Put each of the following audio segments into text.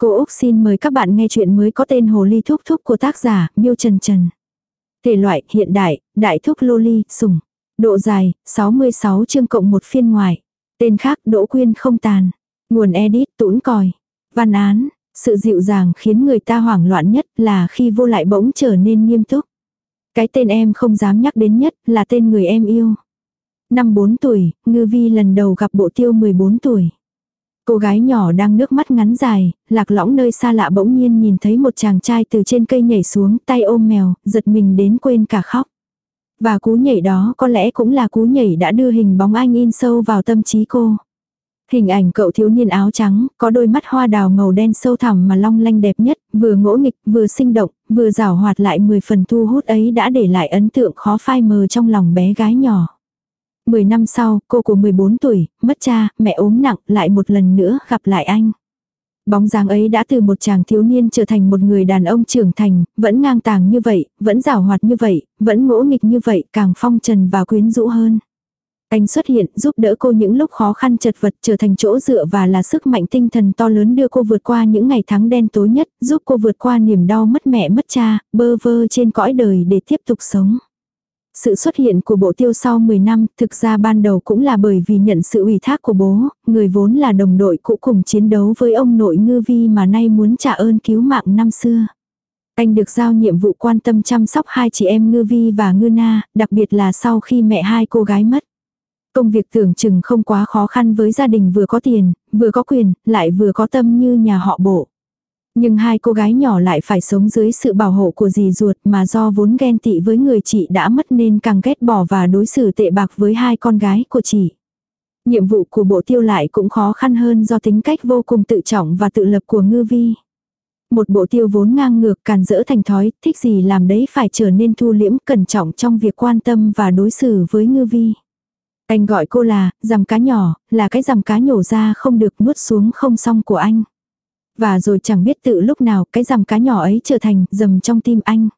Cô Úc xin mời các bạn nghe chuyện mới có tên Hồ Ly Thúc Thúc của tác giả Miêu Trần Trần. Thể loại hiện đại, đại thúc lô ly, sủng. Độ dài, 66 chương cộng một phiên ngoài. Tên khác Đỗ Quyên không tàn. Nguồn edit tũn còi. Văn án, sự dịu dàng khiến người ta hoảng loạn nhất là khi vô lại bỗng trở nên nghiêm túc. Cái tên em không dám nhắc đến nhất là tên người em yêu. Năm 4 tuổi, Ngư Vi lần đầu gặp bộ tiêu 14 tuổi. Cô gái nhỏ đang nước mắt ngắn dài, lạc lõng nơi xa lạ bỗng nhiên nhìn thấy một chàng trai từ trên cây nhảy xuống tay ôm mèo, giật mình đến quên cả khóc. Và cú nhảy đó có lẽ cũng là cú nhảy đã đưa hình bóng anh in sâu vào tâm trí cô. Hình ảnh cậu thiếu niên áo trắng, có đôi mắt hoa đào màu đen sâu thẳm mà long lanh đẹp nhất, vừa ngỗ nghịch, vừa sinh động, vừa rảo hoạt lại 10 phần thu hút ấy đã để lại ấn tượng khó phai mờ trong lòng bé gái nhỏ. 10 năm sau, cô của 14 tuổi, mất cha, mẹ ốm nặng, lại một lần nữa gặp lại anh. Bóng dáng ấy đã từ một chàng thiếu niên trở thành một người đàn ông trưởng thành, vẫn ngang tàng như vậy, vẫn rào hoạt như vậy, vẫn ngỗ nghịch như vậy, càng phong trần và quyến rũ hơn. Anh xuất hiện giúp đỡ cô những lúc khó khăn chật vật trở thành chỗ dựa và là sức mạnh tinh thần to lớn đưa cô vượt qua những ngày tháng đen tối nhất, giúp cô vượt qua niềm đau mất mẹ mất cha, bơ vơ trên cõi đời để tiếp tục sống. Sự xuất hiện của bộ tiêu sau 10 năm thực ra ban đầu cũng là bởi vì nhận sự ủy thác của bố, người vốn là đồng đội cũ cùng chiến đấu với ông nội ngư vi mà nay muốn trả ơn cứu mạng năm xưa. Anh được giao nhiệm vụ quan tâm chăm sóc hai chị em ngư vi và ngư na, đặc biệt là sau khi mẹ hai cô gái mất. Công việc tưởng chừng không quá khó khăn với gia đình vừa có tiền, vừa có quyền, lại vừa có tâm như nhà họ bộ. Nhưng hai cô gái nhỏ lại phải sống dưới sự bảo hộ của dì ruột mà do vốn ghen tị với người chị đã mất nên càng ghét bỏ và đối xử tệ bạc với hai con gái của chị. Nhiệm vụ của bộ tiêu lại cũng khó khăn hơn do tính cách vô cùng tự trọng và tự lập của ngư vi. Một bộ tiêu vốn ngang ngược càn dỡ thành thói, thích gì làm đấy phải trở nên thu liễm cẩn trọng trong việc quan tâm và đối xử với ngư vi. Anh gọi cô là, rằm cá nhỏ, là cái rằm cá nhổ ra không được nuốt xuống không xong của anh. Và rồi chẳng biết tự lúc nào cái rằm cá nhỏ ấy trở thành rầm trong tim anh.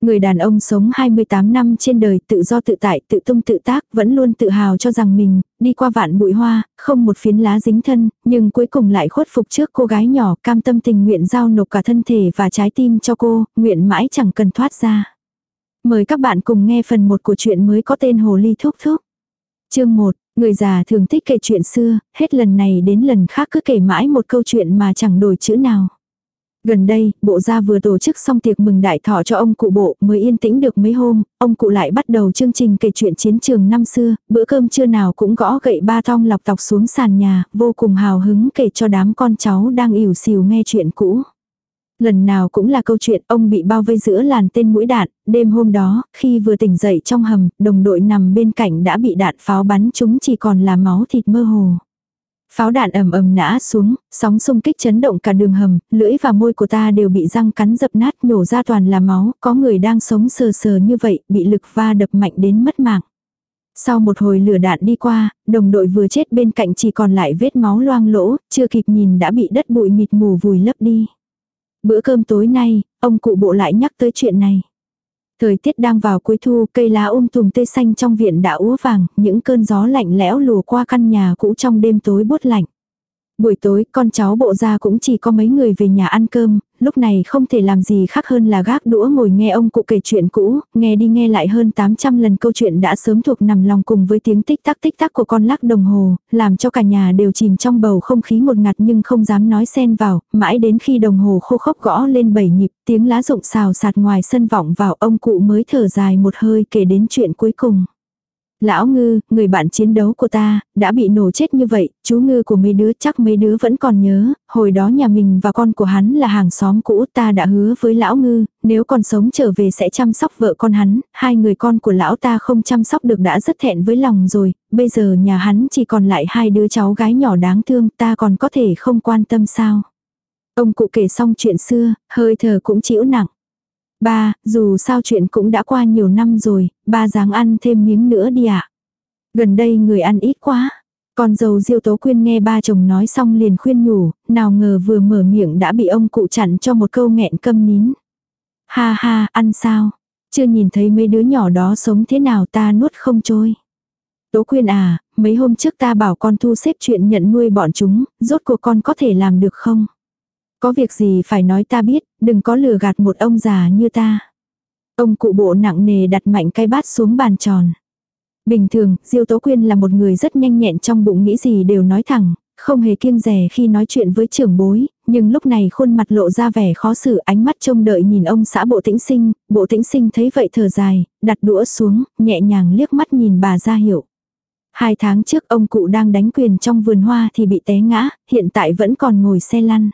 Người đàn ông sống 28 năm trên đời tự do tự tại, tự tung tự tác, vẫn luôn tự hào cho rằng mình, đi qua vạn bụi hoa, không một phiến lá dính thân, nhưng cuối cùng lại khuất phục trước cô gái nhỏ, cam tâm tình nguyện giao nộp cả thân thể và trái tim cho cô, nguyện mãi chẳng cần thoát ra. Mời các bạn cùng nghe phần 1 của chuyện mới có tên Hồ Ly Thúc Thúc. Chương 1, người già thường thích kể chuyện xưa, hết lần này đến lần khác cứ kể mãi một câu chuyện mà chẳng đổi chữ nào. Gần đây, bộ gia vừa tổ chức xong tiệc mừng đại thọ cho ông cụ bộ mới yên tĩnh được mấy hôm, ông cụ lại bắt đầu chương trình kể chuyện chiến trường năm xưa, bữa cơm trưa nào cũng gõ gậy ba thong lọc tọc xuống sàn nhà, vô cùng hào hứng kể cho đám con cháu đang ỉu xìu nghe chuyện cũ. Lần nào cũng là câu chuyện ông bị bao vây giữa làn tên mũi đạn, đêm hôm đó, khi vừa tỉnh dậy trong hầm, đồng đội nằm bên cạnh đã bị đạn pháo bắn chúng chỉ còn là máu thịt mơ hồ. Pháo đạn ầm ầm nã xuống, sóng xung kích chấn động cả đường hầm, lưỡi và môi của ta đều bị răng cắn dập nát nhổ ra toàn là máu, có người đang sống sờ sờ như vậy, bị lực va đập mạnh đến mất mạng. Sau một hồi lửa đạn đi qua, đồng đội vừa chết bên cạnh chỉ còn lại vết máu loang lỗ, chưa kịp nhìn đã bị đất bụi mịt mù vùi lấp đi. Bữa cơm tối nay, ông cụ bộ lại nhắc tới chuyện này. Thời tiết đang vào cuối thu, cây lá um tùm tươi xanh trong viện đã úa vàng, những cơn gió lạnh lẽo lùa qua căn nhà cũ trong đêm tối buốt lạnh. Buổi tối, con cháu bộ ra cũng chỉ có mấy người về nhà ăn cơm, lúc này không thể làm gì khác hơn là gác đũa ngồi nghe ông cụ kể chuyện cũ, nghe đi nghe lại hơn 800 lần câu chuyện đã sớm thuộc nằm lòng cùng với tiếng tích tắc tích tắc của con lắc đồng hồ, làm cho cả nhà đều chìm trong bầu không khí một ngặt nhưng không dám nói xen vào, mãi đến khi đồng hồ khô khốc gõ lên bảy nhịp, tiếng lá rụng xào sạt ngoài sân vọng vào ông cụ mới thở dài một hơi kể đến chuyện cuối cùng. Lão ngư, người bạn chiến đấu của ta, đã bị nổ chết như vậy, chú ngư của mấy đứa chắc mấy đứa vẫn còn nhớ, hồi đó nhà mình và con của hắn là hàng xóm cũ ta đã hứa với lão ngư, nếu còn sống trở về sẽ chăm sóc vợ con hắn, hai người con của lão ta không chăm sóc được đã rất thẹn với lòng rồi, bây giờ nhà hắn chỉ còn lại hai đứa cháu gái nhỏ đáng thương ta còn có thể không quan tâm sao. Ông cụ kể xong chuyện xưa, hơi thở cũng chịu nặng. Ba, dù sao chuyện cũng đã qua nhiều năm rồi, ba dáng ăn thêm miếng nữa đi ạ. À? Gần đây người ăn ít quá. Con dâu Diêu Tố Quyên nghe ba chồng nói xong liền khuyên nhủ, nào ngờ vừa mở miệng đã bị ông cụ chặn cho một câu nghẹn câm nín. Ha ha, ăn sao? Chưa nhìn thấy mấy đứa nhỏ đó sống thế nào ta nuốt không trôi. Tố Quyên à, mấy hôm trước ta bảo con thu xếp chuyện nhận nuôi bọn chúng, rốt cuộc con có thể làm được không? Có việc gì phải nói ta biết, đừng có lừa gạt một ông già như ta. Ông cụ bộ nặng nề đặt mạnh cái bát xuống bàn tròn. Bình thường, Diêu Tố Quyên là một người rất nhanh nhẹn trong bụng nghĩ gì đều nói thẳng, không hề kiêng rẻ khi nói chuyện với trưởng bối, nhưng lúc này khuôn mặt lộ ra vẻ khó xử ánh mắt trông đợi nhìn ông xã bộ tĩnh sinh, bộ tĩnh sinh thấy vậy thở dài, đặt đũa xuống, nhẹ nhàng liếc mắt nhìn bà ra hiểu. Hai tháng trước ông cụ đang đánh quyền trong vườn hoa thì bị té ngã, hiện tại vẫn còn ngồi xe lăn.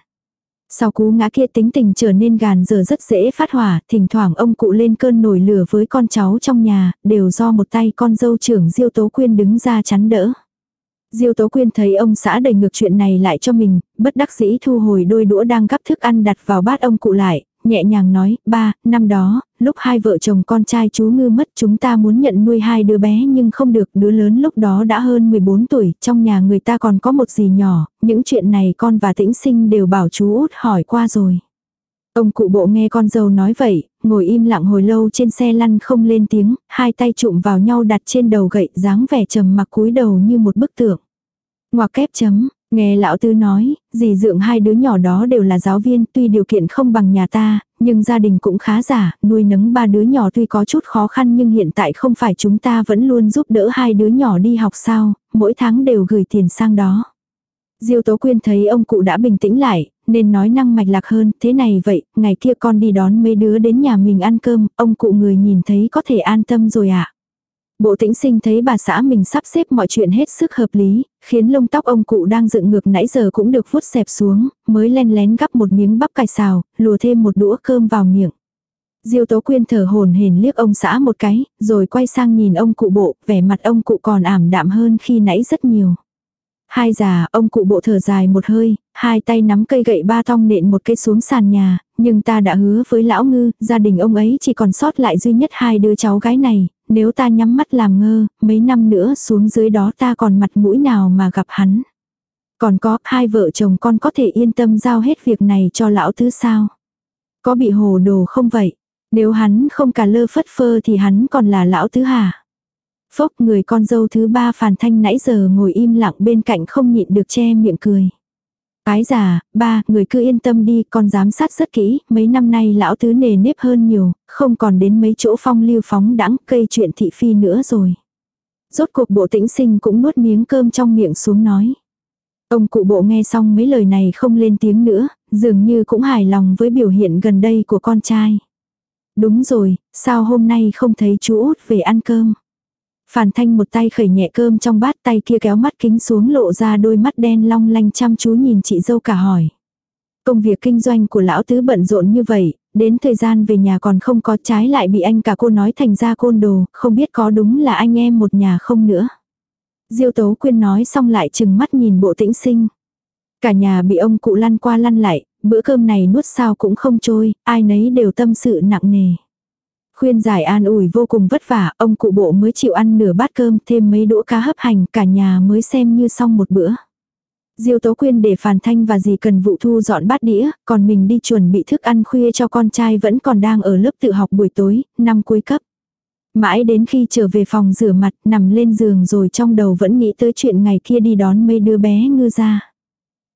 Sau cú ngã kia tính tình trở nên gàn giờ rất dễ phát hỏa, thỉnh thoảng ông cụ lên cơn nổi lửa với con cháu trong nhà, đều do một tay con dâu trưởng Diêu Tố Quyên đứng ra chắn đỡ. Diêu Tố Quyên thấy ông xã đầy ngược chuyện này lại cho mình, bất đắc dĩ thu hồi đôi đũa đang gắp thức ăn đặt vào bát ông cụ lại, nhẹ nhàng nói, ba, năm đó, lúc hai vợ chồng con trai chú ngư mất chúng ta muốn nhận nuôi hai đứa bé nhưng không được, đứa lớn lúc đó đã hơn 14 tuổi, trong nhà người ta còn có một gì nhỏ, những chuyện này con và tĩnh sinh đều bảo chú út hỏi qua rồi. Ông cụ bộ nghe con dâu nói vậy, ngồi im lặng hồi lâu trên xe lăn không lên tiếng, hai tay trụm vào nhau đặt trên đầu gậy dáng vẻ trầm mặc cúi đầu như một bức tượng. Ngoặc kép chấm, nghe lão tư nói, dì dượng hai đứa nhỏ đó đều là giáo viên tuy điều kiện không bằng nhà ta, nhưng gia đình cũng khá giả, nuôi nấng ba đứa nhỏ tuy có chút khó khăn nhưng hiện tại không phải chúng ta vẫn luôn giúp đỡ hai đứa nhỏ đi học sao, mỗi tháng đều gửi tiền sang đó. Diêu Tố Quyên thấy ông cụ đã bình tĩnh lại, nên nói năng mạch lạc hơn, thế này vậy, ngày kia con đi đón mấy đứa đến nhà mình ăn cơm, ông cụ người nhìn thấy có thể an tâm rồi ạ. À. Bộ tĩnh sinh thấy bà xã mình sắp xếp mọi chuyện hết sức hợp lý, khiến lông tóc ông cụ đang dựng ngược nãy giờ cũng được vuốt xẹp xuống, mới len lén gắp một miếng bắp cải xào, lùa thêm một đũa cơm vào miệng. Diêu Tố Quyên thở hồn hển liếc ông xã một cái, rồi quay sang nhìn ông cụ bộ, vẻ mặt ông cụ còn ảm đạm hơn khi nãy rất nhiều. Hai già, ông cụ bộ thở dài một hơi, hai tay nắm cây gậy ba tong nện một cây xuống sàn nhà, nhưng ta đã hứa với lão ngư, gia đình ông ấy chỉ còn sót lại duy nhất hai đứa cháu gái này, nếu ta nhắm mắt làm ngơ, mấy năm nữa xuống dưới đó ta còn mặt mũi nào mà gặp hắn. Còn có, hai vợ chồng con có thể yên tâm giao hết việc này cho lão tứ sao? Có bị hồ đồ không vậy? Nếu hắn không cả lơ phất phơ thì hắn còn là lão tứ hả? Phốc người con dâu thứ ba phàn thanh nãy giờ ngồi im lặng bên cạnh không nhịn được che miệng cười. Cái già, ba, người cứ yên tâm đi, con giám sát rất kỹ, mấy năm nay lão tứ nề nếp hơn nhiều, không còn đến mấy chỗ phong lưu phóng đãng cây chuyện thị phi nữa rồi. Rốt cuộc bộ tĩnh sinh cũng nuốt miếng cơm trong miệng xuống nói. Ông cụ bộ nghe xong mấy lời này không lên tiếng nữa, dường như cũng hài lòng với biểu hiện gần đây của con trai. Đúng rồi, sao hôm nay không thấy chú út về ăn cơm? Phản thanh một tay khởi nhẹ cơm trong bát tay kia kéo mắt kính xuống lộ ra đôi mắt đen long lanh chăm chú nhìn chị dâu cả hỏi. Công việc kinh doanh của lão tứ bận rộn như vậy, đến thời gian về nhà còn không có trái lại bị anh cả cô nói thành ra côn đồ, không biết có đúng là anh em một nhà không nữa. Diêu Tấu Quyên nói xong lại chừng mắt nhìn bộ tĩnh sinh. Cả nhà bị ông cụ lăn qua lăn lại, bữa cơm này nuốt sao cũng không trôi, ai nấy đều tâm sự nặng nề. Khuyên giải an ủi vô cùng vất vả, ông cụ bộ mới chịu ăn nửa bát cơm thêm mấy đũa cá hấp hành, cả nhà mới xem như xong một bữa. Diêu Tố Quyên để Phàn Thanh và dì cần vụ thu dọn bát đĩa, còn mình đi chuẩn bị thức ăn khuya cho con trai vẫn còn đang ở lớp tự học buổi tối, năm cuối cấp. Mãi đến khi trở về phòng rửa mặt, nằm lên giường rồi trong đầu vẫn nghĩ tới chuyện ngày kia đi đón mấy đứa bé ngư ra.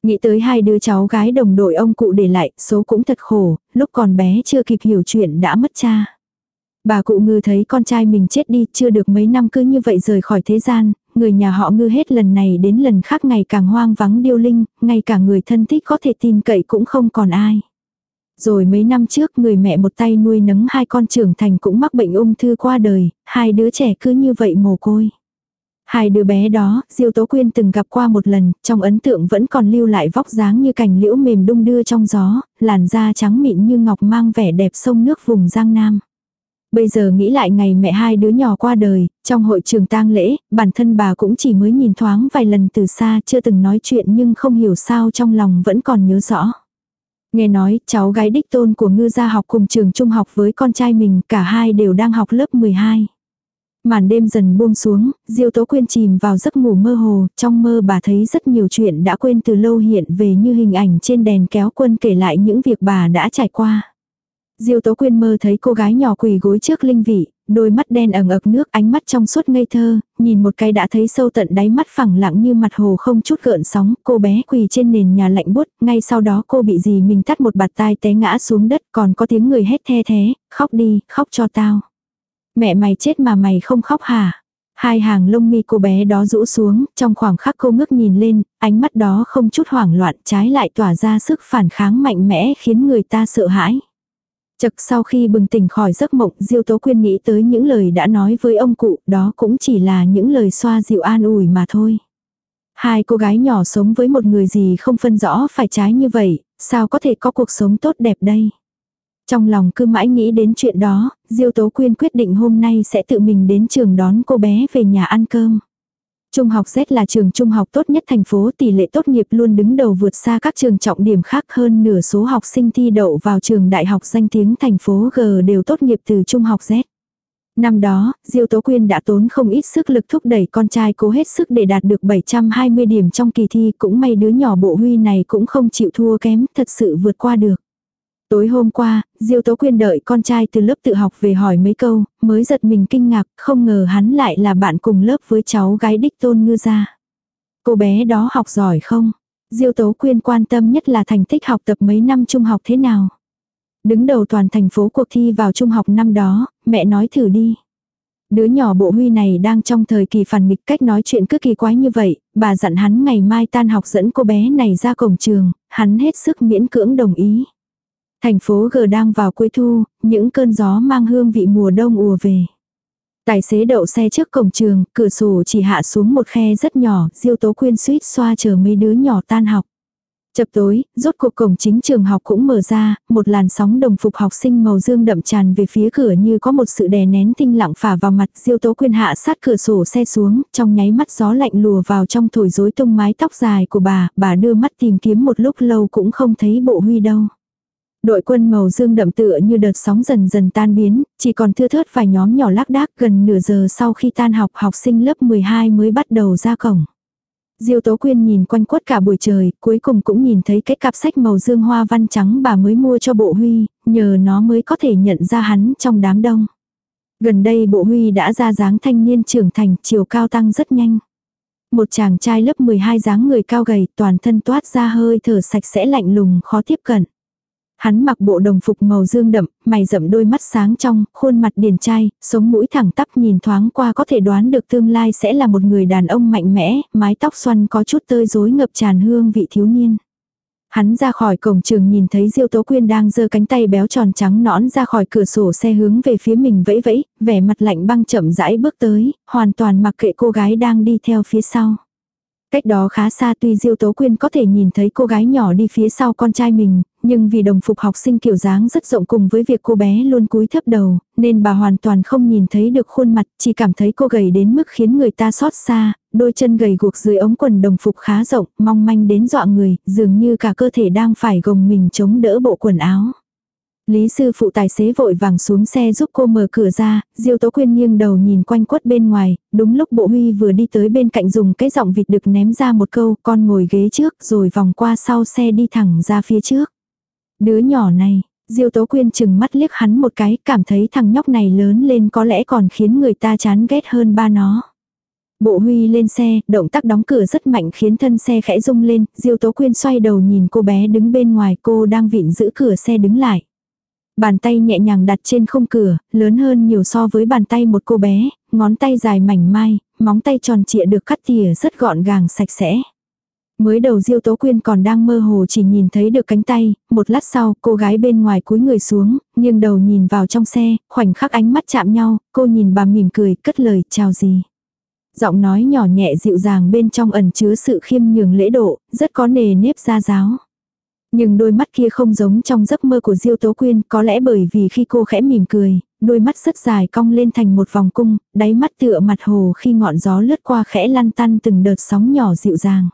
Nghĩ tới hai đứa cháu gái đồng đội ông cụ để lại, số cũng thật khổ, lúc còn bé chưa kịp hiểu chuyện đã mất cha. Bà cụ ngư thấy con trai mình chết đi chưa được mấy năm cứ như vậy rời khỏi thế gian, người nhà họ ngư hết lần này đến lần khác ngày càng hoang vắng điêu linh, ngay cả người thân thích có thể tin cậy cũng không còn ai. Rồi mấy năm trước người mẹ một tay nuôi nấng hai con trưởng thành cũng mắc bệnh ung thư qua đời, hai đứa trẻ cứ như vậy mồ côi. Hai đứa bé đó, Diêu Tố Quyên từng gặp qua một lần, trong ấn tượng vẫn còn lưu lại vóc dáng như cành liễu mềm đung đưa trong gió, làn da trắng mịn như ngọc mang vẻ đẹp sông nước vùng Giang Nam. Bây giờ nghĩ lại ngày mẹ hai đứa nhỏ qua đời, trong hội trường tang lễ, bản thân bà cũng chỉ mới nhìn thoáng vài lần từ xa chưa từng nói chuyện nhưng không hiểu sao trong lòng vẫn còn nhớ rõ. Nghe nói, cháu gái đích tôn của ngư gia học cùng trường trung học với con trai mình, cả hai đều đang học lớp 12. Màn đêm dần buông xuống, Diêu Tố Quyên chìm vào giấc ngủ mơ hồ, trong mơ bà thấy rất nhiều chuyện đã quên từ lâu hiện về như hình ảnh trên đèn kéo quân kể lại những việc bà đã trải qua. Diêu Tố Quyên mơ thấy cô gái nhỏ quỳ gối trước linh vị, đôi mắt đen ẩn ực nước ánh mắt trong suốt ngây thơ, nhìn một cái đã thấy sâu tận đáy mắt phẳng lặng như mặt hồ không chút gợn sóng, cô bé quỳ trên nền nhà lạnh bút, ngay sau đó cô bị gì mình tắt một bạt tai té ngã xuống đất còn có tiếng người hét the thế, khóc đi, khóc cho tao. Mẹ mày chết mà mày không khóc hả? Hai hàng lông mi cô bé đó rũ xuống, trong khoảng khắc cô ngước nhìn lên, ánh mắt đó không chút hoảng loạn trái lại tỏa ra sức phản kháng mạnh mẽ khiến người ta sợ hãi. Chật sau khi bừng tỉnh khỏi giấc mộng, Diêu Tố Quyên nghĩ tới những lời đã nói với ông cụ, đó cũng chỉ là những lời xoa dịu an ủi mà thôi. Hai cô gái nhỏ sống với một người gì không phân rõ phải trái như vậy, sao có thể có cuộc sống tốt đẹp đây? Trong lòng cứ mãi nghĩ đến chuyện đó, Diêu Tố Quyên quyết định hôm nay sẽ tự mình đến trường đón cô bé về nhà ăn cơm. Trung học Z là trường trung học tốt nhất thành phố tỷ lệ tốt nghiệp luôn đứng đầu vượt xa các trường trọng điểm khác hơn nửa số học sinh thi đậu vào trường đại học danh tiếng thành phố G đều tốt nghiệp từ trung học Z. Năm đó, Diêu Tố Quyên đã tốn không ít sức lực thúc đẩy con trai cố hết sức để đạt được 720 điểm trong kỳ thi cũng may đứa nhỏ bộ huy này cũng không chịu thua kém thật sự vượt qua được. Tối hôm qua, Diêu Tố Quyên đợi con trai từ lớp tự học về hỏi mấy câu, mới giật mình kinh ngạc, không ngờ hắn lại là bạn cùng lớp với cháu gái đích tôn ngư gia. Cô bé đó học giỏi không? Diêu Tố Quyên quan tâm nhất là thành tích học tập mấy năm trung học thế nào. Đứng đầu toàn thành phố cuộc thi vào trung học năm đó, mẹ nói thử đi. Đứa nhỏ bộ huy này đang trong thời kỳ phản nghịch cách nói chuyện cứ kỳ quái như vậy, bà dặn hắn ngày mai tan học dẫn cô bé này ra cổng trường, hắn hết sức miễn cưỡng đồng ý. Thành phố G đang vào cuối thu, những cơn gió mang hương vị mùa đông ùa về. Tài xế đậu xe trước cổng trường, cửa sổ chỉ hạ xuống một khe rất nhỏ, Diêu Tố Quyên suýt xoa chờ mấy đứa nhỏ tan học. Chập tối, rốt cuộc cổng chính trường học cũng mở ra, một làn sóng đồng phục học sinh màu dương đậm tràn về phía cửa như có một sự đè nén tinh lặng phả vào mặt diêu tố quyên hạ sát cửa sổ xe xuống, trong nháy mắt gió lạnh lùa vào trong thổi rối tung mái tóc dài của bà, bà đưa mắt tìm kiếm một lúc lâu cũng không thấy bộ huy đâu. Đội quân màu dương đậm tựa như đợt sóng dần dần tan biến, chỉ còn thưa thớt vài nhóm nhỏ lác đác gần nửa giờ sau khi tan học học sinh lớp 12 mới bắt đầu ra cổng. Diêu Tố Quyên nhìn quanh quất cả buổi trời, cuối cùng cũng nhìn thấy cái cặp sách màu dương hoa văn trắng bà mới mua cho bộ huy, nhờ nó mới có thể nhận ra hắn trong đám đông. Gần đây bộ huy đã ra dáng thanh niên trưởng thành, chiều cao tăng rất nhanh. Một chàng trai lớp 12 dáng người cao gầy, toàn thân toát ra hơi thở sạch sẽ lạnh lùng khó tiếp cận. Hắn mặc bộ đồng phục màu dương đậm, mày rậm đôi mắt sáng trong, khuôn mặt điển trai, sống mũi thẳng tắp nhìn thoáng qua có thể đoán được tương lai sẽ là một người đàn ông mạnh mẽ, mái tóc xoăn có chút tơi rối ngập tràn hương vị thiếu niên. Hắn ra khỏi cổng trường nhìn thấy Diêu Tố Quyên đang giơ cánh tay béo tròn trắng nõn ra khỏi cửa sổ xe hướng về phía mình vẫy vẫy, vẻ mặt lạnh băng chậm rãi bước tới, hoàn toàn mặc kệ cô gái đang đi theo phía sau. Cách đó khá xa tuy Diêu Tố Quyên có thể nhìn thấy cô gái nhỏ đi phía sau con trai mình, nhưng vì đồng phục học sinh kiểu dáng rất rộng cùng với việc cô bé luôn cúi thấp đầu, nên bà hoàn toàn không nhìn thấy được khuôn mặt, chỉ cảm thấy cô gầy đến mức khiến người ta xót xa, đôi chân gầy guộc dưới ống quần đồng phục khá rộng, mong manh đến dọa người, dường như cả cơ thể đang phải gồng mình chống đỡ bộ quần áo. Lý sư phụ tài xế vội vàng xuống xe giúp cô mở cửa ra, Diêu Tố Quyên nghiêng đầu nhìn quanh quất bên ngoài, đúng lúc bộ huy vừa đi tới bên cạnh dùng cái giọng vịt được ném ra một câu, con ngồi ghế trước rồi vòng qua sau xe đi thẳng ra phía trước. Đứa nhỏ này, Diêu Tố Quyên chừng mắt liếc hắn một cái, cảm thấy thằng nhóc này lớn lên có lẽ còn khiến người ta chán ghét hơn ba nó. Bộ Huy lên xe, động tác đóng cửa rất mạnh khiến thân xe khẽ rung lên, Diêu Tố Quyên xoay đầu nhìn cô bé đứng bên ngoài cô đang vịn giữ cửa xe đứng lại. Bàn tay nhẹ nhàng đặt trên khung cửa, lớn hơn nhiều so với bàn tay một cô bé, ngón tay dài mảnh mai, móng tay tròn trịa được cắt tỉa rất gọn gàng sạch sẽ. Mới đầu Diêu Tố Quyên còn đang mơ hồ chỉ nhìn thấy được cánh tay, một lát sau cô gái bên ngoài cúi người xuống, nghiêng đầu nhìn vào trong xe, khoảnh khắc ánh mắt chạm nhau, cô nhìn bà mỉm cười, cất lời chào gì. Giọng nói nhỏ nhẹ dịu dàng bên trong ẩn chứa sự khiêm nhường lễ độ, rất có nề nếp gia giáo. Nhưng đôi mắt kia không giống trong giấc mơ của Diêu Tố Quyên, có lẽ bởi vì khi cô khẽ mỉm cười, đôi mắt rất dài cong lên thành một vòng cung, đáy mắt tựa mặt hồ khi ngọn gió lướt qua khẽ lăn tăn từng đợt sóng nhỏ dịu dàng.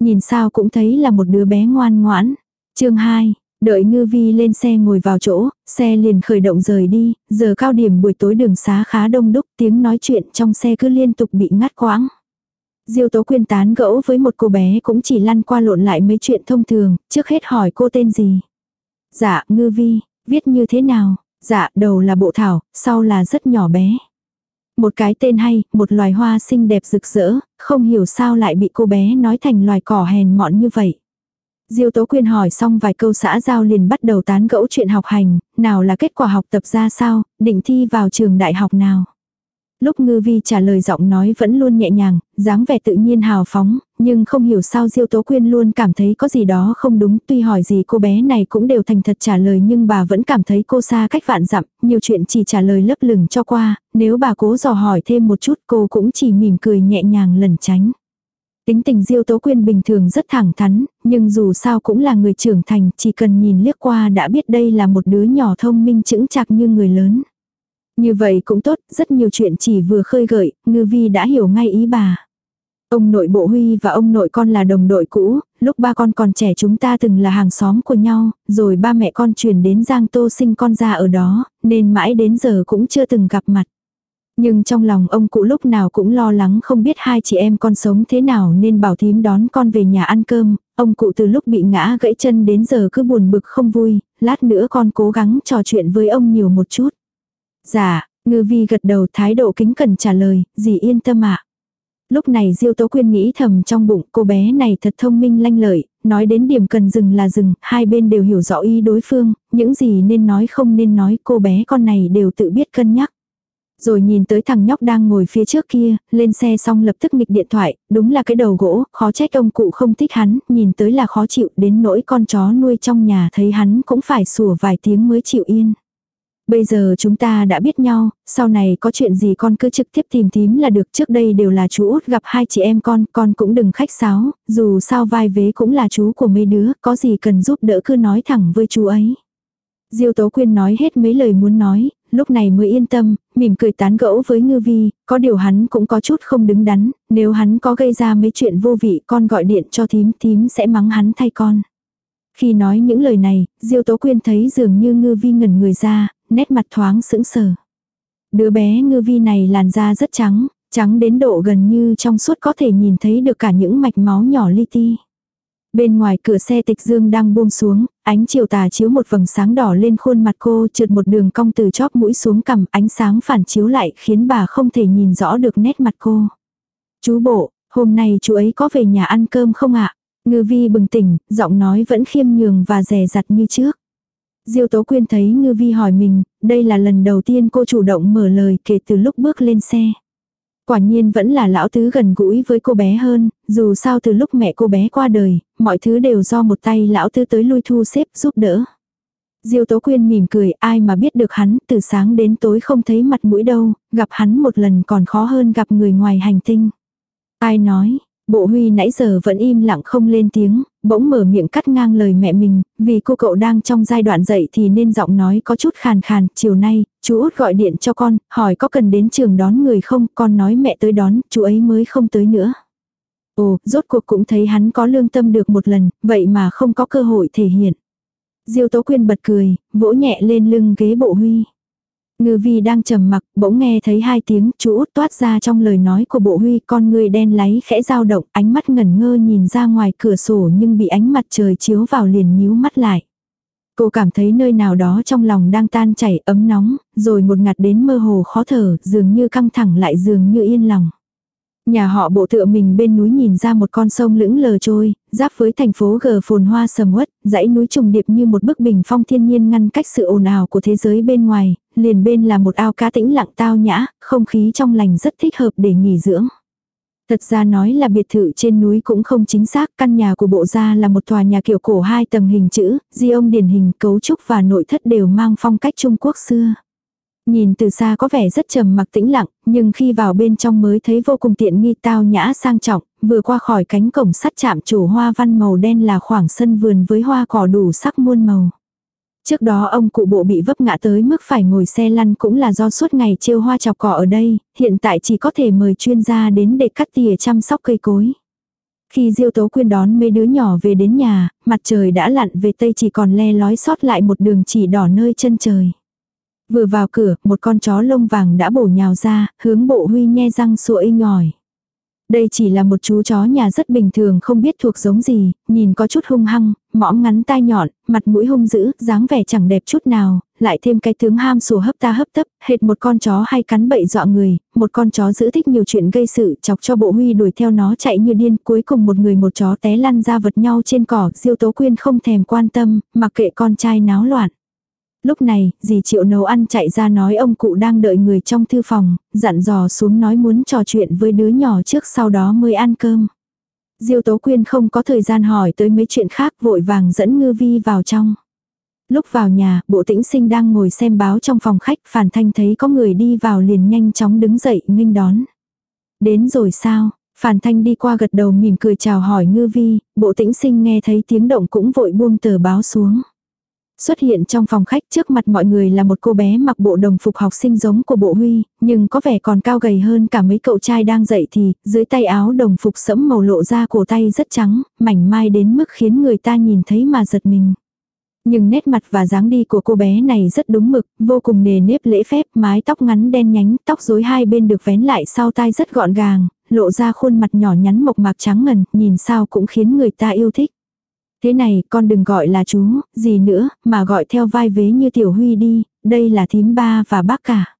Nhìn sao cũng thấy là một đứa bé ngoan ngoãn. chương 2, đợi ngư vi lên xe ngồi vào chỗ, xe liền khởi động rời đi, giờ cao điểm buổi tối đường xá khá đông đúc, tiếng nói chuyện trong xe cứ liên tục bị ngắt quãng. Diêu Tố Quyên tán gẫu với một cô bé cũng chỉ lăn qua lộn lại mấy chuyện thông thường, trước hết hỏi cô tên gì. Dạ, Ngư Vi. Viết như thế nào? Dạ, đầu là bộ thảo, sau là rất nhỏ bé. Một cái tên hay, một loài hoa xinh đẹp rực rỡ, không hiểu sao lại bị cô bé nói thành loài cỏ hèn mọn như vậy. Diêu Tố Quyên hỏi xong vài câu xã giao liền bắt đầu tán gẫu chuyện học hành, nào là kết quả học tập ra sao, định thi vào trường đại học nào. Lúc ngư vi trả lời giọng nói vẫn luôn nhẹ nhàng, dáng vẻ tự nhiên hào phóng, nhưng không hiểu sao Diêu Tố Quyên luôn cảm thấy có gì đó không đúng. Tuy hỏi gì cô bé này cũng đều thành thật trả lời nhưng bà vẫn cảm thấy cô xa cách vạn dặm, nhiều chuyện chỉ trả lời lấp lửng cho qua, nếu bà cố dò hỏi thêm một chút cô cũng chỉ mỉm cười nhẹ nhàng lẩn tránh. Tính tình Diêu Tố Quyên bình thường rất thẳng thắn, nhưng dù sao cũng là người trưởng thành, chỉ cần nhìn liếc qua đã biết đây là một đứa nhỏ thông minh chững chạc như người lớn. Như vậy cũng tốt, rất nhiều chuyện chỉ vừa khơi gợi, ngư vi đã hiểu ngay ý bà. Ông nội bộ Huy và ông nội con là đồng đội cũ, lúc ba con còn trẻ chúng ta từng là hàng xóm của nhau, rồi ba mẹ con chuyển đến Giang Tô sinh con ra ở đó, nên mãi đến giờ cũng chưa từng gặp mặt. Nhưng trong lòng ông cụ lúc nào cũng lo lắng không biết hai chị em con sống thế nào nên bảo thím đón con về nhà ăn cơm, ông cụ từ lúc bị ngã gãy chân đến giờ cứ buồn bực không vui, lát nữa con cố gắng trò chuyện với ông nhiều một chút. Dạ, ngư vi gật đầu thái độ kính cẩn trả lời, dì yên tâm ạ. Lúc này Diêu Tố Quyên nghĩ thầm trong bụng cô bé này thật thông minh lanh lợi, nói đến điểm cần dừng là dừng, hai bên đều hiểu rõ ý đối phương, những gì nên nói không nên nói cô bé con này đều tự biết cân nhắc. Rồi nhìn tới thằng nhóc đang ngồi phía trước kia, lên xe xong lập tức nghịch điện thoại, đúng là cái đầu gỗ, khó trách ông cụ không thích hắn, nhìn tới là khó chịu, đến nỗi con chó nuôi trong nhà thấy hắn cũng phải sủa vài tiếng mới chịu yên. Bây giờ chúng ta đã biết nhau, sau này có chuyện gì con cứ trực tiếp tìm thím là được trước đây đều là chú út gặp hai chị em con, con cũng đừng khách sáo, dù sao vai vế cũng là chú của mấy đứa, có gì cần giúp đỡ cứ nói thẳng với chú ấy. Diêu Tố Quyên nói hết mấy lời muốn nói, lúc này mới yên tâm, mỉm cười tán gẫu với ngư vi, có điều hắn cũng có chút không đứng đắn, nếu hắn có gây ra mấy chuyện vô vị con gọi điện cho thím, thím sẽ mắng hắn thay con. Khi nói những lời này, Diêu Tố Quyên thấy dường như ngư vi ngẩn người ra, nét mặt thoáng sững sờ. Đứa bé ngư vi này làn da rất trắng, trắng đến độ gần như trong suốt có thể nhìn thấy được cả những mạch máu nhỏ li ti. Bên ngoài cửa xe tịch dương đang buông xuống, ánh chiều tà chiếu một vầng sáng đỏ lên khuôn mặt cô trượt một đường cong từ chóp mũi xuống cằm ánh sáng phản chiếu lại khiến bà không thể nhìn rõ được nét mặt cô. Chú bộ, hôm nay chú ấy có về nhà ăn cơm không ạ? Ngư vi bừng tỉnh, giọng nói vẫn khiêm nhường và rè rặt như trước. Diêu Tố Quyên thấy Ngư Vi hỏi mình, đây là lần đầu tiên cô chủ động mở lời kể từ lúc bước lên xe. Quả nhiên vẫn là lão tứ gần gũi với cô bé hơn, dù sao từ lúc mẹ cô bé qua đời, mọi thứ đều do một tay lão tứ tới lui thu xếp giúp đỡ. Diêu Tố Quyên mỉm cười, ai mà biết được hắn, từ sáng đến tối không thấy mặt mũi đâu, gặp hắn một lần còn khó hơn gặp người ngoài hành tinh. Ai nói, Bộ huy nãy giờ vẫn im lặng không lên tiếng, bỗng mở miệng cắt ngang lời mẹ mình, vì cô cậu đang trong giai đoạn dậy thì nên giọng nói có chút khàn khàn, chiều nay, chú út gọi điện cho con, hỏi có cần đến trường đón người không, con nói mẹ tới đón, chú ấy mới không tới nữa. Ồ, rốt cuộc cũng thấy hắn có lương tâm được một lần, vậy mà không có cơ hội thể hiện. Diêu Tố Quyên bật cười, vỗ nhẹ lên lưng ghế bộ huy. Ngư vi đang trầm mặc, bỗng nghe thấy hai tiếng chú út toát ra trong lời nói của bộ huy con người đen láy khẽ dao động, ánh mắt ngẩn ngơ nhìn ra ngoài cửa sổ nhưng bị ánh mặt trời chiếu vào liền nhíu mắt lại. Cô cảm thấy nơi nào đó trong lòng đang tan chảy ấm nóng, rồi một ngạt đến mơ hồ khó thở, dường như căng thẳng lại dường như yên lòng. Nhà họ bộ tựa mình bên núi nhìn ra một con sông lững lờ trôi, giáp với thành phố gờ phồn hoa sầm uất, dãy núi trùng điệp như một bức bình phong thiên nhiên ngăn cách sự ồn ào của thế giới bên ngoài, liền bên là một ao cá tĩnh lặng tao nhã, không khí trong lành rất thích hợp để nghỉ dưỡng. Thật ra nói là biệt thự trên núi cũng không chính xác, căn nhà của bộ gia là một tòa nhà kiểu cổ hai tầng hình chữ, di ông điển hình, cấu trúc và nội thất đều mang phong cách Trung Quốc xưa. Nhìn từ xa có vẻ rất trầm mặc tĩnh lặng, nhưng khi vào bên trong mới thấy vô cùng tiện nghi tao nhã sang trọng, vừa qua khỏi cánh cổng sắt chạm chủ hoa văn màu đen là khoảng sân vườn với hoa cỏ đủ sắc muôn màu. Trước đó ông cụ bộ bị vấp ngã tới mức phải ngồi xe lăn cũng là do suốt ngày trêu hoa chọc cỏ ở đây, hiện tại chỉ có thể mời chuyên gia đến để cắt tỉa chăm sóc cây cối. Khi Diêu Tố Quyên đón mấy đứa nhỏ về đến nhà, mặt trời đã lặn về tây chỉ còn le lói sót lại một đường chỉ đỏ nơi chân trời. Vừa vào cửa, một con chó lông vàng đã bổ nhào ra, hướng bộ huy nhe răng sủa inh ngòi. Đây chỉ là một chú chó nhà rất bình thường không biết thuộc giống gì, nhìn có chút hung hăng, mõm ngắn tai nhọn, mặt mũi hung dữ, dáng vẻ chẳng đẹp chút nào, lại thêm cái tướng ham sủa hấp ta hấp tấp, hệt một con chó hay cắn bậy dọa người, một con chó giữ thích nhiều chuyện gây sự, chọc cho bộ huy đuổi theo nó chạy như điên, cuối cùng một người một chó té lăn ra vật nhau trên cỏ, Diêu Tố Quyên không thèm quan tâm, mặc kệ con trai náo loạn. Lúc này, dì triệu nấu ăn chạy ra nói ông cụ đang đợi người trong thư phòng, dặn dò xuống nói muốn trò chuyện với đứa nhỏ trước sau đó mới ăn cơm. Diêu Tố Quyên không có thời gian hỏi tới mấy chuyện khác vội vàng dẫn Ngư Vi vào trong. Lúc vào nhà, bộ tĩnh sinh đang ngồi xem báo trong phòng khách, phản thanh thấy có người đi vào liền nhanh chóng đứng dậy nghênh đón. Đến rồi sao? Phản thanh đi qua gật đầu mỉm cười chào hỏi ngư vi, bộ tĩnh sinh nghe thấy tiếng động cũng vội buông tờ báo xuống. Xuất hiện trong phòng khách trước mặt mọi người là một cô bé mặc bộ đồng phục học sinh giống của bộ huy, nhưng có vẻ còn cao gầy hơn cả mấy cậu trai đang dậy thì, dưới tay áo đồng phục sẫm màu lộ ra cổ tay rất trắng, mảnh mai đến mức khiến người ta nhìn thấy mà giật mình. Nhưng nét mặt và dáng đi của cô bé này rất đúng mực, vô cùng nề nếp lễ phép, mái tóc ngắn đen nhánh, tóc rối hai bên được vén lại sau tai rất gọn gàng, lộ ra khuôn mặt nhỏ nhắn mộc mạc trắng ngần, nhìn sao cũng khiến người ta yêu thích. Thế này, con đừng gọi là chú, gì nữa, mà gọi theo vai vế như Tiểu Huy đi, đây là thím ba và bác cả.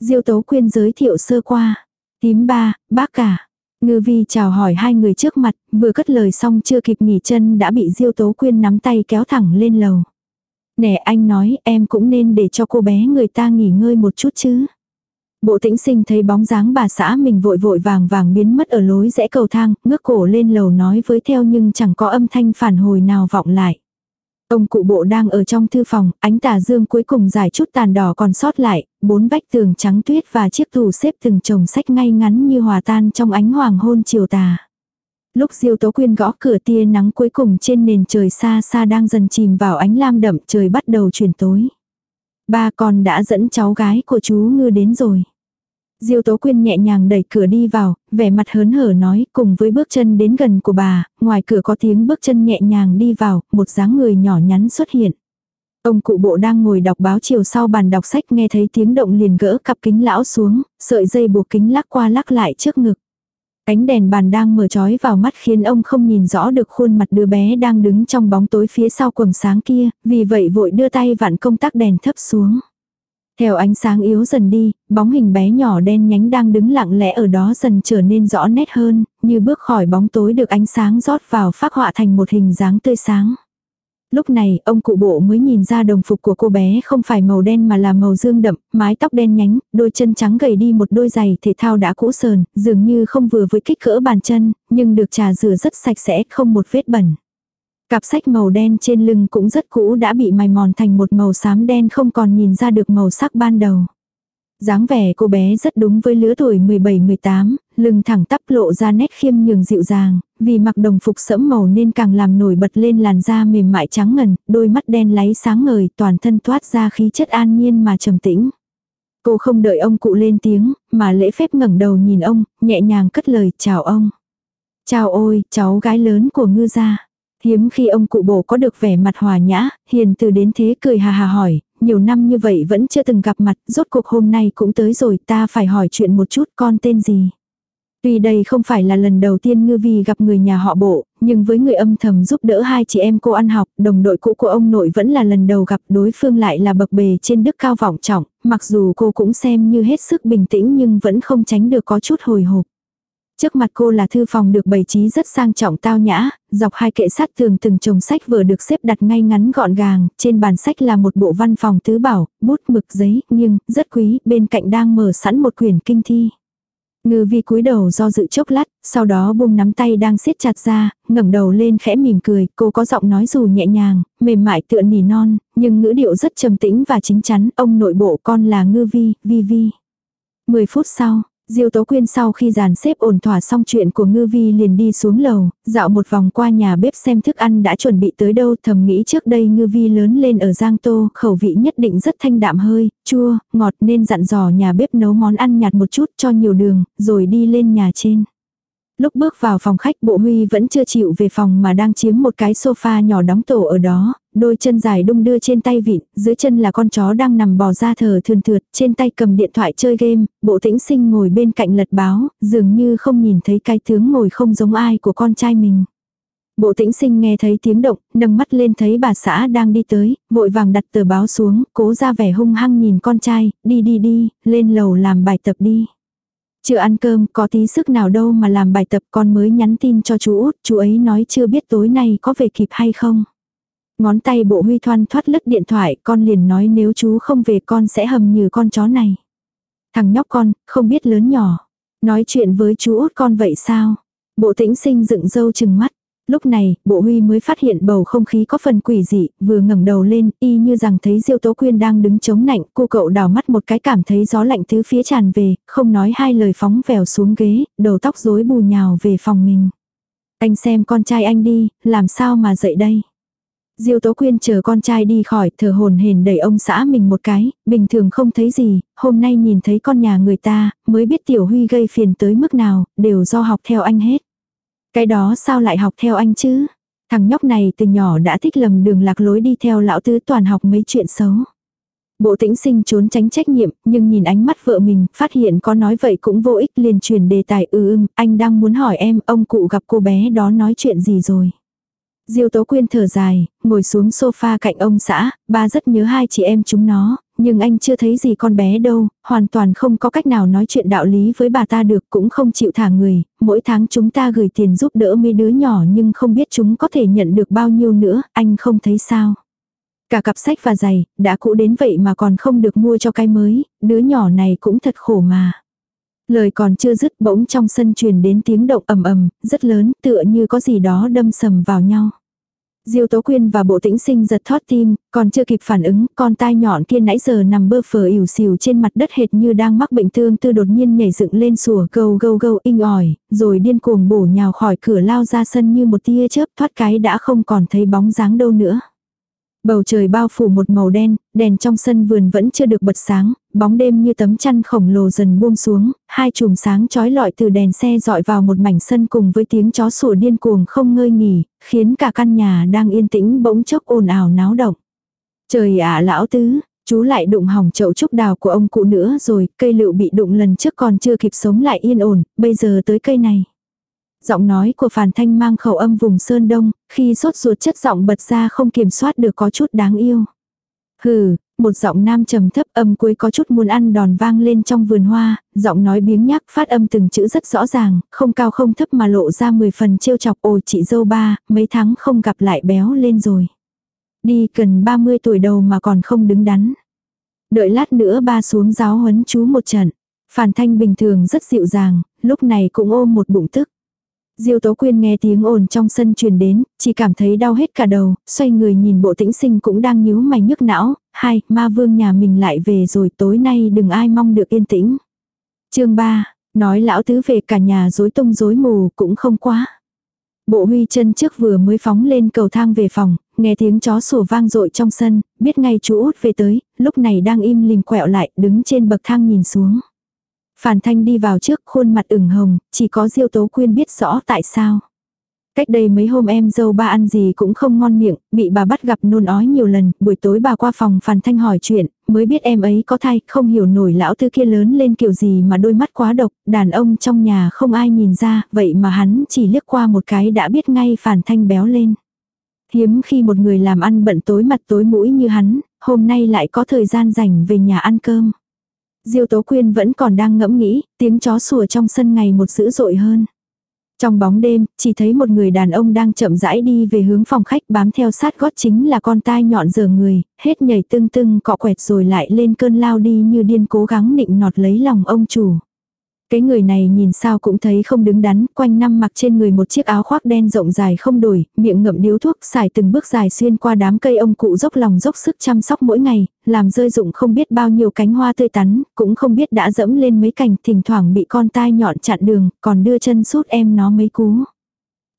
Diêu Tố Quyên giới thiệu sơ qua. Thím ba, bác cả. Ngư vi chào hỏi hai người trước mặt, vừa cất lời xong chưa kịp nghỉ chân đã bị Diêu Tố Quyên nắm tay kéo thẳng lên lầu. Nè anh nói em cũng nên để cho cô bé người ta nghỉ ngơi một chút chứ. Bộ tĩnh sinh thấy bóng dáng bà xã mình vội vội vàng vàng biến mất ở lối rẽ cầu thang, ngước cổ lên lầu nói với theo nhưng chẳng có âm thanh phản hồi nào vọng lại. Ông cụ bộ đang ở trong thư phòng, ánh tà dương cuối cùng giải chút tàn đỏ còn sót lại, bốn vách tường trắng tuyết và chiếc tủ xếp từng chồng sách ngay ngắn như hòa tan trong ánh hoàng hôn chiều tà. Lúc Diêu Tố Quyên gõ cửa tia nắng cuối cùng trên nền trời xa xa đang dần chìm vào ánh lam đậm trời bắt đầu chuyển tối. Ba con đã dẫn cháu gái của chú ngư đến rồi. Diêu Tố Quyên nhẹ nhàng đẩy cửa đi vào, vẻ mặt hớn hở nói cùng với bước chân đến gần của bà, ngoài cửa có tiếng bước chân nhẹ nhàng đi vào, một dáng người nhỏ nhắn xuất hiện. Ông cụ bộ đang ngồi đọc báo chiều sau bàn đọc sách nghe thấy tiếng động liền gỡ cặp kính lão xuống, sợi dây buộc kính lắc qua lắc lại trước ngực. Ánh đèn bàn đang mở trói vào mắt khiến ông không nhìn rõ được khuôn mặt đứa bé đang đứng trong bóng tối phía sau quầng sáng kia, vì vậy vội đưa tay vặn công tắc đèn thấp xuống. Theo ánh sáng yếu dần đi, bóng hình bé nhỏ đen nhánh đang đứng lặng lẽ ở đó dần trở nên rõ nét hơn, như bước khỏi bóng tối được ánh sáng rót vào phát họa thành một hình dáng tươi sáng. Lúc này, ông cụ bộ mới nhìn ra đồng phục của cô bé không phải màu đen mà là màu dương đậm, mái tóc đen nhánh, đôi chân trắng gầy đi một đôi giày thể thao đã cũ sờn, dường như không vừa với kích cỡ bàn chân, nhưng được trà rửa rất sạch sẽ, không một vết bẩn. Cặp sách màu đen trên lưng cũng rất cũ đã bị mài mòn thành một màu xám đen không còn nhìn ra được màu sắc ban đầu. dáng vẻ cô bé rất đúng với lứa tuổi 17-18, lưng thẳng tắp lộ ra nét khiêm nhường dịu dàng, vì mặc đồng phục sẫm màu nên càng làm nổi bật lên làn da mềm mại trắng ngần, đôi mắt đen láy sáng ngời, toàn thân toát ra khí chất an nhiên mà trầm tĩnh. Cô không đợi ông cụ lên tiếng, mà lễ phép ngẩng đầu nhìn ông, nhẹ nhàng cất lời chào ông. Chào ôi, cháu gái lớn của ngư gia. Hiếm khi ông cụ bổ có được vẻ mặt hòa nhã, hiền từ đến thế cười hà hà hỏi, nhiều năm như vậy vẫn chưa từng gặp mặt, rốt cuộc hôm nay cũng tới rồi ta phải hỏi chuyện một chút con tên gì. Tuy đây không phải là lần đầu tiên ngư vi gặp người nhà họ bộ, nhưng với người âm thầm giúp đỡ hai chị em cô ăn học, đồng đội cũ của ông nội vẫn là lần đầu gặp đối phương lại là bậc bề trên đức cao vọng trọng, mặc dù cô cũng xem như hết sức bình tĩnh nhưng vẫn không tránh được có chút hồi hộp. Trước mặt cô là thư phòng được bày trí rất sang trọng tao nhã, dọc hai kệ sát tường từng chồng sách vừa được xếp đặt ngay ngắn gọn gàng, trên bàn sách là một bộ văn phòng tứ bảo, bút mực giấy, nhưng rất quý, bên cạnh đang mở sẵn một quyển kinh thi. Ngư vi cúi đầu do dự chốc lát, sau đó buông nắm tay đang siết chặt ra, ngẩng đầu lên khẽ mỉm cười, cô có giọng nói dù nhẹ nhàng, mềm mại tựa nỉ non, nhưng ngữ điệu rất trầm tĩnh và chính chắn, ông nội bộ con là ngư vi, vi vi. Mười phút sau, Diêu Tố Quyên sau khi dàn xếp ổn thỏa xong chuyện của Ngư Vi liền đi xuống lầu, dạo một vòng qua nhà bếp xem thức ăn đã chuẩn bị tới đâu thầm nghĩ trước đây Ngư Vi lớn lên ở Giang Tô, khẩu vị nhất định rất thanh đạm hơi, chua, ngọt nên dặn dò nhà bếp nấu món ăn nhạt một chút cho nhiều đường, rồi đi lên nhà trên. Lúc bước vào phòng khách bộ huy vẫn chưa chịu về phòng mà đang chiếm một cái sofa nhỏ đóng tổ ở đó, đôi chân dài đung đưa trên tay vịn, dưới chân là con chó đang nằm bò ra thở thườn thượt, trên tay cầm điện thoại chơi game, bộ tĩnh sinh ngồi bên cạnh lật báo, dường như không nhìn thấy cái tướng ngồi không giống ai của con trai mình. Bộ tĩnh sinh nghe thấy tiếng động, nâng mắt lên thấy bà xã đang đi tới, vội vàng đặt tờ báo xuống, cố ra vẻ hung hăng nhìn con trai, đi đi đi, lên lầu làm bài tập đi. Chưa ăn cơm, có tí sức nào đâu mà làm bài tập con mới nhắn tin cho chú út, chú ấy nói chưa biết tối nay có về kịp hay không. Ngón tay bộ huy thoan thoát lứt điện thoại, con liền nói nếu chú không về con sẽ hầm như con chó này. Thằng nhóc con, không biết lớn nhỏ. Nói chuyện với chú út con vậy sao? Bộ tĩnh sinh dựng dâu chừng mắt. Lúc này, bộ huy mới phát hiện bầu không khí có phần quỷ dị, vừa ngẩng đầu lên, y như rằng thấy Diêu Tố Quyên đang đứng chống nạnh, cô cậu đảo mắt một cái cảm thấy gió lạnh thứ phía tràn về, không nói hai lời phóng vèo xuống ghế, đầu tóc rối bù nhào về phòng mình. Anh xem con trai anh đi, làm sao mà dậy đây? Diêu Tố Quyên chờ con trai đi khỏi, thở hồn hển đẩy ông xã mình một cái, bình thường không thấy gì, hôm nay nhìn thấy con nhà người ta, mới biết Tiểu Huy gây phiền tới mức nào, đều do học theo anh hết. Cái đó sao lại học theo anh chứ? Thằng nhóc này từ nhỏ đã thích lầm đường lạc lối đi theo lão tứ toàn học mấy chuyện xấu. Bộ tĩnh sinh trốn tránh trách nhiệm, nhưng nhìn ánh mắt vợ mình, phát hiện có nói vậy cũng vô ích liền truyền đề tài ừ, ư ưm, anh đang muốn hỏi em, ông cụ gặp cô bé đó nói chuyện gì rồi. Diêu Tố Quyên thở dài, ngồi xuống sofa cạnh ông xã, ba rất nhớ hai chị em chúng nó, nhưng anh chưa thấy gì con bé đâu, hoàn toàn không có cách nào nói chuyện đạo lý với bà ta được cũng không chịu thả người, mỗi tháng chúng ta gửi tiền giúp đỡ mấy đứa nhỏ nhưng không biết chúng có thể nhận được bao nhiêu nữa, anh không thấy sao. Cả cặp sách và giày, đã cũ đến vậy mà còn không được mua cho cái mới, đứa nhỏ này cũng thật khổ mà. Lời còn chưa dứt bỗng trong sân truyền đến tiếng động ầm ầm, rất lớn, tựa như có gì đó đâm sầm vào nhau. Diêu Tố Quyên và Bộ Tĩnh Sinh giật thót tim, còn chưa kịp phản ứng, con tai nhọn kia nãy giờ nằm bơ phờ ỉu xìu trên mặt đất hệt như đang mắc bệnh thương tư đột nhiên nhảy dựng lên sủa gâu gâu gâu inh ỏi, rồi điên cuồng bổ nhào khỏi cửa lao ra sân như một tia chớp thoát cái đã không còn thấy bóng dáng đâu nữa. Bầu trời bao phủ một màu đen, đèn trong sân vườn vẫn chưa được bật sáng, bóng đêm như tấm chăn khổng lồ dần buông xuống, hai chùm sáng chói lọi từ đèn xe dọi vào một mảnh sân cùng với tiếng chó sủa điên cuồng không ngơi nghỉ, khiến cả căn nhà đang yên tĩnh bỗng chốc ồn ào náo động. Trời ạ lão tứ, chú lại đụng hỏng chậu trúc đào của ông cụ nữa rồi, cây lựu bị đụng lần trước còn chưa kịp sống lại yên ổn, bây giờ tới cây này. Giọng nói của Phàn Thanh mang khẩu âm vùng Sơn Đông, khi sốt ruột chất giọng bật ra không kiểm soát được có chút đáng yêu. Hừ, một giọng nam trầm thấp âm cuối có chút muốn ăn đòn vang lên trong vườn hoa, giọng nói biếng nhác phát âm từng chữ rất rõ ràng, không cao không thấp mà lộ ra 10 phần trêu chọc ôi chị dâu ba, mấy tháng không gặp lại béo lên rồi. Đi cần 30 tuổi đầu mà còn không đứng đắn. Đợi lát nữa ba xuống giáo huấn chú một trận. Phản thanh bình thường rất dịu dàng, lúc này cũng ôm một bụng tức. Diêu Tố Quyên nghe tiếng ồn trong sân truyền đến, chỉ cảm thấy đau hết cả đầu, xoay người nhìn bộ tĩnh sinh cũng đang nhíu mày nhức não, hai, ma vương nhà mình lại về rồi tối nay đừng ai mong được yên tĩnh. chương 3, nói lão tứ về cả nhà rối tung rối mù cũng không quá. Bộ huy chân trước vừa mới phóng lên cầu thang về phòng, nghe tiếng chó sủa vang dội trong sân, biết ngay chú út về tới, lúc này đang im lìm quẹo lại, đứng trên bậc thang nhìn xuống. Phản Thanh đi vào trước khuôn mặt ửng hồng, chỉ có Diêu Tố Quyên biết rõ tại sao. Cách đây mấy hôm em dâu ba ăn gì cũng không ngon miệng, bị bà bắt gặp nôn ói nhiều lần, buổi tối bà qua phòng Phản Thanh hỏi chuyện, mới biết em ấy có thai, không hiểu nổi lão tư kia lớn lên kiểu gì mà đôi mắt quá độc, đàn ông trong nhà không ai nhìn ra, vậy mà hắn chỉ liếc qua một cái đã biết ngay Phản Thanh béo lên. Hiếm khi một người làm ăn bận tối mặt tối mũi như hắn, hôm nay lại có thời gian rảnh về nhà ăn cơm. Diêu Tố Quyên vẫn còn đang ngẫm nghĩ, tiếng chó sủa trong sân ngày một dữ dội hơn. Trong bóng đêm, chỉ thấy một người đàn ông đang chậm rãi đi về hướng phòng khách bám theo sát gót chính là con tai nhọn giờ người, hết nhảy tưng tưng cọ quẹt rồi lại lên cơn lao đi như điên cố gắng nịnh nọt lấy lòng ông chủ. Cái người này nhìn sao cũng thấy không đứng đắn, quanh năm mặc trên người một chiếc áo khoác đen rộng dài không đổi, miệng ngậm điếu thuốc, xài từng bước dài xuyên qua đám cây ông cụ dốc lòng dốc sức chăm sóc mỗi ngày, làm rơi rụng không biết bao nhiêu cánh hoa tươi tắn, cũng không biết đã dẫm lên mấy cành, thỉnh thoảng bị con tai nhọn chặn đường, còn đưa chân sút em nó mấy cú.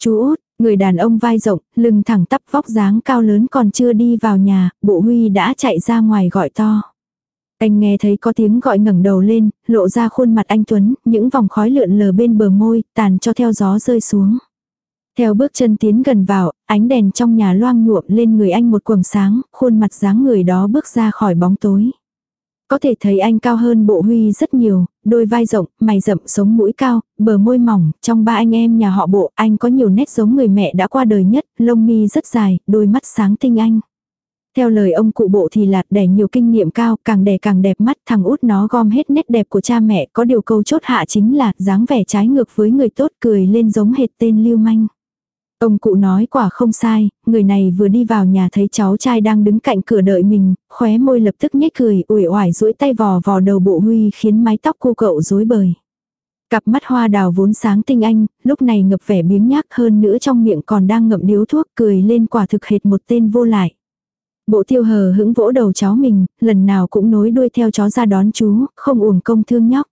Chú út, người đàn ông vai rộng, lưng thẳng tắp vóc dáng cao lớn còn chưa đi vào nhà, bộ huy đã chạy ra ngoài gọi to. Anh nghe thấy có tiếng gọi ngẩng đầu lên, lộ ra khuôn mặt anh Tuấn, những vòng khói lượn lờ bên bờ môi, tàn cho theo gió rơi xuống. Theo bước chân tiến gần vào, ánh đèn trong nhà loang nhuộm lên người anh một quầng sáng, khuôn mặt dáng người đó bước ra khỏi bóng tối. Có thể thấy anh cao hơn bộ huy rất nhiều, đôi vai rộng, mày rậm, sống mũi cao, bờ môi mỏng, trong ba anh em nhà họ bộ, anh có nhiều nét giống người mẹ đã qua đời nhất, lông mi rất dài, đôi mắt sáng tinh anh. Theo lời ông cụ bộ thì lạt đẻ nhiều kinh nghiệm cao, càng đẻ càng đẹp mắt, thằng út nó gom hết nét đẹp của cha mẹ, có điều câu chốt hạ chính là dáng vẻ trái ngược với người tốt cười lên giống hệt tên lưu manh. Ông cụ nói quả không sai, người này vừa đi vào nhà thấy cháu trai đang đứng cạnh cửa đợi mình, khóe môi lập tức nhếch cười, uể oải duỗi tay vò vò đầu bộ huy khiến mái tóc cô cậu rối bời. Cặp mắt hoa đào vốn sáng tinh anh, lúc này ngập vẻ biếng nhác hơn nữa trong miệng còn đang ngậm điếu thuốc cười lên quả thực hệt một tên vô lại. Bộ tiêu hờ hững vỗ đầu cháu mình, lần nào cũng nối đuôi theo chó ra đón chú, không uổng công thương nhóc.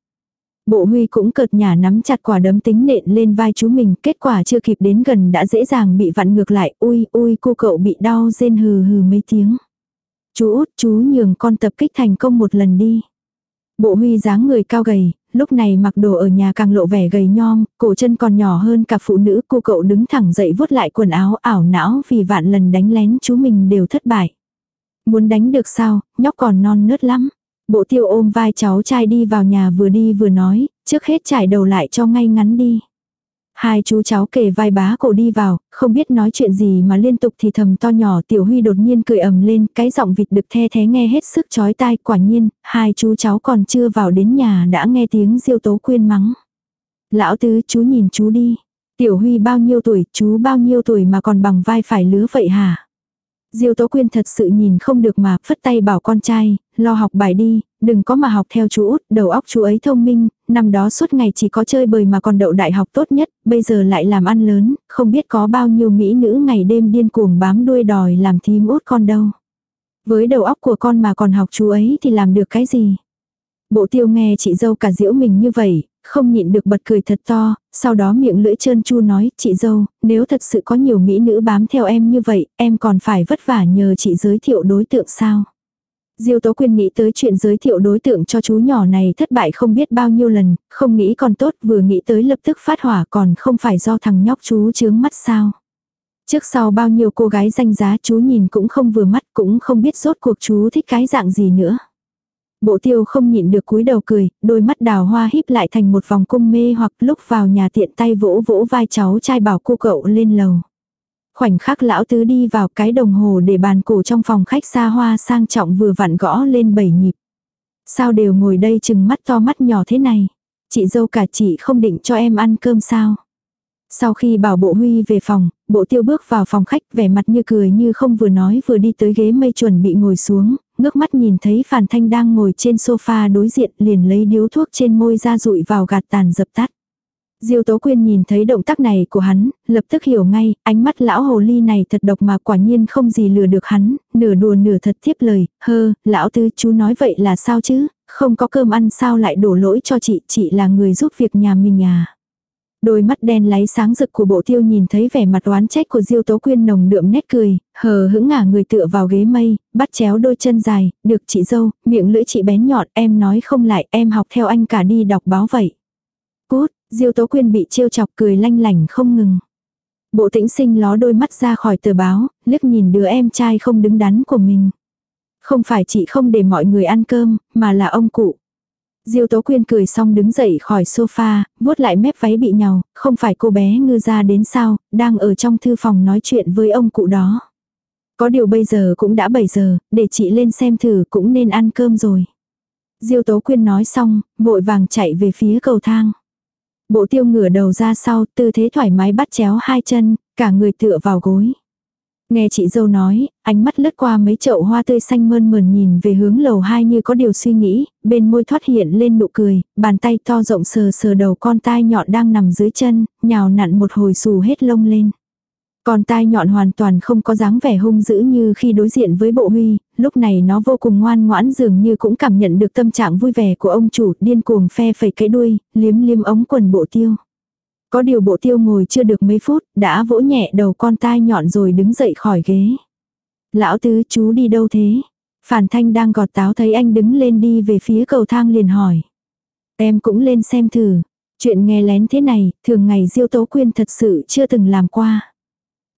Bộ huy cũng cợt nhả nắm chặt quả đấm tính nện lên vai chú mình, kết quả chưa kịp đến gần đã dễ dàng bị vặn ngược lại, ui ui cô cậu bị đau rên hừ hừ mấy tiếng. Chú út chú nhường con tập kích thành công một lần đi. Bộ huy dáng người cao gầy, lúc này mặc đồ ở nhà càng lộ vẻ gầy nhom, cổ chân còn nhỏ hơn cả phụ nữ, cô cậu đứng thẳng dậy vuốt lại quần áo ảo não vì vạn lần đánh lén chú mình đều thất bại. Muốn đánh được sao, nhóc còn non nớt lắm. Bộ tiêu ôm vai cháu trai đi vào nhà vừa đi vừa nói, trước hết trải đầu lại cho ngay ngắn đi. Hai chú cháu kề vai bá cổ đi vào, không biết nói chuyện gì mà liên tục thì thầm to nhỏ tiểu huy đột nhiên cười ầm lên, cái giọng vịt được the thế nghe hết sức chói tai quả nhiên, hai chú cháu còn chưa vào đến nhà đã nghe tiếng diêu tố quyên mắng. Lão tứ chú nhìn chú đi, tiểu huy bao nhiêu tuổi, chú bao nhiêu tuổi mà còn bằng vai phải lứa vậy hả? Diêu Tố Quyên thật sự nhìn không được mà, phất tay bảo con trai, lo học bài đi, đừng có mà học theo chú út, đầu óc chú ấy thông minh, năm đó suốt ngày chỉ có chơi bời mà còn đậu đại học tốt nhất, bây giờ lại làm ăn lớn, không biết có bao nhiêu mỹ nữ ngày đêm điên cuồng bám đuôi đòi làm thím út con đâu. Với đầu óc của con mà còn học chú ấy thì làm được cái gì? Bộ tiêu nghe chị dâu cả diễu mình như vậy, không nhịn được bật cười thật to, sau đó miệng lưỡi trơn chu nói, chị dâu, nếu thật sự có nhiều mỹ nữ bám theo em như vậy, em còn phải vất vả nhờ chị giới thiệu đối tượng sao. Diêu Tố Quyên nghĩ tới chuyện giới thiệu đối tượng cho chú nhỏ này thất bại không biết bao nhiêu lần, không nghĩ còn tốt vừa nghĩ tới lập tức phát hỏa còn không phải do thằng nhóc chú chướng mắt sao. Trước sau bao nhiêu cô gái danh giá chú nhìn cũng không vừa mắt cũng không biết rốt cuộc chú thích cái dạng gì nữa. Bộ tiêu không nhịn được cúi đầu cười, đôi mắt đào hoa híp lại thành một vòng cung mê hoặc lúc vào nhà tiện tay vỗ vỗ vai cháu trai bảo cô cậu lên lầu. Khoảnh khắc lão tứ đi vào cái đồng hồ để bàn cổ trong phòng khách xa hoa sang trọng vừa vặn gõ lên bảy nhịp. Sao đều ngồi đây chừng mắt to mắt nhỏ thế này? Chị dâu cả chị không định cho em ăn cơm sao? Sau khi bảo bộ huy về phòng, bộ tiêu bước vào phòng khách vẻ mặt như cười như không vừa nói vừa đi tới ghế mây chuẩn bị ngồi xuống, ngước mắt nhìn thấy Phàn Thanh đang ngồi trên sofa đối diện liền lấy điếu thuốc trên môi ra rụi vào gạt tàn dập tắt. Diêu Tố Quyên nhìn thấy động tác này của hắn, lập tức hiểu ngay, ánh mắt lão hồ ly này thật độc mà quả nhiên không gì lừa được hắn, nửa đùa nửa thật tiếp lời, hơ, lão tư chú nói vậy là sao chứ, không có cơm ăn sao lại đổ lỗi cho chị, chị là người giúp việc nhà mình à. Đôi mắt đen láy sáng rực của bộ tiêu nhìn thấy vẻ mặt oán trách của Diêu Tố Quyên nồng đượm nét cười, hờ hững ngả người tựa vào ghế mây, bắt chéo đôi chân dài, được chị dâu, miệng lưỡi chị bén nhọn, em nói không lại, em học theo anh cả đi đọc báo vậy. Cút, Diêu Tố Quyên bị trêu chọc cười lanh lảnh không ngừng. Bộ tĩnh sinh ló đôi mắt ra khỏi tờ báo, liếc nhìn đứa em trai không đứng đắn của mình. Không phải chị không để mọi người ăn cơm, mà là ông cụ. Diêu Tố Quyên cười xong đứng dậy khỏi sofa, vuốt lại mép váy bị nhàu, không phải cô bé ngư ra đến sao, đang ở trong thư phòng nói chuyện với ông cụ đó. Có điều bây giờ cũng đã 7 giờ, để chị lên xem thử cũng nên ăn cơm rồi. Diêu Tố Quyên nói xong, vội vàng chạy về phía cầu thang. Bộ tiêu ngửa đầu ra sau, tư thế thoải mái bắt chéo hai chân, cả người tựa vào gối. Nghe chị dâu nói, ánh mắt lướt qua mấy chậu hoa tươi xanh mơn mờn nhìn về hướng lầu hai như có điều suy nghĩ, bên môi thoát hiện lên nụ cười, bàn tay to rộng sờ sờ đầu con tai nhọn đang nằm dưới chân, nhào nặn một hồi xù hết lông lên. Con tai nhọn hoàn toàn không có dáng vẻ hung dữ như khi đối diện với bộ huy, lúc này nó vô cùng ngoan ngoãn dường như cũng cảm nhận được tâm trạng vui vẻ của ông chủ điên cuồng phe phẩy cái đuôi, liếm liếm ống quần bộ tiêu. Có điều bộ tiêu ngồi chưa được mấy phút, đã vỗ nhẹ đầu con tai nhọn rồi đứng dậy khỏi ghế. Lão tứ chú đi đâu thế? Phản thanh đang gọt táo thấy anh đứng lên đi về phía cầu thang liền hỏi. Em cũng lên xem thử. Chuyện nghe lén thế này, thường ngày Diêu Tố Quyên thật sự chưa từng làm qua.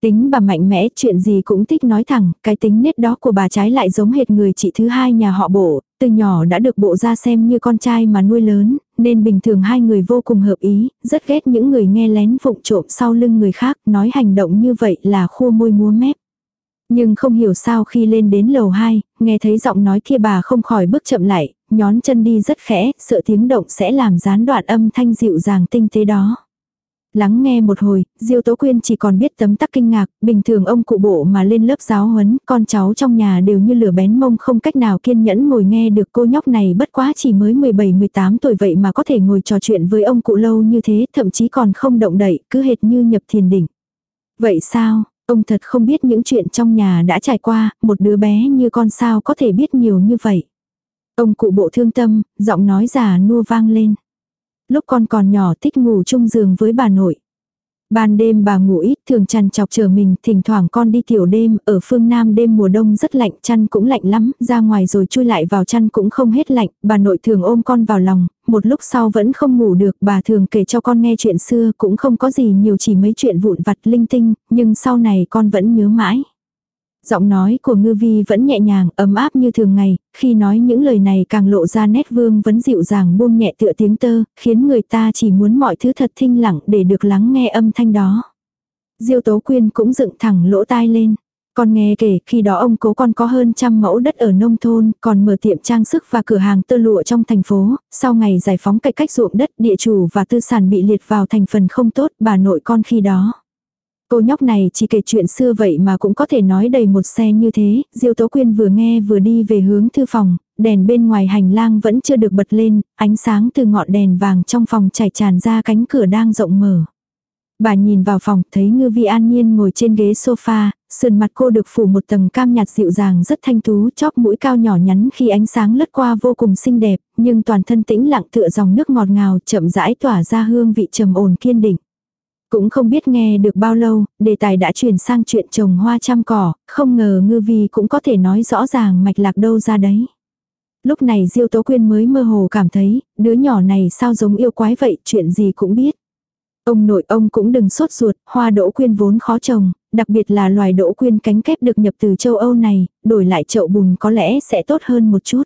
Tính bà mạnh mẽ, chuyện gì cũng thích nói thẳng, cái tính nết đó của bà trái lại giống hệt người chị thứ hai nhà họ bộ, từ nhỏ đã được bộ ra xem như con trai mà nuôi lớn, nên bình thường hai người vô cùng hợp ý, rất ghét những người nghe lén vụng trộm sau lưng người khác, nói hành động như vậy là khua môi múa mép. Nhưng không hiểu sao khi lên đến lầu 2, nghe thấy giọng nói kia bà không khỏi bước chậm lại, nhón chân đi rất khẽ, sợ tiếng động sẽ làm gián đoạn âm thanh dịu dàng tinh tế đó. Lắng nghe một hồi, Diêu Tố Quyên chỉ còn biết tấm tắc kinh ngạc, bình thường ông cụ bộ mà lên lớp giáo huấn, con cháu trong nhà đều như lửa bén mông không cách nào kiên nhẫn ngồi nghe được cô nhóc này bất quá chỉ mới 17-18 tuổi vậy mà có thể ngồi trò chuyện với ông cụ lâu như thế, thậm chí còn không động đậy, cứ hệt như nhập thiền đỉnh. Vậy sao, ông thật không biết những chuyện trong nhà đã trải qua, một đứa bé như con sao có thể biết nhiều như vậy. Ông cụ bộ thương tâm, giọng nói già nua vang lên lúc con còn nhỏ thích ngủ chung giường với bà nội. Ban đêm bà ngủ ít thường chăn chọc chờ mình, thỉnh thoảng con đi tiểu đêm, ở phương Nam đêm mùa đông rất lạnh, chăn cũng lạnh lắm, ra ngoài rồi chui lại vào chăn cũng không hết lạnh, bà nội thường ôm con vào lòng, một lúc sau vẫn không ngủ được, bà thường kể cho con nghe chuyện xưa, cũng không có gì nhiều chỉ mấy chuyện vụn vặt linh tinh, nhưng sau này con vẫn nhớ mãi. Giọng nói của ngư vi vẫn nhẹ nhàng, ấm áp như thường ngày, khi nói những lời này càng lộ ra nét vương vấn dịu dàng buông nhẹ tựa tiếng tơ, khiến người ta chỉ muốn mọi thứ thật thinh lặng để được lắng nghe âm thanh đó. Diêu Tố Quyên cũng dựng thẳng lỗ tai lên. Con nghe kể, khi đó ông cố con có hơn trăm mẫu đất ở nông thôn, còn mở tiệm trang sức và cửa hàng tơ lụa trong thành phố, sau ngày giải phóng cải cách ruộng đất, địa chủ và tư sản bị liệt vào thành phần không tốt, bà nội con khi đó. Cô nhóc này chỉ kể chuyện xưa vậy mà cũng có thể nói đầy một xe như thế, Diêu Tố Quyên vừa nghe vừa đi về hướng thư phòng, đèn bên ngoài hành lang vẫn chưa được bật lên, ánh sáng từ ngọn đèn vàng trong phòng chảy tràn ra cánh cửa đang rộng mở. Bà nhìn vào phòng, thấy ngư vi an nhiên ngồi trên ghế sofa, sườn mặt cô được phủ một tầng cam nhạt dịu dàng rất thanh tú, chóp mũi cao nhỏ nhắn khi ánh sáng lướt qua vô cùng xinh đẹp, nhưng toàn thân tĩnh lặng tựa dòng nước ngọt ngào chậm rãi tỏa ra hương vị trầm ổn kiên định. Cũng không biết nghe được bao lâu, đề tài đã chuyển sang chuyện trồng hoa trăm cỏ, không ngờ ngư vi cũng có thể nói rõ ràng mạch lạc đâu ra đấy. Lúc này Diêu Tố Quyên mới mơ hồ cảm thấy, đứa nhỏ này sao giống yêu quái vậy, chuyện gì cũng biết. Ông nội ông cũng đừng sốt ruột, hoa đỗ quyên vốn khó trồng, đặc biệt là loài đỗ quyên cánh kép được nhập từ châu Âu này, đổi lại chậu bùn có lẽ sẽ tốt hơn một chút.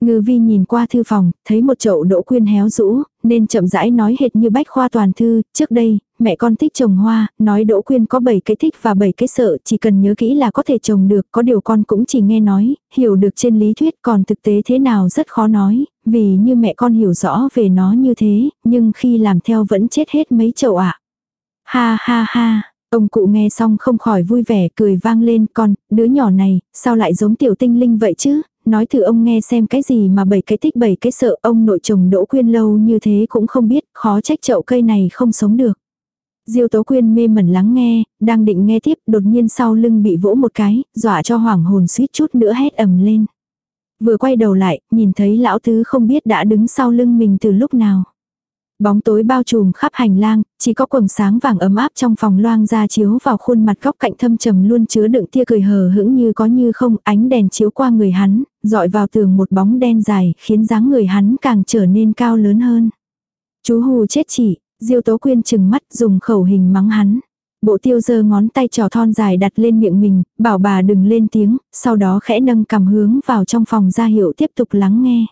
Ngư vi nhìn qua thư phòng, thấy một chậu đỗ quyên héo rũ, nên chậm rãi nói hệt như bách khoa toàn thư, trước đây, mẹ con thích trồng hoa, nói đỗ quyên có 7 cái thích và 7 cái sợ, chỉ cần nhớ kỹ là có thể trồng được, có điều con cũng chỉ nghe nói, hiểu được trên lý thuyết còn thực tế thế nào rất khó nói, vì như mẹ con hiểu rõ về nó như thế, nhưng khi làm theo vẫn chết hết mấy chậu ạ. Ha ha ha. Ông cụ nghe xong không khỏi vui vẻ cười vang lên con, đứa nhỏ này, sao lại giống tiểu tinh linh vậy chứ, nói thử ông nghe xem cái gì mà bảy cái thích bảy cái sợ ông nội chồng đỗ quyên lâu như thế cũng không biết, khó trách chậu cây này không sống được. Diêu Tố Quyên mê mẩn lắng nghe, đang định nghe tiếp, đột nhiên sau lưng bị vỗ một cái, dọa cho hoảng hồn suýt chút nữa hét ầm lên. Vừa quay đầu lại, nhìn thấy lão tứ không biết đã đứng sau lưng mình từ lúc nào. Bóng tối bao trùm khắp hành lang, chỉ có quầng sáng vàng ấm áp trong phòng loang ra chiếu vào khuôn mặt góc cạnh thâm trầm luôn chứa đựng tia cười hờ hững như có như không, ánh đèn chiếu qua người hắn, dọi vào tường một bóng đen dài, khiến dáng người hắn càng trở nên cao lớn hơn. Chú hù chết chỉ, Diêu Tố Quyên chừng mắt dùng khẩu hình mắng hắn. Bộ tiêu giơ ngón tay trò thon dài đặt lên miệng mình, bảo bà đừng lên tiếng, sau đó khẽ nâng cầm hướng vào trong phòng ra hiệu tiếp tục lắng nghe.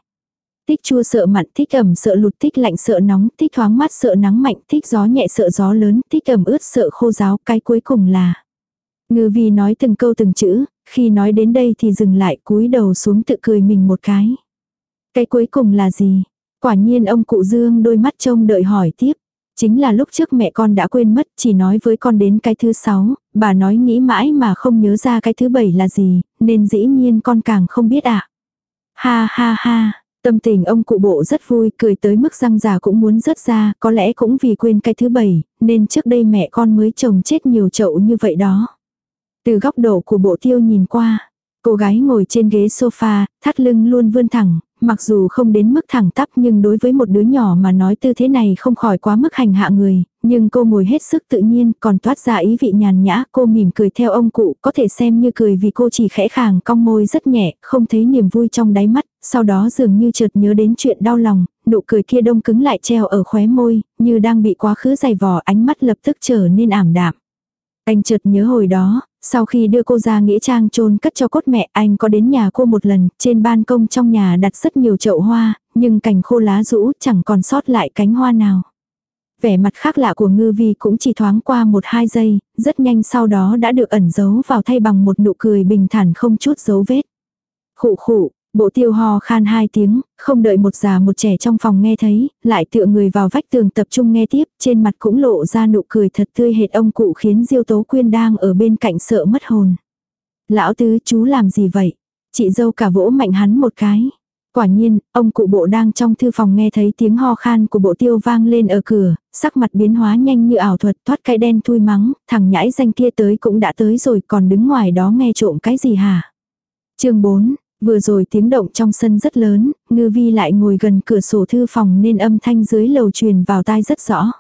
Thích chua sợ mặn, thích ẩm sợ lụt, thích lạnh sợ nóng, thích thoáng mát sợ nắng mạnh, thích gió nhẹ sợ gió lớn, thích ẩm ướt sợ khô giáo, cái cuối cùng là. Ngư vi nói từng câu từng chữ, khi nói đến đây thì dừng lại cúi đầu xuống tự cười mình một cái. Cái cuối cùng là gì? Quả nhiên ông cụ Dương đôi mắt trông đợi hỏi tiếp. Chính là lúc trước mẹ con đã quên mất, chỉ nói với con đến cái thứ sáu, bà nói nghĩ mãi mà không nhớ ra cái thứ bảy là gì, nên dĩ nhiên con càng không biết ạ. À. Ha ha ha, tâm tình ông cụ bộ rất vui, cười tới mức răng già cũng muốn rớt ra, có lẽ cũng vì quên cái thứ bảy, nên trước đây mẹ con mới chồng chết nhiều chậu như vậy đó. Từ góc độ của bộ tiêu nhìn qua, cô gái ngồi trên ghế sofa, thắt lưng luôn vươn thẳng, mặc dù không đến mức thẳng tắp nhưng đối với một đứa nhỏ mà nói tư thế này không khỏi quá mức hành hạ người, nhưng cô ngồi hết sức tự nhiên còn toát ra ý vị nhàn nhã, cô mỉm cười theo ông cụ, có thể xem như cười vì cô chỉ khẽ khàng cong môi rất nhẹ, không thấy niềm vui trong đáy mắt, sau đó dường như chợt nhớ đến chuyện đau lòng, nụ cười kia đông cứng lại treo ở khóe môi, như đang bị quá khứ dày vò ánh mắt lập tức trở nên ảm đạm. Anh chợt nhớ hồi đó, sau khi đưa cô ra nghĩa trang chôn cất cho cốt mẹ anh có đến nhà cô một lần, trên ban công trong nhà đặt rất nhiều chậu hoa, nhưng cành khô lá rũ chẳng còn sót lại cánh hoa nào. Vẻ mặt khác lạ của ngư vi cũng chỉ thoáng qua một hai giây, rất nhanh sau đó đã được ẩn giấu vào thay bằng một nụ cười bình thản không chút dấu vết. Khụ khụ, Bộ tiêu ho khan hai tiếng, không đợi một già một trẻ trong phòng nghe thấy, lại tựa người vào vách tường tập trung nghe tiếp, trên mặt cũng lộ ra nụ cười thật tươi hệt ông cụ khiến Diêu Tố Quyên đang ở bên cạnh sợ mất hồn. Lão tứ chú làm gì vậy? Chị dâu cả vỗ mạnh hắn một cái. Quả nhiên, ông cụ bộ đang trong thư phòng nghe thấy tiếng ho khan của bộ tiêu vang lên ở cửa, sắc mặt biến hóa nhanh như ảo thuật thoát cái đen thui mắng, thằng nhãi danh kia tới cũng đã tới rồi còn đứng ngoài đó nghe trộm cái gì hả? chương 4, Vừa rồi tiếng động trong sân rất lớn, ngư vi lại ngồi gần cửa sổ thư phòng nên âm thanh dưới lầu truyền vào tai rất rõ.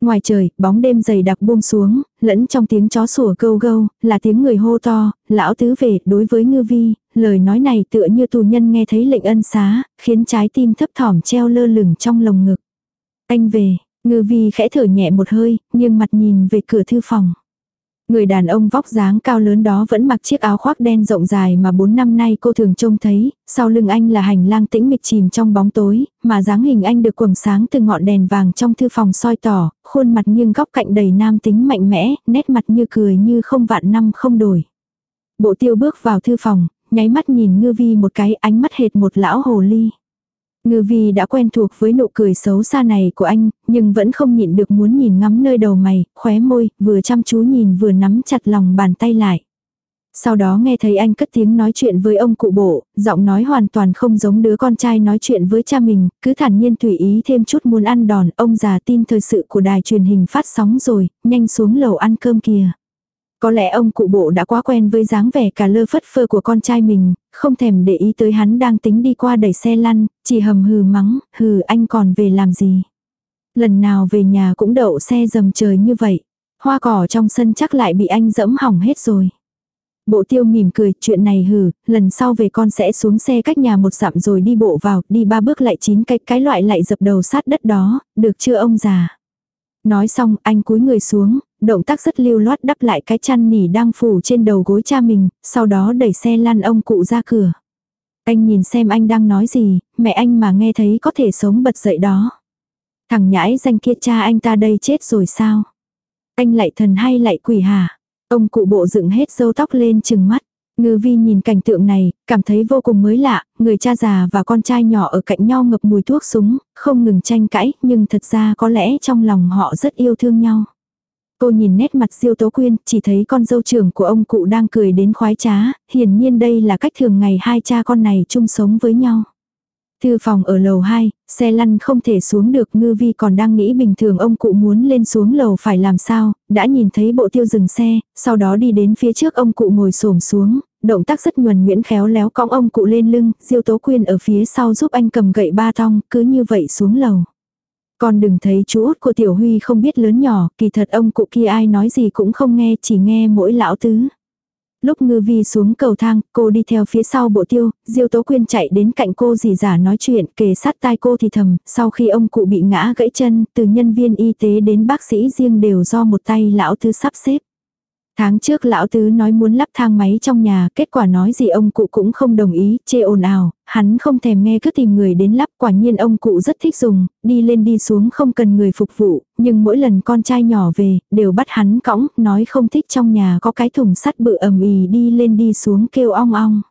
Ngoài trời, bóng đêm dày đặc buông xuống, lẫn trong tiếng chó sủa gâu gâu, là tiếng người hô to, lão tứ về, đối với ngư vi, lời nói này tựa như tù nhân nghe thấy lệnh ân xá, khiến trái tim thấp thỏm treo lơ lửng trong lồng ngực. Anh về, ngư vi khẽ thở nhẹ một hơi, nhưng mặt nhìn về cửa thư phòng. Người đàn ông vóc dáng cao lớn đó vẫn mặc chiếc áo khoác đen rộng dài mà 4 năm nay cô thường trông thấy, sau lưng anh là hành lang tĩnh mịch chìm trong bóng tối, mà dáng hình anh được quầng sáng từ ngọn đèn vàng trong thư phòng soi tỏ, khuôn mặt nghiêng góc cạnh đầy nam tính mạnh mẽ, nét mặt như cười như không vạn năm không đổi. Bộ tiêu bước vào thư phòng, nháy mắt nhìn ngư vi một cái ánh mắt hệt một lão hồ ly. Ngư vi đã quen thuộc với nụ cười xấu xa này của anh, nhưng vẫn không nhịn được muốn nhìn ngắm nơi đầu mày, khóe môi, vừa chăm chú nhìn vừa nắm chặt lòng bàn tay lại. Sau đó nghe thấy anh cất tiếng nói chuyện với ông cụ bộ, giọng nói hoàn toàn không giống đứa con trai nói chuyện với cha mình, cứ thản nhiên tùy ý thêm chút muốn ăn đòn, ông già tin thời sự của đài truyền hình phát sóng rồi, nhanh xuống lầu ăn cơm kìa. Có lẽ ông cụ bộ đã quá quen với dáng vẻ cả lơ phất phơ của con trai mình, không thèm để ý tới hắn đang tính đi qua đẩy xe lăn, chỉ hầm hừ mắng, hừ anh còn về làm gì. Lần nào về nhà cũng đậu xe dầm trời như vậy, hoa cỏ trong sân chắc lại bị anh dẫm hỏng hết rồi. Bộ tiêu mỉm cười, chuyện này hừ, lần sau về con sẽ xuống xe cách nhà một dặm rồi đi bộ vào, đi ba bước lại chín cái cái loại lại dập đầu sát đất đó, được chưa ông già. Nói xong anh cúi người xuống, động tác rất lưu loát đắp lại cái chăn nỉ đang phủ trên đầu gối cha mình, sau đó đẩy xe lăn ông cụ ra cửa. Anh nhìn xem anh đang nói gì, mẹ anh mà nghe thấy có thể sống bật dậy đó. Thằng nhãi danh kia cha anh ta đây chết rồi sao? Anh lại thần hay lại quỷ hả? Ông cụ bộ dựng hết râu tóc lên chừng mắt. Ngư vi nhìn cảnh tượng này, cảm thấy vô cùng mới lạ, người cha già và con trai nhỏ ở cạnh nhau ngập mùi thuốc súng, không ngừng tranh cãi, nhưng thật ra có lẽ trong lòng họ rất yêu thương nhau. Cô nhìn nét mặt Diêu Tố Quyên, chỉ thấy con dâu trưởng của ông cụ đang cười đến khoái trá, hiển nhiên đây là cách thường ngày hai cha con này chung sống với nhau. Thư phòng ở lầu 2, xe lăn không thể xuống được ngư vi còn đang nghĩ bình thường ông cụ muốn lên xuống lầu phải làm sao, đã nhìn thấy bộ tiêu dừng xe, sau đó đi đến phía trước ông cụ ngồi xổm xuống, động tác rất nhuần nhuyễn khéo léo cõng ông cụ lên lưng, diêu tố quyên ở phía sau giúp anh cầm gậy ba tong, cứ như vậy xuống lầu. Còn đừng thấy chú út của Tiểu Huy không biết lớn nhỏ, kỳ thật ông cụ kia ai nói gì cũng không nghe, chỉ nghe mỗi lão tứ. Lúc ngư vi xuống cầu thang, cô đi theo phía sau bộ tiêu, Diêu Tố Quyên chạy đến cạnh cô dì giả nói chuyện, kề sát tai cô thì thầm, sau khi ông cụ bị ngã gãy chân, từ nhân viên y tế đến bác sĩ riêng đều do một tay lão tứ sắp xếp. Tháng trước lão tứ nói muốn lắp thang máy trong nhà, kết quả nói gì ông cụ cũng không đồng ý, chê ồn ào, hắn không thèm nghe cứ tìm người đến lắp, quả nhiên ông cụ rất thích dùng, đi lên đi xuống không cần người phục vụ, nhưng mỗi lần con trai nhỏ về, đều bắt hắn cõng, nói không thích trong nhà có cái thùng sắt bự ầm ì đi lên đi xuống kêu ong ong.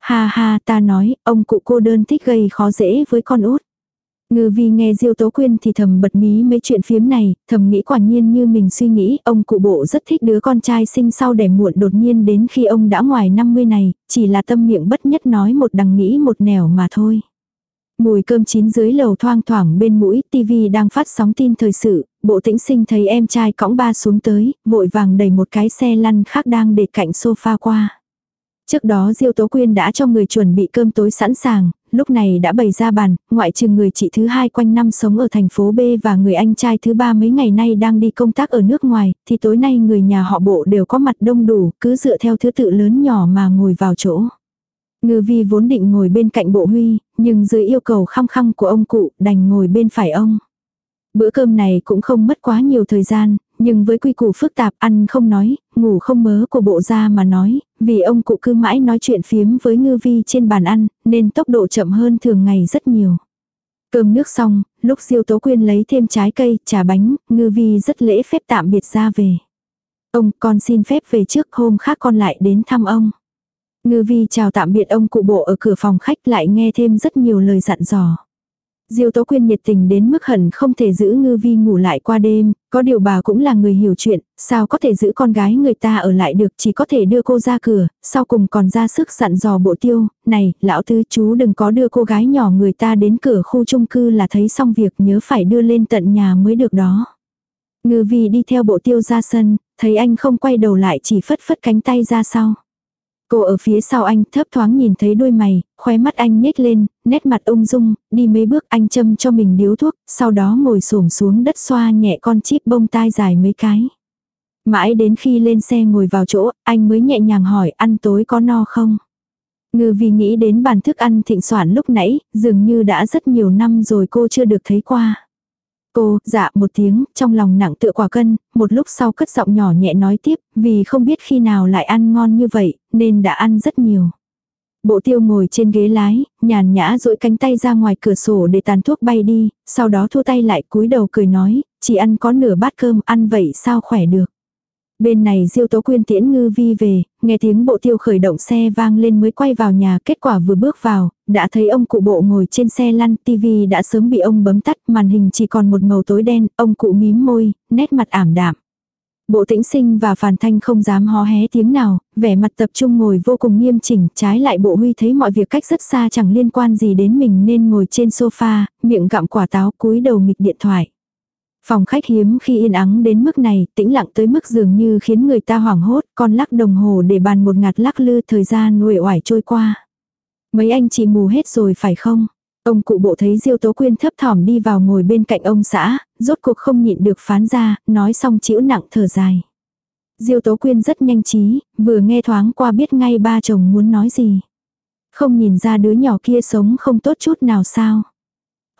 Ha ha ta nói, ông cụ cô đơn thích gây khó dễ với con út. Ngư vi nghe Diêu Tố Quyên thì thầm bật mí mấy chuyện phiếm này, thầm nghĩ quả nhiên như mình suy nghĩ, ông cụ bộ rất thích đứa con trai sinh sau đẻ muộn đột nhiên đến khi ông đã ngoài 50 này, chỉ là tâm miệng bất nhất nói một đằng nghĩ một nẻo mà thôi. Mùi cơm chín dưới lầu thoang thoảng bên mũi, tivi đang phát sóng tin thời sự, bộ tĩnh sinh thấy em trai cõng ba xuống tới, vội vàng đẩy một cái xe lăn khác đang để cạnh sofa qua. Trước đó Diêu Tố Quyên đã cho người chuẩn bị cơm tối sẵn sàng, lúc này đã bày ra bàn, ngoại trừ người chị thứ hai quanh năm sống ở thành phố B và người anh trai thứ ba mấy ngày nay đang đi công tác ở nước ngoài, thì tối nay người nhà họ bộ đều có mặt đông đủ, cứ dựa theo thứ tự lớn nhỏ mà ngồi vào chỗ. Ngư vi vốn định ngồi bên cạnh bộ huy, nhưng dưới yêu cầu khăng khăng của ông cụ đành ngồi bên phải ông. Bữa cơm này cũng không mất quá nhiều thời gian, nhưng với quy củ phức tạp ăn không nói, ngủ không mớ của bộ gia mà nói, vì ông cụ cứ mãi nói chuyện phiếm với ngư vi trên bàn ăn, nên tốc độ chậm hơn thường ngày rất nhiều. Cơm nước xong, lúc Diêu Tố Quyên lấy thêm trái cây, trà bánh, ngư vi rất lễ phép tạm biệt ra về. Ông, con xin phép về trước hôm khác con lại đến thăm ông. Ngư vi chào tạm biệt ông cụ bộ ở cửa phòng khách lại nghe thêm rất nhiều lời dặn dò. Diêu Tố Quyên nhiệt tình đến mức hận không thể giữ ngư vi ngủ lại qua đêm, có điều bà cũng là người hiểu chuyện, sao có thể giữ con gái người ta ở lại được chỉ có thể đưa cô ra cửa, sau cùng còn ra sức dặn dò bộ tiêu, này, lão tứ chú đừng có đưa cô gái nhỏ người ta đến cửa khu chung cư là thấy xong việc nhớ phải đưa lên tận nhà mới được đó. Ngư vi đi theo bộ tiêu ra sân, thấy anh không quay đầu lại chỉ phất phất cánh tay ra sau. Cô ở phía sau anh thấp thoáng nhìn thấy đôi mày, khóe mắt anh nhếch lên, nét mặt ung dung, đi mấy bước anh châm cho mình điếu thuốc, sau đó ngồi xổm xuống đất xoa nhẹ con chip bông tai dài mấy cái. Mãi đến khi lên xe ngồi vào chỗ, anh mới nhẹ nhàng hỏi ăn tối có no không? Ngư vì nghĩ đến bàn thức ăn thịnh soạn lúc nãy, dường như đã rất nhiều năm rồi cô chưa được thấy qua. Cô, dạ một tiếng, trong lòng nặng tựa quả cân, một lúc sau cất giọng nhỏ nhẹ nói tiếp, vì không biết khi nào lại ăn ngon như vậy, nên đã ăn rất nhiều. Bộ tiêu ngồi trên ghế lái, nhàn nhã duỗi cánh tay ra ngoài cửa sổ để tàn thuốc bay đi, sau đó thu tay lại cúi đầu cười nói, chỉ ăn có nửa bát cơm ăn vậy sao khỏe được. Bên này Diêu Tố Quyên tiễn ngư vi về, nghe tiếng bộ tiêu khởi động xe vang lên mới quay vào nhà, kết quả vừa bước vào, đã thấy ông cụ bộ ngồi trên xe lăn, tivi đã sớm bị ông bấm tắt, màn hình chỉ còn một màu tối đen, ông cụ mím môi, nét mặt ảm đạm. Bộ tĩnh sinh và phàn thanh không dám hó hé tiếng nào, vẻ mặt tập trung ngồi vô cùng nghiêm chỉnh, trái lại bộ huy thấy mọi việc cách rất xa chẳng liên quan gì đến mình nên ngồi trên sofa, miệng gặm quả táo cúi đầu nghịch điện thoại. Phòng khách hiếm khi yên ắng đến mức này, tĩnh lặng tới mức dường như khiến người ta hoảng hốt, con lắc đồng hồ để bàn một ngạt lắc lư thời gian uể oải trôi qua. Mấy anh chị mù hết rồi phải không? Ông cụ bộ thấy Diêu Tố Quyên thấp thỏm đi vào ngồi bên cạnh ông xã, rốt cuộc không nhịn được phán ra, nói xong chịu nặng thở dài. Diêu Tố Quyên rất nhanh trí, vừa nghe thoáng qua biết ngay ba chồng muốn nói gì. Không nhìn ra đứa nhỏ kia sống không tốt chút nào sao.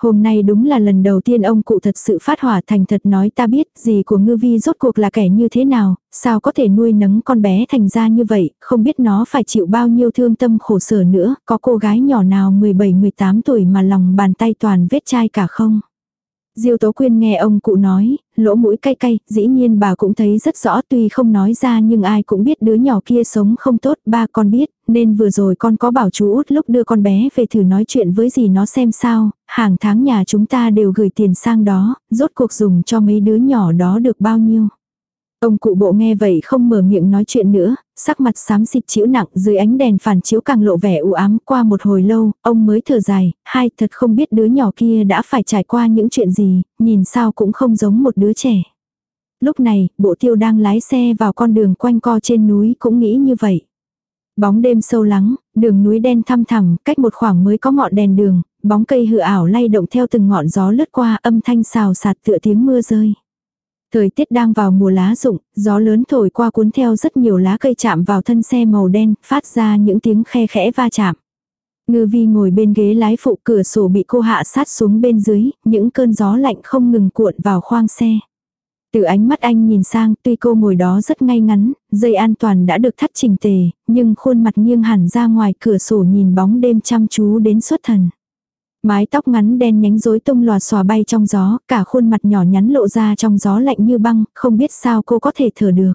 Hôm nay đúng là lần đầu tiên ông cụ thật sự phát hỏa thành thật nói ta biết gì của ngư vi rốt cuộc là kẻ như thế nào, sao có thể nuôi nấng con bé thành ra như vậy, không biết nó phải chịu bao nhiêu thương tâm khổ sở nữa, có cô gái nhỏ nào 17-18 tuổi mà lòng bàn tay toàn vết chai cả không. Diêu Tố Quyên nghe ông cụ nói, lỗ mũi cay cay, dĩ nhiên bà cũng thấy rất rõ tuy không nói ra nhưng ai cũng biết đứa nhỏ kia sống không tốt, ba con biết, nên vừa rồi con có bảo chú út lúc đưa con bé về thử nói chuyện với gì nó xem sao, hàng tháng nhà chúng ta đều gửi tiền sang đó, rốt cuộc dùng cho mấy đứa nhỏ đó được bao nhiêu. Ông cụ bộ nghe vậy không mở miệng nói chuyện nữa, sắc mặt xám xịt chiếu nặng dưới ánh đèn phản chiếu càng lộ vẻ u ám qua một hồi lâu, ông mới thở dài, hai thật không biết đứa nhỏ kia đã phải trải qua những chuyện gì, nhìn sao cũng không giống một đứa trẻ. Lúc này, bộ tiêu đang lái xe vào con đường quanh co trên núi cũng nghĩ như vậy. Bóng đêm sâu lắng, đường núi đen thăm thẳm, cách một khoảng mới có ngọn đèn đường, bóng cây hư ảo lay động theo từng ngọn gió lướt qua âm thanh xào sạt tựa tiếng mưa rơi. Thời tiết đang vào mùa lá rụng, gió lớn thổi qua cuốn theo rất nhiều lá cây chạm vào thân xe màu đen, phát ra những tiếng khe khẽ va chạm. Ngư vi ngồi bên ghế lái phụ cửa sổ bị cô hạ sát xuống bên dưới, những cơn gió lạnh không ngừng cuộn vào khoang xe. Từ ánh mắt anh nhìn sang, tuy cô ngồi đó rất ngay ngắn, dây an toàn đã được thắt chỉnh tề, nhưng khuôn mặt nghiêng hẳn ra ngoài cửa sổ nhìn bóng đêm chăm chú đến xuất thần. Mái tóc ngắn đen nhánh rối tung lòa xòa bay trong gió, cả khuôn mặt nhỏ nhắn lộ ra trong gió lạnh như băng, không biết sao cô có thể thở được.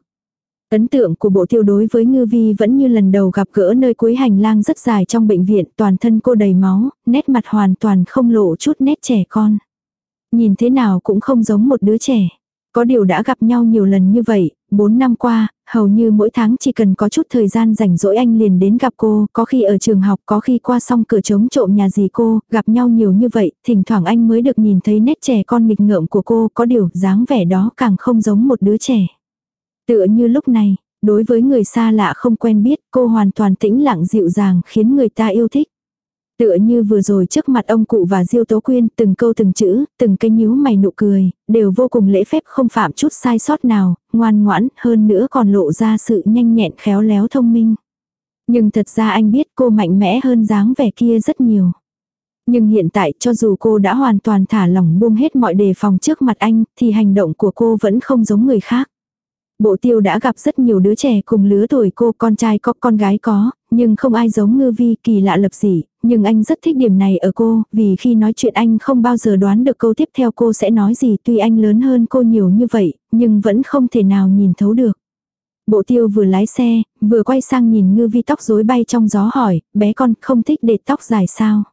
Ấn tượng của bộ tiêu đối với ngư vi vẫn như lần đầu gặp gỡ nơi cuối hành lang rất dài trong bệnh viện, toàn thân cô đầy máu, nét mặt hoàn toàn không lộ chút nét trẻ con. Nhìn thế nào cũng không giống một đứa trẻ. Có điều đã gặp nhau nhiều lần như vậy, 4 năm qua, hầu như mỗi tháng chỉ cần có chút thời gian rảnh rỗi anh liền đến gặp cô, có khi ở trường học, có khi qua xong cửa trống trộm nhà gì cô, gặp nhau nhiều như vậy, thỉnh thoảng anh mới được nhìn thấy nét trẻ con nghịch ngợm của cô, có điều dáng vẻ đó càng không giống một đứa trẻ. Tựa như lúc này, đối với người xa lạ không quen biết, cô hoàn toàn tĩnh lặng dịu dàng khiến người ta yêu thích. Tựa như vừa rồi trước mặt ông cụ và Diêu Tố Quyên, từng câu từng chữ, từng cái nhíu mày nụ cười, đều vô cùng lễ phép không phạm chút sai sót nào, ngoan ngoãn, hơn nữa còn lộ ra sự nhanh nhẹn khéo léo thông minh. Nhưng thật ra anh biết cô mạnh mẽ hơn dáng vẻ kia rất nhiều. Nhưng hiện tại cho dù cô đã hoàn toàn thả lỏng buông hết mọi đề phòng trước mặt anh, thì hành động của cô vẫn không giống người khác. Bộ tiêu đã gặp rất nhiều đứa trẻ cùng lứa tuổi cô, con trai có, con gái có, nhưng không ai giống ngư vi kỳ lạ lập gì, nhưng anh rất thích điểm này ở cô, vì khi nói chuyện anh không bao giờ đoán được câu tiếp theo cô sẽ nói gì tuy anh lớn hơn cô nhiều như vậy, nhưng vẫn không thể nào nhìn thấu được. Bộ tiêu vừa lái xe, vừa quay sang nhìn ngư vi tóc rối bay trong gió hỏi, bé con không thích để tóc dài sao?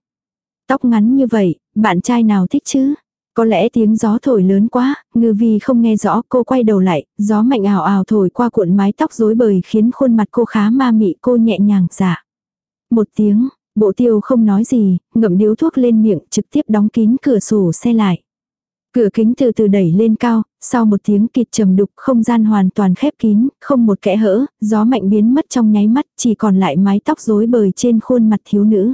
Tóc ngắn như vậy, bạn trai nào thích chứ? Có lẽ tiếng gió thổi lớn quá, ngư vi không nghe rõ cô quay đầu lại, gió mạnh ảo ảo thổi qua cuộn mái tóc rối bời khiến khuôn mặt cô khá ma mị cô nhẹ nhàng giả Một tiếng, bộ tiêu không nói gì, ngậm điếu thuốc lên miệng trực tiếp đóng kín cửa sổ xe lại. Cửa kính từ từ đẩy lên cao, sau một tiếng kịt trầm đục không gian hoàn toàn khép kín, không một kẽ hỡ, gió mạnh biến mất trong nháy mắt, chỉ còn lại mái tóc rối bời trên khuôn mặt thiếu nữ.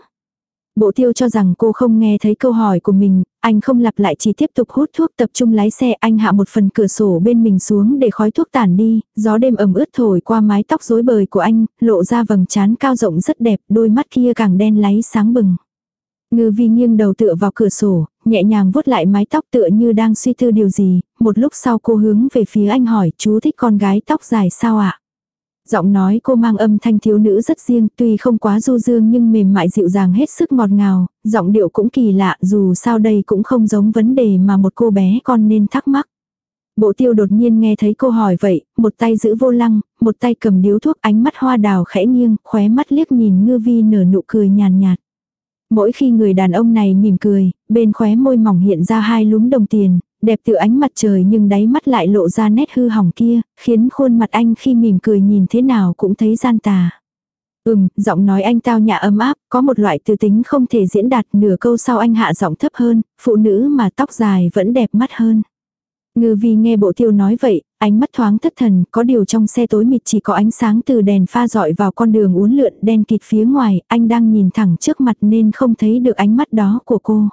Bộ tiêu cho rằng cô không nghe thấy câu hỏi của mình, anh không lặp lại chỉ tiếp tục hút thuốc tập trung lái xe anh hạ một phần cửa sổ bên mình xuống để khói thuốc tản đi, gió đêm ẩm ướt thổi qua mái tóc rối bời của anh, lộ ra vầng trán cao rộng rất đẹp, đôi mắt kia càng đen láy sáng bừng. Ngư vi nghiêng đầu tựa vào cửa sổ, nhẹ nhàng vuốt lại mái tóc tựa như đang suy tư điều gì, một lúc sau cô hướng về phía anh hỏi chú thích con gái tóc dài sao ạ? Giọng nói cô mang âm thanh thiếu nữ rất riêng, tuy không quá du dương nhưng mềm mại dịu dàng hết sức ngọt ngào, giọng điệu cũng kỳ lạ dù sao đây cũng không giống vấn đề mà một cô bé con nên thắc mắc. Bộ tiêu đột nhiên nghe thấy cô hỏi vậy, một tay giữ vô lăng, một tay cầm điếu thuốc ánh mắt hoa đào khẽ nghiêng, khóe mắt liếc nhìn ngư vi nở nụ cười nhàn nhạt. Mỗi khi người đàn ông này mỉm cười, bên khóe môi mỏng hiện ra hai lúm đồng tiền, đẹp từ ánh mặt trời nhưng đáy mắt lại lộ ra nét hư hỏng kia, khiến khuôn mặt anh khi mỉm cười nhìn thế nào cũng thấy gian tà. Ừm, giọng nói anh tao nhã ấm áp, có một loại từ tính không thể diễn đạt nửa câu sau anh hạ giọng thấp hơn, phụ nữ mà tóc dài vẫn đẹp mắt hơn. Ngư vi nghe bộ tiêu nói vậy, ánh mắt thoáng thất thần, có điều trong xe tối mịt chỉ có ánh sáng từ đèn pha dọi vào con đường uốn lượn đen kịt phía ngoài, anh đang nhìn thẳng trước mặt nên không thấy được ánh mắt đó của cô.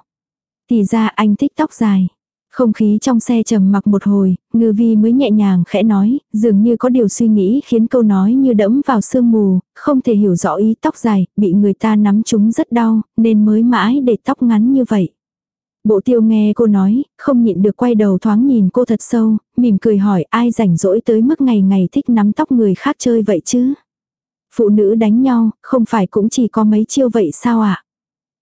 Thì ra anh thích tóc dài. Không khí trong xe trầm mặc một hồi, ngư vi mới nhẹ nhàng khẽ nói, dường như có điều suy nghĩ khiến câu nói như đẫm vào sương mù, không thể hiểu rõ ý tóc dài, bị người ta nắm chúng rất đau, nên mới mãi để tóc ngắn như vậy. Bộ tiêu nghe cô nói, không nhịn được quay đầu thoáng nhìn cô thật sâu, mỉm cười hỏi ai rảnh rỗi tới mức ngày ngày thích nắm tóc người khác chơi vậy chứ. Phụ nữ đánh nhau, không phải cũng chỉ có mấy chiêu vậy sao ạ? À?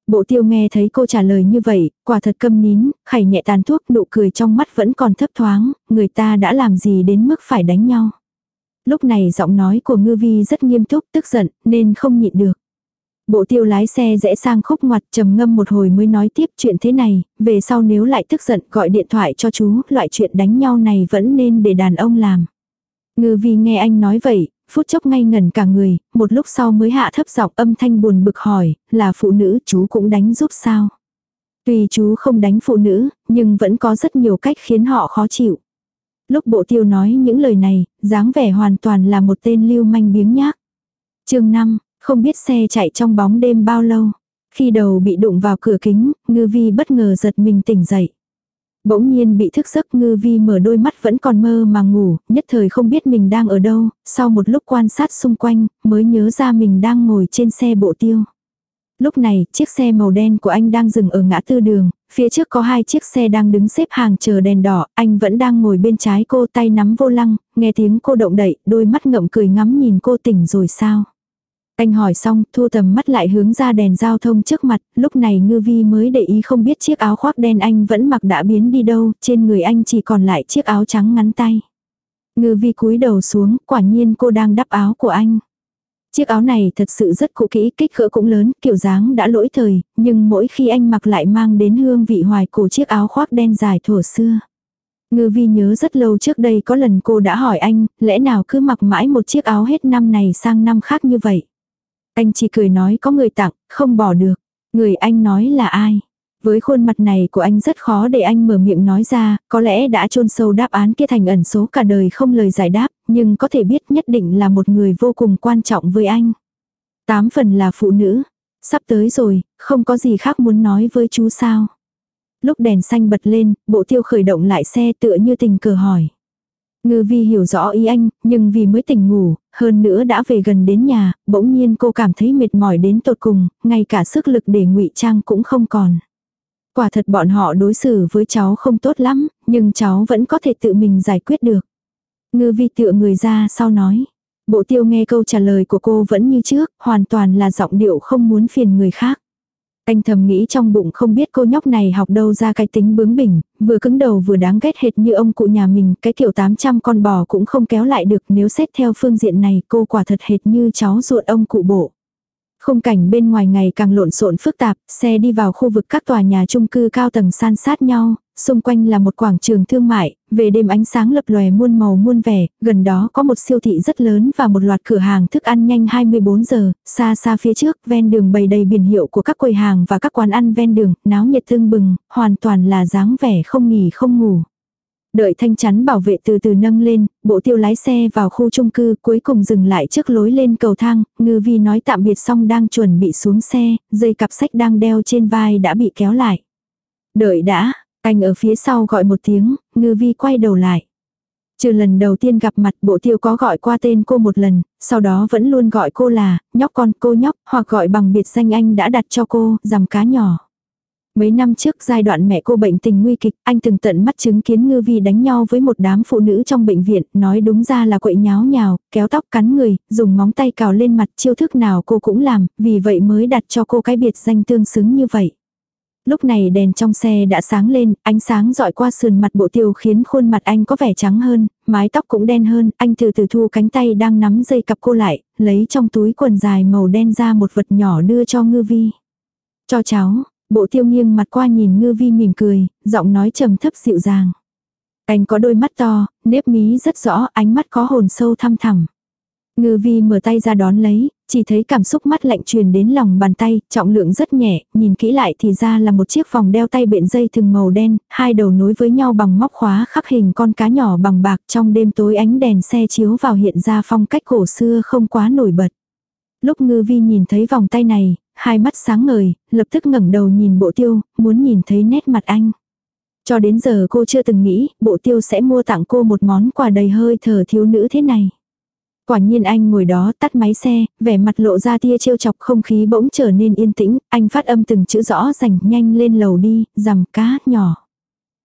Bộ tiêu nghe thấy cô trả lời như vậy, quả thật câm nín, khẩy nhẹ tàn thuốc nụ cười trong mắt vẫn còn thấp thoáng, người ta đã làm gì đến mức phải đánh nhau. Lúc này giọng nói của ngư vi rất nghiêm túc tức giận nên không nhịn được. Bộ tiêu lái xe rẽ sang khúc ngoặt trầm ngâm một hồi mới nói tiếp chuyện thế này, về sau nếu lại tức giận gọi điện thoại cho chú, loại chuyện đánh nhau này vẫn nên để đàn ông làm. Ngư vi nghe anh nói vậy, phút chốc ngay ngẩn cả người, một lúc sau mới hạ thấp giọng âm thanh buồn bực hỏi, là phụ nữ chú cũng đánh giúp sao? Tuy chú không đánh phụ nữ, nhưng vẫn có rất nhiều cách khiến họ khó chịu. Lúc bộ tiêu nói những lời này, dáng vẻ hoàn toàn là một tên lưu manh biếng nhác. chương 5, không biết xe chạy trong bóng đêm bao lâu. Khi đầu bị đụng vào cửa kính, ngư vi bất ngờ giật mình tỉnh dậy. Bỗng nhiên bị thức giấc ngư vi mở đôi mắt vẫn còn mơ mà ngủ, nhất thời không biết mình đang ở đâu, sau một lúc quan sát xung quanh, mới nhớ ra mình đang ngồi trên xe bộ tiêu. Lúc này, chiếc xe màu đen của anh đang dừng ở ngã tư đường, phía trước có hai chiếc xe đang đứng xếp hàng chờ đèn đỏ, anh vẫn đang ngồi bên trái cô tay nắm vô lăng, nghe tiếng cô động đậy, đôi mắt ngậm cười ngắm nhìn cô tỉnh rồi sao. Anh hỏi xong, thu tầm mắt lại hướng ra đèn giao thông trước mặt, lúc này ngư vi mới để ý không biết chiếc áo khoác đen anh vẫn mặc đã biến đi đâu, trên người anh chỉ còn lại chiếc áo trắng ngắn tay. Ngư vi cúi đầu xuống, quả nhiên cô đang đắp áo của anh. Chiếc áo này thật sự rất cũ kỹ, kích cỡ cũng lớn, kiểu dáng đã lỗi thời, nhưng mỗi khi anh mặc lại mang đến hương vị hoài cổ chiếc áo khoác đen dài thổ xưa. Ngư vi nhớ rất lâu trước đây có lần cô đã hỏi anh, lẽ nào cứ mặc mãi một chiếc áo hết năm này sang năm khác như vậy. Anh chỉ cười nói có người tặng, không bỏ được. Người anh nói là ai? Với khuôn mặt này của anh rất khó để anh mở miệng nói ra, có lẽ đã chôn sâu đáp án kia thành ẩn số cả đời không lời giải đáp, nhưng có thể biết nhất định là một người vô cùng quan trọng với anh. Tám phần là phụ nữ. Sắp tới rồi, không có gì khác muốn nói với chú sao. Lúc đèn xanh bật lên, bộ tiêu khởi động lại xe tựa như tình cờ hỏi. Ngư vi hiểu rõ ý anh, nhưng vì mới tỉnh ngủ, hơn nữa đã về gần đến nhà, bỗng nhiên cô cảm thấy mệt mỏi đến tột cùng, ngay cả sức lực để ngụy trang cũng không còn. Quả thật bọn họ đối xử với cháu không tốt lắm, nhưng cháu vẫn có thể tự mình giải quyết được. Ngư vi tựa người ra sau nói. Bộ tiêu nghe câu trả lời của cô vẫn như trước, hoàn toàn là giọng điệu không muốn phiền người khác. Anh thầm nghĩ trong bụng không biết cô nhóc này học đâu ra cái tính bướng bỉnh, vừa cứng đầu vừa đáng ghét hệt như ông cụ nhà mình, cái kiểu 800 con bò cũng không kéo lại được nếu xét theo phương diện này cô quả thật hệt như cháu ruột ông cụ bộ. Khung cảnh bên ngoài ngày càng lộn xộn phức tạp, xe đi vào khu vực các tòa nhà chung cư cao tầng san sát nhau, xung quanh là một quảng trường thương mại, về đêm ánh sáng lập lòe muôn màu muôn vẻ, gần đó có một siêu thị rất lớn và một loạt cửa hàng thức ăn nhanh 24 giờ, xa xa phía trước ven đường bày đầy biển hiệu của các quầy hàng và các quán ăn ven đường, náo nhiệt tương bừng, hoàn toàn là dáng vẻ không nghỉ không ngủ. Đợi thanh chắn bảo vệ từ từ nâng lên, bộ tiêu lái xe vào khu chung cư cuối cùng dừng lại trước lối lên cầu thang, ngư vi nói tạm biệt xong đang chuẩn bị xuống xe, dây cặp sách đang đeo trên vai đã bị kéo lại. Đợi đã, anh ở phía sau gọi một tiếng, ngư vi quay đầu lại. Trừ lần đầu tiên gặp mặt bộ tiêu có gọi qua tên cô một lần, sau đó vẫn luôn gọi cô là, nhóc con cô nhóc, hoặc gọi bằng biệt danh anh đã đặt cho cô, rằm cá nhỏ. Mấy năm trước giai đoạn mẹ cô bệnh tình nguy kịch, anh từng tận mắt chứng kiến ngư vi đánh nhau với một đám phụ nữ trong bệnh viện, nói đúng ra là quậy nháo nhào, kéo tóc cắn người, dùng móng tay cào lên mặt chiêu thức nào cô cũng làm, vì vậy mới đặt cho cô cái biệt danh tương xứng như vậy. Lúc này đèn trong xe đã sáng lên, ánh sáng dọi qua sườn mặt bộ tiêu khiến khuôn mặt anh có vẻ trắng hơn, mái tóc cũng đen hơn, anh từ từ thu cánh tay đang nắm dây cặp cô lại, lấy trong túi quần dài màu đen ra một vật nhỏ đưa cho ngư vi. Cho cháu, bộ tiêu nghiêng mặt qua nhìn ngư vi mỉm cười, giọng nói trầm thấp dịu dàng. Anh có đôi mắt to, nếp mí rất rõ, ánh mắt có hồn sâu thăm thẳm. Ngư vi mở tay ra đón lấy, chỉ thấy cảm xúc mắt lạnh truyền đến lòng bàn tay, trọng lượng rất nhẹ, nhìn kỹ lại thì ra là một chiếc vòng đeo tay bện dây thừng màu đen, hai đầu nối với nhau bằng móc khóa khắc hình con cá nhỏ bằng bạc trong đêm tối ánh đèn xe chiếu vào hiện ra phong cách cổ xưa không quá nổi bật. Lúc ngư vi nhìn thấy vòng tay này, hai mắt sáng ngời, lập tức ngẩng đầu nhìn bộ tiêu, muốn nhìn thấy nét mặt anh. Cho đến giờ cô chưa từng nghĩ bộ tiêu sẽ mua tặng cô một món quà đầy hơi thở thiếu nữ thế này. Quả nhiên anh ngồi đó tắt máy xe, vẻ mặt lộ ra tia trêu chọc không khí bỗng trở nên yên tĩnh, anh phát âm từng chữ rõ rành nhanh lên lầu đi, rằm cá nhỏ.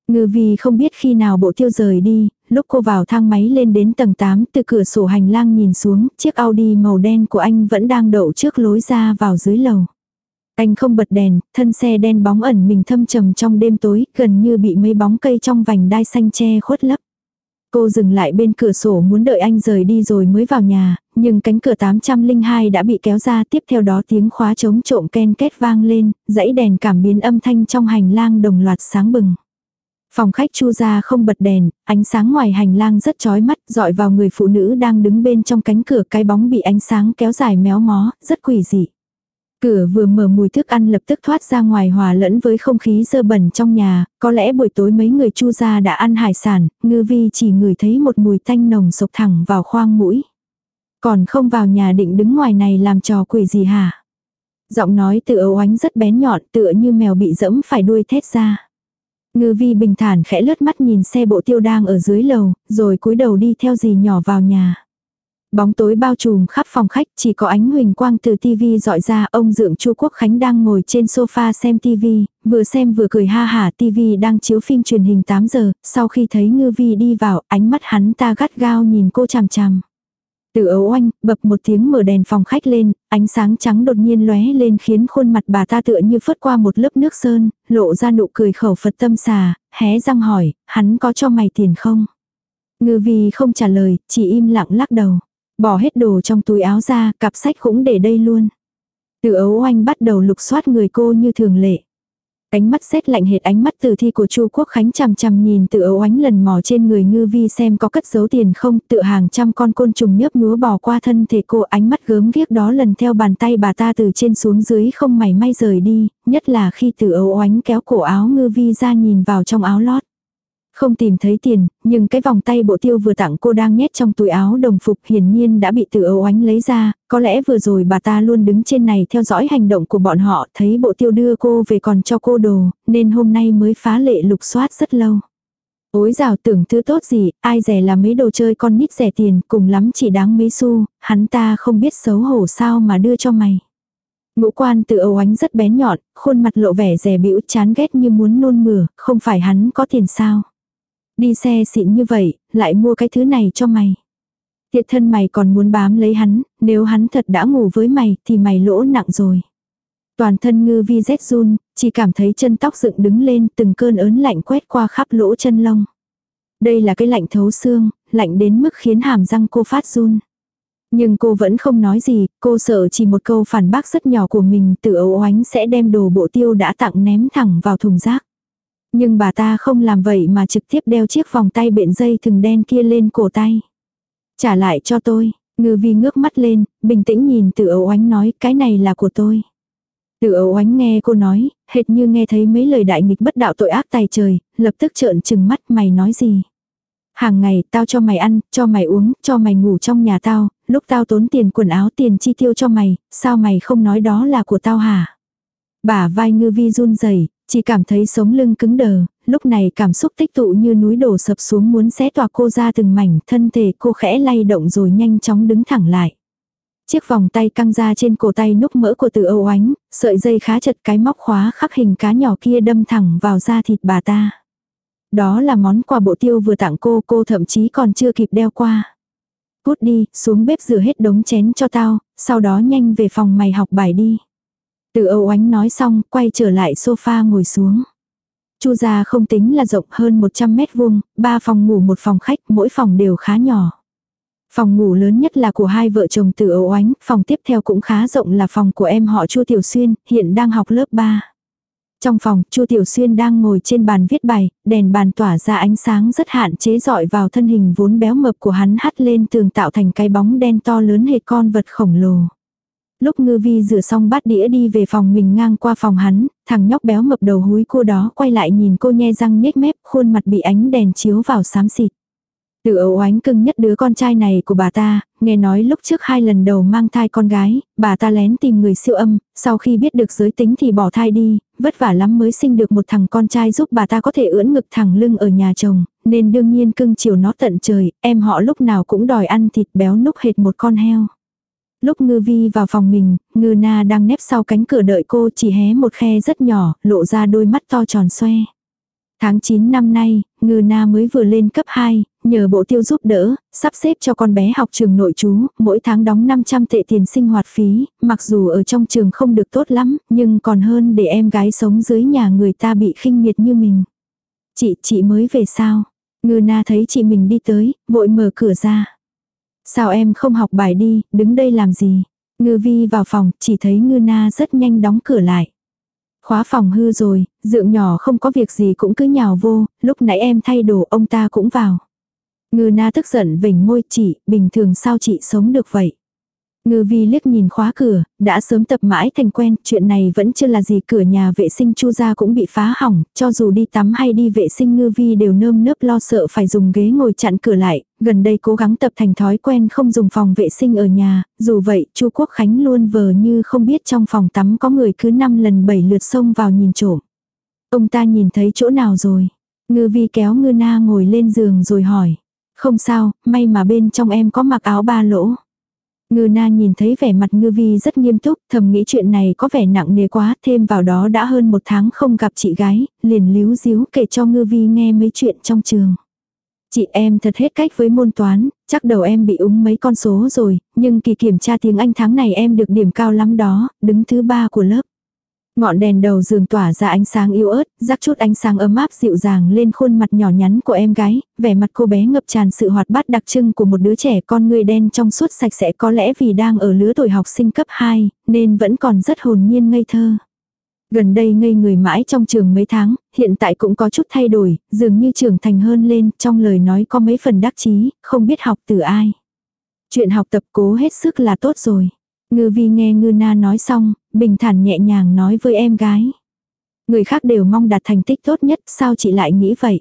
Ngư vì không biết khi nào bộ tiêu rời đi, lúc cô vào thang máy lên đến tầng 8 từ cửa sổ hành lang nhìn xuống, chiếc Audi màu đen của anh vẫn đang đậu trước lối ra vào dưới lầu. Anh không bật đèn, thân xe đen bóng ẩn mình thâm trầm trong đêm tối, gần như bị mấy bóng cây trong vành đai xanh che khuất lấp. Cô dừng lại bên cửa sổ muốn đợi anh rời đi rồi mới vào nhà, nhưng cánh cửa 802 đã bị kéo ra tiếp theo đó tiếng khóa chống trộm ken két vang lên, dãy đèn cảm biến âm thanh trong hành lang đồng loạt sáng bừng. Phòng khách chu ra không bật đèn, ánh sáng ngoài hành lang rất chói mắt, dọi vào người phụ nữ đang đứng bên trong cánh cửa cái bóng bị ánh sáng kéo dài méo mó, rất quỷ dị. Cửa vừa mở mùi thức ăn lập tức thoát ra ngoài hòa lẫn với không khí dơ bẩn trong nhà, có lẽ buổi tối mấy người chu gia đã ăn hải sản, ngư vi chỉ ngửi thấy một mùi tanh nồng sộc thẳng vào khoang mũi. Còn không vào nhà định đứng ngoài này làm trò quỷ gì hả? Giọng nói từ ấu ánh rất bén nhọn tựa như mèo bị dẫm phải đuôi thét ra. Ngư vi bình thản khẽ lướt mắt nhìn xe bộ tiêu đang ở dưới lầu, rồi cúi đầu đi theo gì nhỏ vào nhà. Bóng tối bao trùm khắp phòng khách, chỉ có ánh huỳnh quang từ tivi dọi ra, ông dượng Chu Quốc Khánh đang ngồi trên sofa xem tivi, vừa xem vừa cười ha hả, tivi đang chiếu phim truyền hình 8 giờ, sau khi thấy Ngư Vi đi vào, ánh mắt hắn ta gắt gao nhìn cô chằm chằm. Từ ấu oanh, bập một tiếng mở đèn phòng khách lên, ánh sáng trắng đột nhiên lóe lên khiến khuôn mặt bà ta tựa như phớt qua một lớp nước sơn, lộ ra nụ cười khẩu Phật tâm xà, hé răng hỏi, hắn có cho mày tiền không? Ngư vi không trả lời, chỉ im lặng lắc đầu. Bỏ hết đồ trong túi áo ra, cặp sách cũng để đây luôn. Từ ấu oanh bắt đầu lục soát người cô như thường lệ. Ánh mắt xét lạnh hệt ánh mắt từ thi của Chu Quốc Khánh chằm chằm nhìn tự ấu ánh lần mò trên người ngư vi xem có cất giấu tiền không, tự hàng trăm con côn trùng nhớp nhúa bò qua thân thể cô ánh mắt gớm ghiếc đó lần theo bàn tay bà ta từ trên xuống dưới không mảy may rời đi, nhất là khi tự ấu ánh kéo cổ áo ngư vi ra nhìn vào trong áo lót. Không tìm thấy tiền, nhưng cái vòng tay bộ tiêu vừa tặng cô đang nhét trong túi áo đồng phục hiển nhiên đã bị từ ấu ánh lấy ra, có lẽ vừa rồi bà ta luôn đứng trên này theo dõi hành động của bọn họ, thấy bộ tiêu đưa cô về còn cho cô đồ, nên hôm nay mới phá lệ lục soát rất lâu. Ối rào tưởng thứ tốt gì, ai rẻ là mấy đồ chơi con nít rẻ tiền, cùng lắm chỉ đáng mấy xu, hắn ta không biết xấu hổ sao mà đưa cho mày. Ngũ quan tự ấu ánh rất bén nhọn, khuôn mặt lộ vẻ rẻ bĩu chán ghét như muốn nôn mửa, không phải hắn có tiền sao. Đi xe xịn như vậy, lại mua cái thứ này cho mày. Thiệt thân mày còn muốn bám lấy hắn, nếu hắn thật đã ngủ với mày thì mày lỗ nặng rồi. Toàn thân ngư vi rét run, chỉ cảm thấy chân tóc dựng đứng lên từng cơn ớn lạnh quét qua khắp lỗ chân lông. Đây là cái lạnh thấu xương, lạnh đến mức khiến hàm răng cô phát run. Nhưng cô vẫn không nói gì, cô sợ chỉ một câu phản bác rất nhỏ của mình tự ấu oánh sẽ đem đồ bộ tiêu đã tặng ném thẳng vào thùng rác. Nhưng bà ta không làm vậy mà trực tiếp đeo chiếc vòng tay bện dây thừng đen kia lên cổ tay. Trả lại cho tôi, ngư vi ngước mắt lên, bình tĩnh nhìn tự ấu oánh nói cái này là của tôi. Tự ấu oánh nghe cô nói, hệt như nghe thấy mấy lời đại nghịch bất đạo tội ác tài trời, lập tức trợn trừng mắt mày nói gì. Hàng ngày tao cho mày ăn, cho mày uống, cho mày ngủ trong nhà tao, lúc tao tốn tiền quần áo tiền chi tiêu cho mày, sao mày không nói đó là của tao hả? Bả vai ngư vi run rẩy chỉ cảm thấy sống lưng cứng đờ, lúc này cảm xúc tích tụ như núi đổ sập xuống muốn xé tỏa cô ra từng mảnh, thân thể cô khẽ lay động rồi nhanh chóng đứng thẳng lại. Chiếc vòng tay căng ra trên cổ tay núc mỡ của từ Âu Ánh, sợi dây khá chật cái móc khóa khắc hình cá nhỏ kia đâm thẳng vào da thịt bà ta. Đó là món quà bộ tiêu vừa tặng cô, cô thậm chí còn chưa kịp đeo qua. Cút đi, xuống bếp rửa hết đống chén cho tao, sau đó nhanh về phòng mày học bài đi. Từ Âu Ánh nói xong, quay trở lại sofa ngồi xuống. Chu gia không tính là rộng hơn 100 mét vuông, ba phòng ngủ một phòng khách, mỗi phòng đều khá nhỏ. Phòng ngủ lớn nhất là của hai vợ chồng từ Âu Ánh, phòng tiếp theo cũng khá rộng là phòng của em họ Chu Tiểu Xuyên, hiện đang học lớp 3. Trong phòng, Chu Tiểu Xuyên đang ngồi trên bàn viết bài, đèn bàn tỏa ra ánh sáng rất hạn chế dọi vào thân hình vốn béo mập của hắn hắt lên tường tạo thành cái bóng đen to lớn hệt con vật khổng lồ. Lúc ngư vi rửa xong bát đĩa đi về phòng mình ngang qua phòng hắn, thằng nhóc béo mập đầu húi cô đó quay lại nhìn cô nhe răng nhếch mép, khuôn mặt bị ánh đèn chiếu vào xám xịt. Từ ấu oánh cưng nhất đứa con trai này của bà ta, nghe nói lúc trước hai lần đầu mang thai con gái, bà ta lén tìm người siêu âm, sau khi biết được giới tính thì bỏ thai đi, vất vả lắm mới sinh được một thằng con trai giúp bà ta có thể ưỡn ngực thẳng lưng ở nhà chồng, nên đương nhiên cưng chiều nó tận trời, em họ lúc nào cũng đòi ăn thịt béo núc hệt một con heo. Lúc ngư vi vào phòng mình, ngư na đang nép sau cánh cửa đợi cô chỉ hé một khe rất nhỏ, lộ ra đôi mắt to tròn xoe. Tháng 9 năm nay, ngư na mới vừa lên cấp 2, nhờ bộ tiêu giúp đỡ, sắp xếp cho con bé học trường nội trú, mỗi tháng đóng 500 tệ tiền sinh hoạt phí, mặc dù ở trong trường không được tốt lắm, nhưng còn hơn để em gái sống dưới nhà người ta bị khinh miệt như mình. Chị, chị mới về sao? Ngư na thấy chị mình đi tới, vội mở cửa ra. Sao em không học bài đi, đứng đây làm gì? Ngư vi vào phòng, chỉ thấy ngư na rất nhanh đóng cửa lại. Khóa phòng hư rồi, dượng nhỏ không có việc gì cũng cứ nhào vô, lúc nãy em thay đồ ông ta cũng vào. Ngư na tức giận vỉnh môi chị, bình thường sao chị sống được vậy. Ngư vi liếc nhìn khóa cửa, đã sớm tập mãi thành quen, chuyện này vẫn chưa là gì cửa nhà vệ sinh chu gia cũng bị phá hỏng, cho dù đi tắm hay đi vệ sinh ngư vi đều nơm nớp lo sợ phải dùng ghế ngồi chặn cửa lại, gần đây cố gắng tập thành thói quen không dùng phòng vệ sinh ở nhà, dù vậy chu Quốc Khánh luôn vờ như không biết trong phòng tắm có người cứ 5 lần 7 lượt xông vào nhìn trộm. Ông ta nhìn thấy chỗ nào rồi? Ngư vi kéo ngư na ngồi lên giường rồi hỏi. Không sao, may mà bên trong em có mặc áo ba lỗ. Ngư na nhìn thấy vẻ mặt ngư vi rất nghiêm túc, thầm nghĩ chuyện này có vẻ nặng nề quá, thêm vào đó đã hơn một tháng không gặp chị gái, liền líu díu kể cho ngư vi nghe mấy chuyện trong trường. Chị em thật hết cách với môn toán, chắc đầu em bị úng mấy con số rồi, nhưng kỳ kiểm tra tiếng Anh tháng này em được điểm cao lắm đó, đứng thứ ba của lớp. Ngọn đèn đầu giường tỏa ra ánh sáng yếu ớt, rắc chút ánh sáng ấm áp dịu dàng lên khuôn mặt nhỏ nhắn của em gái, vẻ mặt cô bé ngập tràn sự hoạt bát đặc trưng của một đứa trẻ con người đen trong suốt sạch sẽ có lẽ vì đang ở lứa tuổi học sinh cấp 2, nên vẫn còn rất hồn nhiên ngây thơ. Gần đây ngây người mãi trong trường mấy tháng, hiện tại cũng có chút thay đổi, dường như trưởng thành hơn lên, trong lời nói có mấy phần đắc chí, không biết học từ ai. Chuyện học tập cố hết sức là tốt rồi. Ngư vi nghe ngư na nói xong, bình thản nhẹ nhàng nói với em gái. Người khác đều mong đạt thành tích tốt nhất, sao chị lại nghĩ vậy?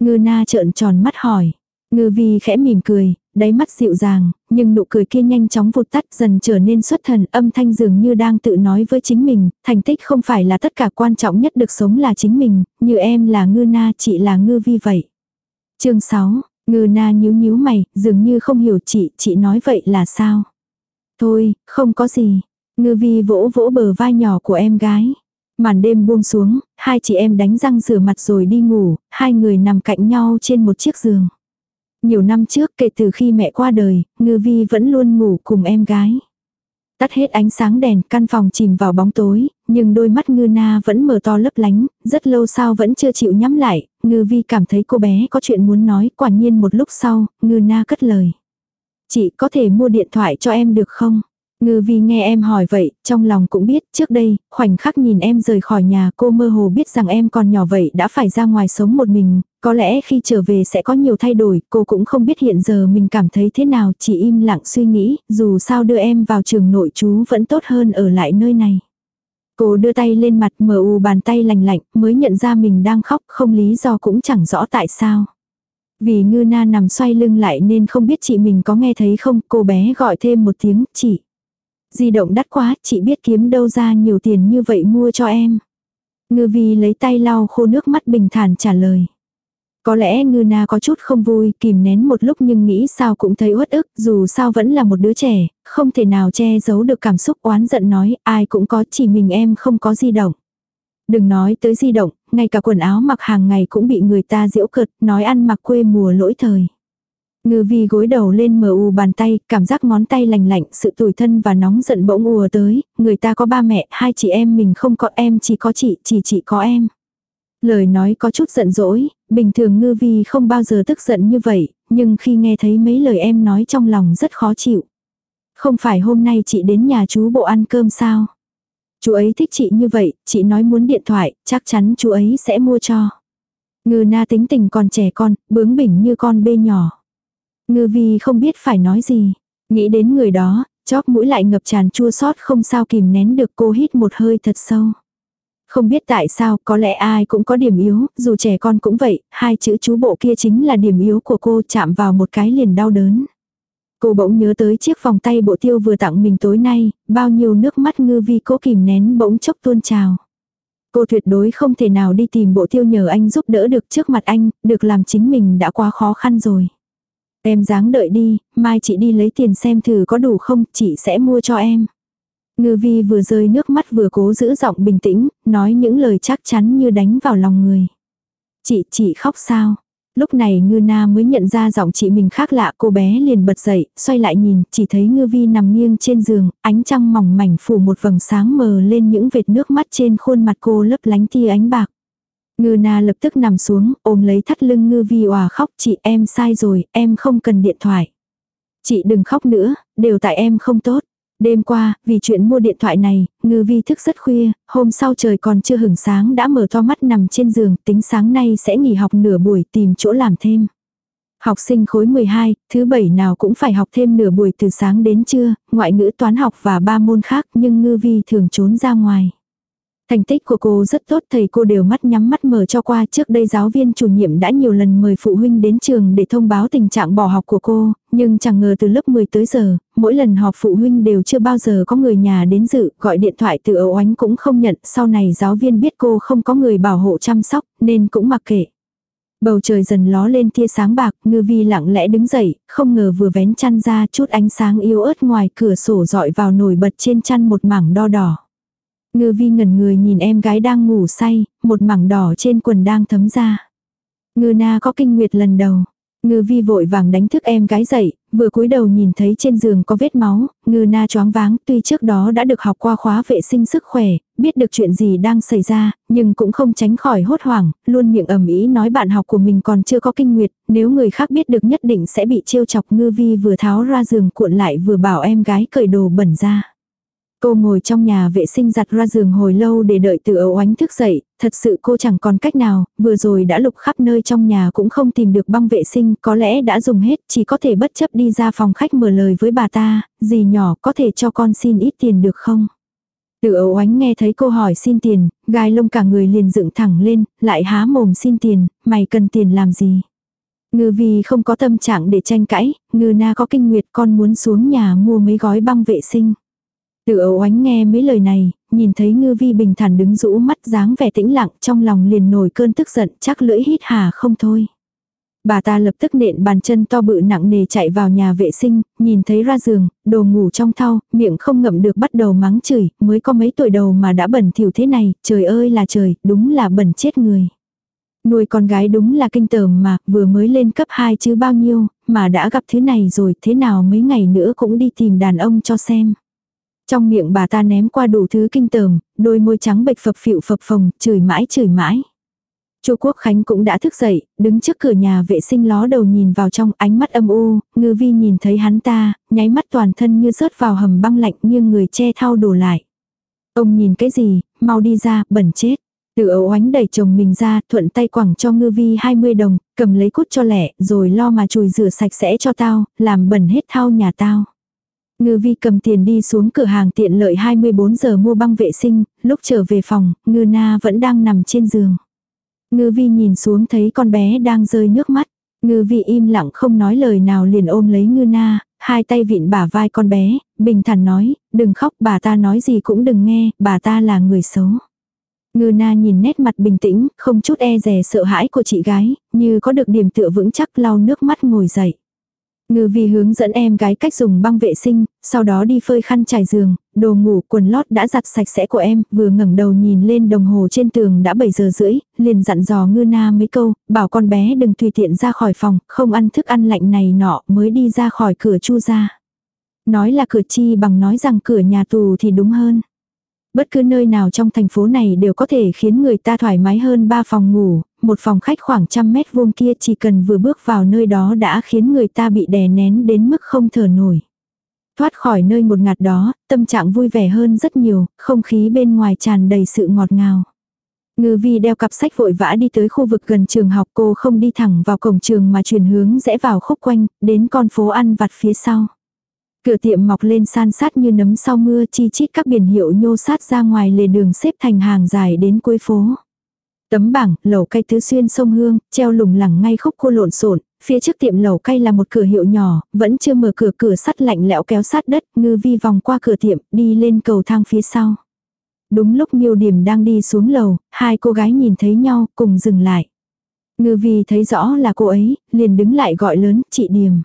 Ngư na trợn tròn mắt hỏi. Ngư vi khẽ mỉm cười, đáy mắt dịu dàng, nhưng nụ cười kia nhanh chóng vụt tắt dần trở nên xuất thần âm thanh dường như đang tự nói với chính mình, thành tích không phải là tất cả quan trọng nhất được sống là chính mình, như em là ngư na chị là ngư vi vậy. chương 6, ngư na nhíu nhíu mày, dường như không hiểu chị, chị nói vậy là sao? Thôi, không có gì. Ngư vi vỗ vỗ bờ vai nhỏ của em gái. Màn đêm buông xuống, hai chị em đánh răng rửa mặt rồi đi ngủ, hai người nằm cạnh nhau trên một chiếc giường. Nhiều năm trước kể từ khi mẹ qua đời, Ngư Vi vẫn luôn ngủ cùng em gái. Tắt hết ánh sáng đèn, căn phòng chìm vào bóng tối, nhưng đôi mắt ngư na vẫn mở to lấp lánh, rất lâu sau vẫn chưa chịu nhắm lại, ngư vi cảm thấy cô bé có chuyện muốn nói, quả nhiên một lúc sau, ngư na cất lời. Chị có thể mua điện thoại cho em được không? Ngư vi nghe em hỏi vậy, trong lòng cũng biết, trước đây, khoảnh khắc nhìn em rời khỏi nhà cô mơ hồ biết rằng em còn nhỏ vậy đã phải ra ngoài sống một mình, có lẽ khi trở về sẽ có nhiều thay đổi, cô cũng không biết hiện giờ mình cảm thấy thế nào, chỉ im lặng suy nghĩ, dù sao đưa em vào trường nội chú vẫn tốt hơn ở lại nơi này. Cô đưa tay lên mặt mờ u bàn tay lành lạnh, mới nhận ra mình đang khóc, không lý do cũng chẳng rõ tại sao. Vì ngư na nằm xoay lưng lại nên không biết chị mình có nghe thấy không, cô bé gọi thêm một tiếng, chị. Di động đắt quá, chị biết kiếm đâu ra nhiều tiền như vậy mua cho em. Ngư vi lấy tay lau khô nước mắt bình thản trả lời. Có lẽ ngư na có chút không vui, kìm nén một lúc nhưng nghĩ sao cũng thấy uất ức, dù sao vẫn là một đứa trẻ, không thể nào che giấu được cảm xúc oán giận nói, ai cũng có, chỉ mình em không có di động. Đừng nói tới di động, ngay cả quần áo mặc hàng ngày cũng bị người ta giễu cợt, nói ăn mặc quê mùa lỗi thời. Ngư vi gối đầu lên mờ u bàn tay, cảm giác ngón tay lành lạnh, sự tủi thân và nóng giận bỗng ùa tới, người ta có ba mẹ, hai chị em mình không có em chỉ có chị, chỉ chị có em. Lời nói có chút giận dỗi, bình thường ngư vi không bao giờ tức giận như vậy, nhưng khi nghe thấy mấy lời em nói trong lòng rất khó chịu. Không phải hôm nay chị đến nhà chú bộ ăn cơm sao? Chú ấy thích chị như vậy, chị nói muốn điện thoại, chắc chắn chú ấy sẽ mua cho. Ngư na tính tình còn trẻ con, bướng bỉnh như con bê nhỏ. Ngư vi không biết phải nói gì. Nghĩ đến người đó, chóp mũi lại ngập tràn chua xót không sao kìm nén được cô hít một hơi thật sâu. Không biết tại sao, có lẽ ai cũng có điểm yếu, dù trẻ con cũng vậy, hai chữ chú bộ kia chính là điểm yếu của cô chạm vào một cái liền đau đớn. Cô bỗng nhớ tới chiếc vòng tay bộ tiêu vừa tặng mình tối nay, bao nhiêu nước mắt ngư vi cố kìm nén bỗng chốc tuôn trào. Cô tuyệt đối không thể nào đi tìm bộ tiêu nhờ anh giúp đỡ được trước mặt anh, được làm chính mình đã quá khó khăn rồi. Em dáng đợi đi, mai chị đi lấy tiền xem thử có đủ không, chị sẽ mua cho em. Ngư vi vừa rơi nước mắt vừa cố giữ giọng bình tĩnh, nói những lời chắc chắn như đánh vào lòng người. Chị, chị khóc sao? Lúc này ngư na mới nhận ra giọng chị mình khác lạ cô bé liền bật dậy, xoay lại nhìn, chỉ thấy ngư vi nằm nghiêng trên giường, ánh trăng mỏng mảnh phủ một vầng sáng mờ lên những vệt nước mắt trên khuôn mặt cô lấp lánh tia ánh bạc. Ngư na lập tức nằm xuống, ôm lấy thắt lưng ngư vi òa khóc, chị em sai rồi, em không cần điện thoại. Chị đừng khóc nữa, đều tại em không tốt. Đêm qua, vì chuyện mua điện thoại này, ngư vi thức rất khuya, hôm sau trời còn chưa hửng sáng đã mở to mắt nằm trên giường, tính sáng nay sẽ nghỉ học nửa buổi tìm chỗ làm thêm. Học sinh khối 12, thứ bảy nào cũng phải học thêm nửa buổi từ sáng đến trưa, ngoại ngữ toán học và ba môn khác nhưng ngư vi thường trốn ra ngoài. Thành tích của cô rất tốt thầy cô đều mắt nhắm mắt mở cho qua trước đây giáo viên chủ nhiệm đã nhiều lần mời phụ huynh đến trường để thông báo tình trạng bỏ học của cô, nhưng chẳng ngờ từ lớp 10 tới giờ, mỗi lần họp phụ huynh đều chưa bao giờ có người nhà đến dự, gọi điện thoại từ ấu oánh cũng không nhận, sau này giáo viên biết cô không có người bảo hộ chăm sóc nên cũng mặc kệ. Bầu trời dần ló lên tia sáng bạc, ngư vi lặng lẽ đứng dậy, không ngờ vừa vén chăn ra chút ánh sáng yếu ớt ngoài cửa sổ dọi vào nổi bật trên chăn một mảng đo đỏ. Ngư vi ngẩn người nhìn em gái đang ngủ say, một mảng đỏ trên quần đang thấm ra. Ngư na có kinh nguyệt lần đầu. Ngư vi vội vàng đánh thức em gái dậy, vừa cúi đầu nhìn thấy trên giường có vết máu, ngư na choáng váng, tuy trước đó đã được học qua khóa vệ sinh sức khỏe, biết được chuyện gì đang xảy ra, nhưng cũng không tránh khỏi hốt hoảng, luôn miệng ầm ý nói bạn học của mình còn chưa có kinh nguyệt, nếu người khác biết được nhất định sẽ bị trêu chọc ngư vi vừa tháo ra giường cuộn lại vừa bảo em gái cởi đồ bẩn ra. Cô ngồi trong nhà vệ sinh giặt ra giường hồi lâu để đợi từ ấu oánh thức dậy, thật sự cô chẳng còn cách nào, vừa rồi đã lục khắp nơi trong nhà cũng không tìm được băng vệ sinh, có lẽ đã dùng hết, chỉ có thể bất chấp đi ra phòng khách mở lời với bà ta, gì nhỏ có thể cho con xin ít tiền được không? Từ ấu oánh nghe thấy cô hỏi xin tiền, gai lông cả người liền dựng thẳng lên, lại há mồm xin tiền, mày cần tiền làm gì? Ngư vì không có tâm trạng để tranh cãi, ngư na có kinh nguyệt con muốn xuống nhà mua mấy gói băng vệ sinh. Từ ấu ánh nghe mấy lời này, nhìn thấy ngư vi bình thản đứng rũ mắt dáng vẻ tĩnh lặng trong lòng liền nổi cơn tức giận chắc lưỡi hít hà không thôi. Bà ta lập tức nện bàn chân to bự nặng nề chạy vào nhà vệ sinh, nhìn thấy ra giường, đồ ngủ trong thau, miệng không ngậm được bắt đầu mắng chửi, mới có mấy tuổi đầu mà đã bẩn thỉu thế này, trời ơi là trời, đúng là bẩn chết người. Nuôi con gái đúng là kinh tởm mà, vừa mới lên cấp 2 chứ bao nhiêu, mà đã gặp thứ này rồi, thế nào mấy ngày nữa cũng đi tìm đàn ông cho xem. Trong miệng bà ta ném qua đủ thứ kinh tởm, đôi môi trắng bệch phập phịu phập phồng, chửi mãi chửi mãi. Chu Quốc Khánh cũng đã thức dậy, đứng trước cửa nhà vệ sinh ló đầu nhìn vào trong ánh mắt âm u, ngư vi nhìn thấy hắn ta, nháy mắt toàn thân như rớt vào hầm băng lạnh như người che thao đổ lại. Ông nhìn cái gì, mau đi ra, bẩn chết. Từ ấu ánh đẩy chồng mình ra, thuận tay quẳng cho ngư vi 20 đồng, cầm lấy cút cho lẹ, rồi lo mà chùi rửa sạch sẽ cho tao, làm bẩn hết thao nhà tao. Ngư vi cầm tiền đi xuống cửa hàng tiện lợi 24 giờ mua băng vệ sinh, lúc trở về phòng, ngư na vẫn đang nằm trên giường. Ngư vi nhìn xuống thấy con bé đang rơi nước mắt. Ngư vi im lặng không nói lời nào liền ôm lấy ngư na, hai tay vịn bả vai con bé, bình thản nói, đừng khóc bà ta nói gì cũng đừng nghe, bà ta là người xấu. Ngư na nhìn nét mặt bình tĩnh, không chút e rè sợ hãi của chị gái, như có được điểm tựa vững chắc lau nước mắt ngồi dậy. Ngư vi hướng dẫn em gái cách dùng băng vệ sinh, sau đó đi phơi khăn trải giường, đồ ngủ quần lót đã giặt sạch sẽ của em, vừa ngẩng đầu nhìn lên đồng hồ trên tường đã 7 giờ rưỡi, liền dặn dò ngư na mấy câu, bảo con bé đừng tùy tiện ra khỏi phòng, không ăn thức ăn lạnh này nọ mới đi ra khỏi cửa chu ra. Nói là cửa chi bằng nói rằng cửa nhà tù thì đúng hơn. Bất cứ nơi nào trong thành phố này đều có thể khiến người ta thoải mái hơn ba phòng ngủ, một phòng khách khoảng trăm mét vuông kia chỉ cần vừa bước vào nơi đó đã khiến người ta bị đè nén đến mức không thở nổi. Thoát khỏi nơi một ngạt đó, tâm trạng vui vẻ hơn rất nhiều, không khí bên ngoài tràn đầy sự ngọt ngào. Ngư vi đeo cặp sách vội vã đi tới khu vực gần trường học cô không đi thẳng vào cổng trường mà chuyển hướng rẽ vào khúc quanh, đến con phố ăn vặt phía sau. Cửa tiệm mọc lên san sát như nấm sau mưa chi chít các biển hiệu nhô sát ra ngoài lề đường xếp thành hàng dài đến cuối phố. Tấm bảng, lẩu cay tứ xuyên sông Hương, treo lủng lẳng ngay khúc cua lộn xộn phía trước tiệm lẩu cay là một cửa hiệu nhỏ, vẫn chưa mở cửa cửa sắt lạnh lẽo kéo sát đất, ngư vi vòng qua cửa tiệm, đi lên cầu thang phía sau. Đúng lúc miêu điểm đang đi xuống lầu, hai cô gái nhìn thấy nhau, cùng dừng lại. Ngư vi thấy rõ là cô ấy, liền đứng lại gọi lớn, chị điểm.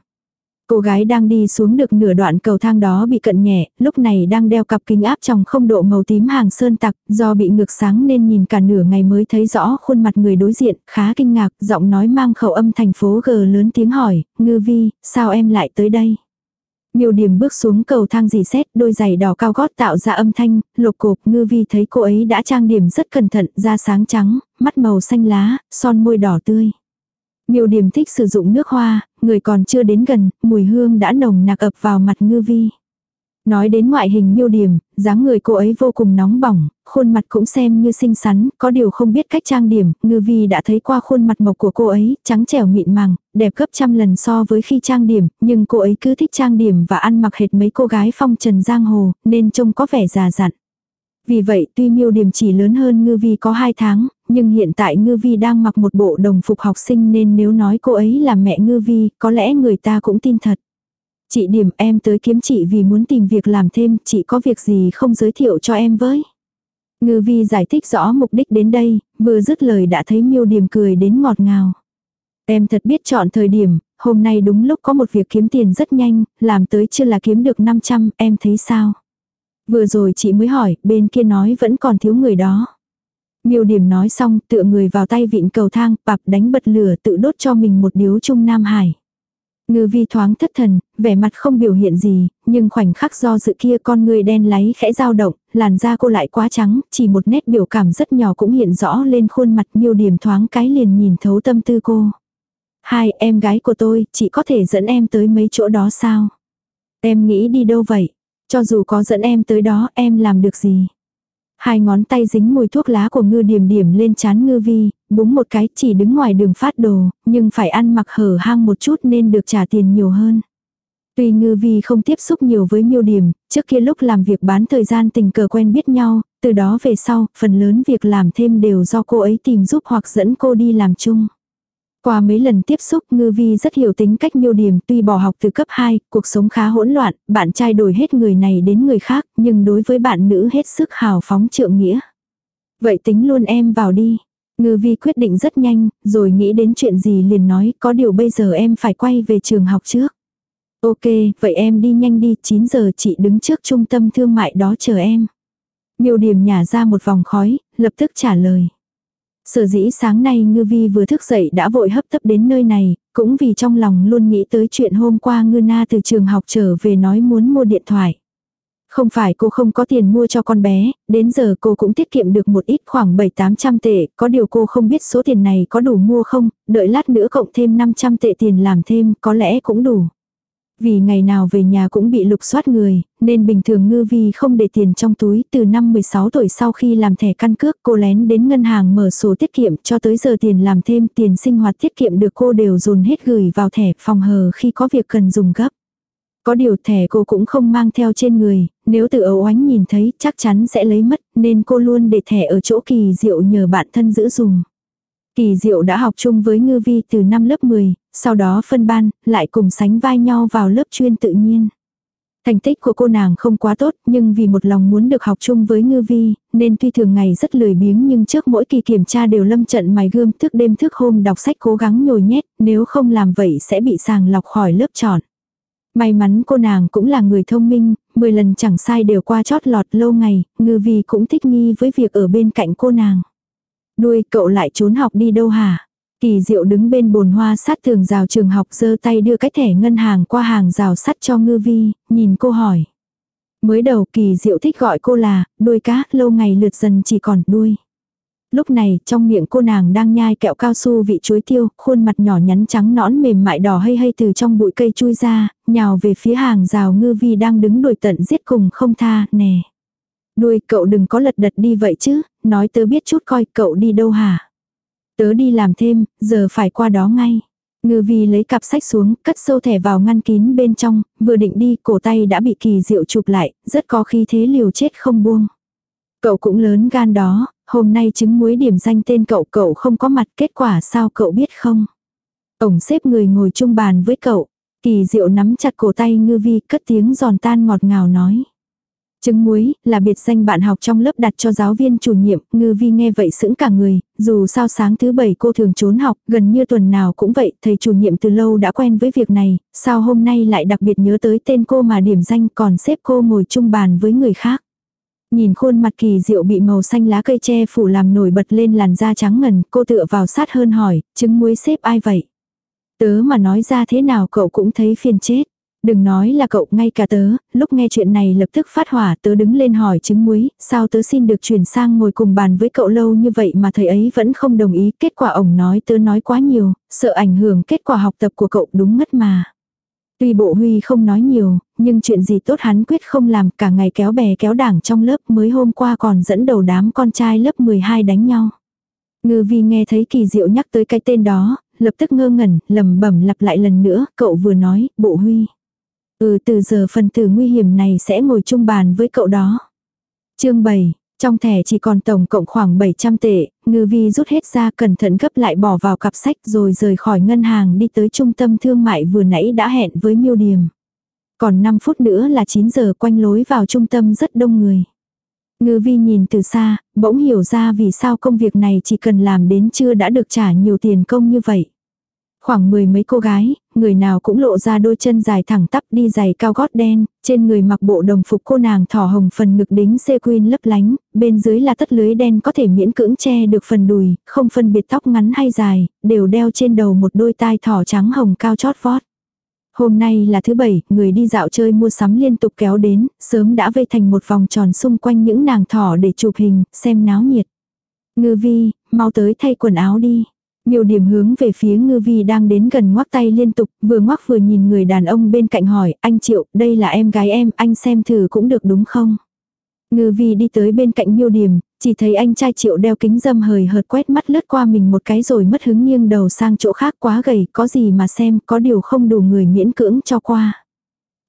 Cô gái đang đi xuống được nửa đoạn cầu thang đó bị cận nhẹ, lúc này đang đeo cặp kính áp trong không độ màu tím hàng sơn tặc, do bị ngược sáng nên nhìn cả nửa ngày mới thấy rõ khuôn mặt người đối diện, khá kinh ngạc, giọng nói mang khẩu âm thành phố G lớn tiếng hỏi, ngư vi, sao em lại tới đây? Miêu điểm bước xuống cầu thang dì xét, đôi giày đỏ cao gót tạo ra âm thanh, lột cộp, ngư vi thấy cô ấy đã trang điểm rất cẩn thận, da sáng trắng, mắt màu xanh lá, son môi đỏ tươi. Miêu điểm thích sử dụng nước hoa, người còn chưa đến gần, mùi hương đã nồng nặc ập vào mặt ngư vi. Nói đến ngoại hình miêu điểm, dáng người cô ấy vô cùng nóng bỏng, khuôn mặt cũng xem như xinh xắn, có điều không biết cách trang điểm, ngư vi đã thấy qua khuôn mặt mộc của cô ấy, trắng trẻo mịn màng, đẹp gấp trăm lần so với khi trang điểm, nhưng cô ấy cứ thích trang điểm và ăn mặc hệt mấy cô gái phong trần giang hồ, nên trông có vẻ già dặn. Vì vậy tuy miêu điểm chỉ lớn hơn ngư vi có 2 tháng, nhưng hiện tại ngư vi đang mặc một bộ đồng phục học sinh nên nếu nói cô ấy là mẹ ngư vi, có lẽ người ta cũng tin thật. Chị điểm em tới kiếm chị vì muốn tìm việc làm thêm, chị có việc gì không giới thiệu cho em với. Ngư vi giải thích rõ mục đích đến đây, vừa dứt lời đã thấy miêu điểm cười đến ngọt ngào. Em thật biết chọn thời điểm, hôm nay đúng lúc có một việc kiếm tiền rất nhanh, làm tới chưa là kiếm được 500, em thấy sao? Vừa rồi chị mới hỏi, bên kia nói vẫn còn thiếu người đó. Miêu điểm nói xong, tựa người vào tay vịn cầu thang, bạp đánh bật lửa tự đốt cho mình một điếu trung Nam Hải. Ngư vi thoáng thất thần, vẻ mặt không biểu hiện gì, nhưng khoảnh khắc do dự kia con người đen láy khẽ dao động, làn da cô lại quá trắng, chỉ một nét biểu cảm rất nhỏ cũng hiện rõ lên khuôn mặt miêu điểm thoáng cái liền nhìn thấu tâm tư cô. Hai, em gái của tôi, chị có thể dẫn em tới mấy chỗ đó sao? Em nghĩ đi đâu vậy? Cho dù có dẫn em tới đó, em làm được gì? Hai ngón tay dính mùi thuốc lá của ngư điểm điểm lên chán ngư vi, búng một cái chỉ đứng ngoài đường phát đồ, nhưng phải ăn mặc hở hang một chút nên được trả tiền nhiều hơn. Tuy ngư vi không tiếp xúc nhiều với miêu điểm, trước kia lúc làm việc bán thời gian tình cờ quen biết nhau, từ đó về sau, phần lớn việc làm thêm đều do cô ấy tìm giúp hoặc dẫn cô đi làm chung. Qua mấy lần tiếp xúc ngư vi rất hiểu tính cách miêu điểm tuy bỏ học từ cấp 2, cuộc sống khá hỗn loạn, bạn trai đổi hết người này đến người khác, nhưng đối với bạn nữ hết sức hào phóng trượng nghĩa. Vậy tính luôn em vào đi. Ngư vi quyết định rất nhanh, rồi nghĩ đến chuyện gì liền nói có điều bây giờ em phải quay về trường học trước. Ok, vậy em đi nhanh đi, 9 giờ chị đứng trước trung tâm thương mại đó chờ em. Miêu điểm nhả ra một vòng khói, lập tức trả lời. Sở dĩ sáng nay ngư vi vừa thức dậy đã vội hấp tấp đến nơi này, cũng vì trong lòng luôn nghĩ tới chuyện hôm qua ngư na từ trường học trở về nói muốn mua điện thoại. Không phải cô không có tiền mua cho con bé, đến giờ cô cũng tiết kiệm được một ít khoảng 7-800 tệ, có điều cô không biết số tiền này có đủ mua không, đợi lát nữa cộng thêm 500 tệ tiền làm thêm có lẽ cũng đủ. Vì ngày nào về nhà cũng bị lục soát người, nên bình thường ngư vi không để tiền trong túi từ năm 16 tuổi sau khi làm thẻ căn cước cô lén đến ngân hàng mở sổ tiết kiệm cho tới giờ tiền làm thêm tiền sinh hoạt tiết kiệm được cô đều dồn hết gửi vào thẻ phòng hờ khi có việc cần dùng gấp. Có điều thẻ cô cũng không mang theo trên người, nếu từ ấu oánh nhìn thấy chắc chắn sẽ lấy mất nên cô luôn để thẻ ở chỗ kỳ diệu nhờ bạn thân giữ dùng. Kỳ diệu đã học chung với ngư vi từ năm lớp 10, sau đó phân ban, lại cùng sánh vai nhau vào lớp chuyên tự nhiên. Thành tích của cô nàng không quá tốt, nhưng vì một lòng muốn được học chung với ngư vi, nên tuy thường ngày rất lười biếng nhưng trước mỗi kỳ kiểm tra đều lâm trận mài gươm thức đêm thức hôm đọc sách cố gắng nhồi nhét, nếu không làm vậy sẽ bị sàng lọc khỏi lớp chọn. May mắn cô nàng cũng là người thông minh, 10 lần chẳng sai đều qua chót lọt lâu ngày, ngư vi cũng thích nghi với việc ở bên cạnh cô nàng. Đuôi cậu lại trốn học đi đâu hả? Kỳ diệu đứng bên bồn hoa sát tường rào trường học giơ tay đưa cái thẻ ngân hàng qua hàng rào sắt cho ngư vi, nhìn cô hỏi. Mới đầu kỳ diệu thích gọi cô là, đuôi cá, lâu ngày lượt dần chỉ còn đuôi. Lúc này, trong miệng cô nàng đang nhai kẹo cao su vị chuối tiêu, khuôn mặt nhỏ nhắn trắng nõn mềm mại đỏ hay hay từ trong bụi cây chui ra, nhào về phía hàng rào ngư vi đang đứng đuổi tận giết cùng không tha, nè. Đuôi cậu đừng có lật đật đi vậy chứ, nói tớ biết chút coi cậu đi đâu hả. Tớ đi làm thêm, giờ phải qua đó ngay. Ngư vi lấy cặp sách xuống, cất sâu thẻ vào ngăn kín bên trong, vừa định đi, cổ tay đã bị kỳ diệu chụp lại, rất có khi thế liều chết không buông. Cậu cũng lớn gan đó, hôm nay chứng muối điểm danh tên cậu cậu không có mặt kết quả sao cậu biết không? Ổng xếp người ngồi chung bàn với cậu, kỳ diệu nắm chặt cổ tay ngư vi cất tiếng giòn tan ngọt ngào nói. Trứng muối là biệt danh bạn học trong lớp đặt cho giáo viên chủ nhiệm, ngư vi nghe vậy sững cả người, dù sao sáng thứ bảy cô thường trốn học, gần như tuần nào cũng vậy, thầy chủ nhiệm từ lâu đã quen với việc này, sao hôm nay lại đặc biệt nhớ tới tên cô mà điểm danh còn xếp cô ngồi chung bàn với người khác. Nhìn khuôn mặt kỳ diệu bị màu xanh lá cây tre phủ làm nổi bật lên làn da trắng ngần, cô tựa vào sát hơn hỏi, trứng muối xếp ai vậy? Tớ mà nói ra thế nào cậu cũng thấy phiền chết. Đừng nói là cậu, ngay cả tớ, lúc nghe chuyện này lập tức phát hỏa, tớ đứng lên hỏi chứng muối, sao tớ xin được chuyển sang ngồi cùng bàn với cậu lâu như vậy mà thầy ấy vẫn không đồng ý, kết quả ổng nói tớ nói quá nhiều, sợ ảnh hưởng kết quả học tập của cậu đúng ngất mà. Tuy bộ huy không nói nhiều, nhưng chuyện gì tốt hắn quyết không làm cả ngày kéo bè kéo đảng trong lớp mới hôm qua còn dẫn đầu đám con trai lớp 12 đánh nhau. Ngư vi nghe thấy kỳ diệu nhắc tới cái tên đó, lập tức ngơ ngẩn, lầm bẩm lặp lại lần nữa, cậu vừa nói, bộ huy. Ừ từ giờ phần tử nguy hiểm này sẽ ngồi chung bàn với cậu đó. chương 7, trong thẻ chỉ còn tổng cộng khoảng 700 tệ, ngư vi rút hết ra cẩn thận gấp lại bỏ vào cặp sách rồi rời khỏi ngân hàng đi tới trung tâm thương mại vừa nãy đã hẹn với miêu điểm. Còn 5 phút nữa là 9 giờ quanh lối vào trung tâm rất đông người. Ngư vi nhìn từ xa, bỗng hiểu ra vì sao công việc này chỉ cần làm đến trưa đã được trả nhiều tiền công như vậy. Khoảng mười mấy cô gái, người nào cũng lộ ra đôi chân dài thẳng tắp đi giày cao gót đen, trên người mặc bộ đồng phục cô nàng thỏ hồng phần ngực đính sequin lấp lánh, bên dưới là tất lưới đen có thể miễn cưỡng che được phần đùi, không phân biệt tóc ngắn hay dài, đều đeo trên đầu một đôi tai thỏ trắng hồng cao chót vót. Hôm nay là thứ bảy, người đi dạo chơi mua sắm liên tục kéo đến, sớm đã vây thành một vòng tròn xung quanh những nàng thỏ để chụp hình, xem náo nhiệt. Ngư vi, mau tới thay quần áo đi. Miêu điểm hướng về phía ngư vi đang đến gần ngoắc tay liên tục, vừa ngoắc vừa nhìn người đàn ông bên cạnh hỏi, anh Triệu, đây là em gái em, anh xem thử cũng được đúng không? Ngư vi đi tới bên cạnh miêu điểm, chỉ thấy anh trai Triệu đeo kính dâm hời hợt quét mắt lướt qua mình một cái rồi mất hứng nghiêng đầu sang chỗ khác quá gầy, có gì mà xem, có điều không đủ người miễn cưỡng cho qua.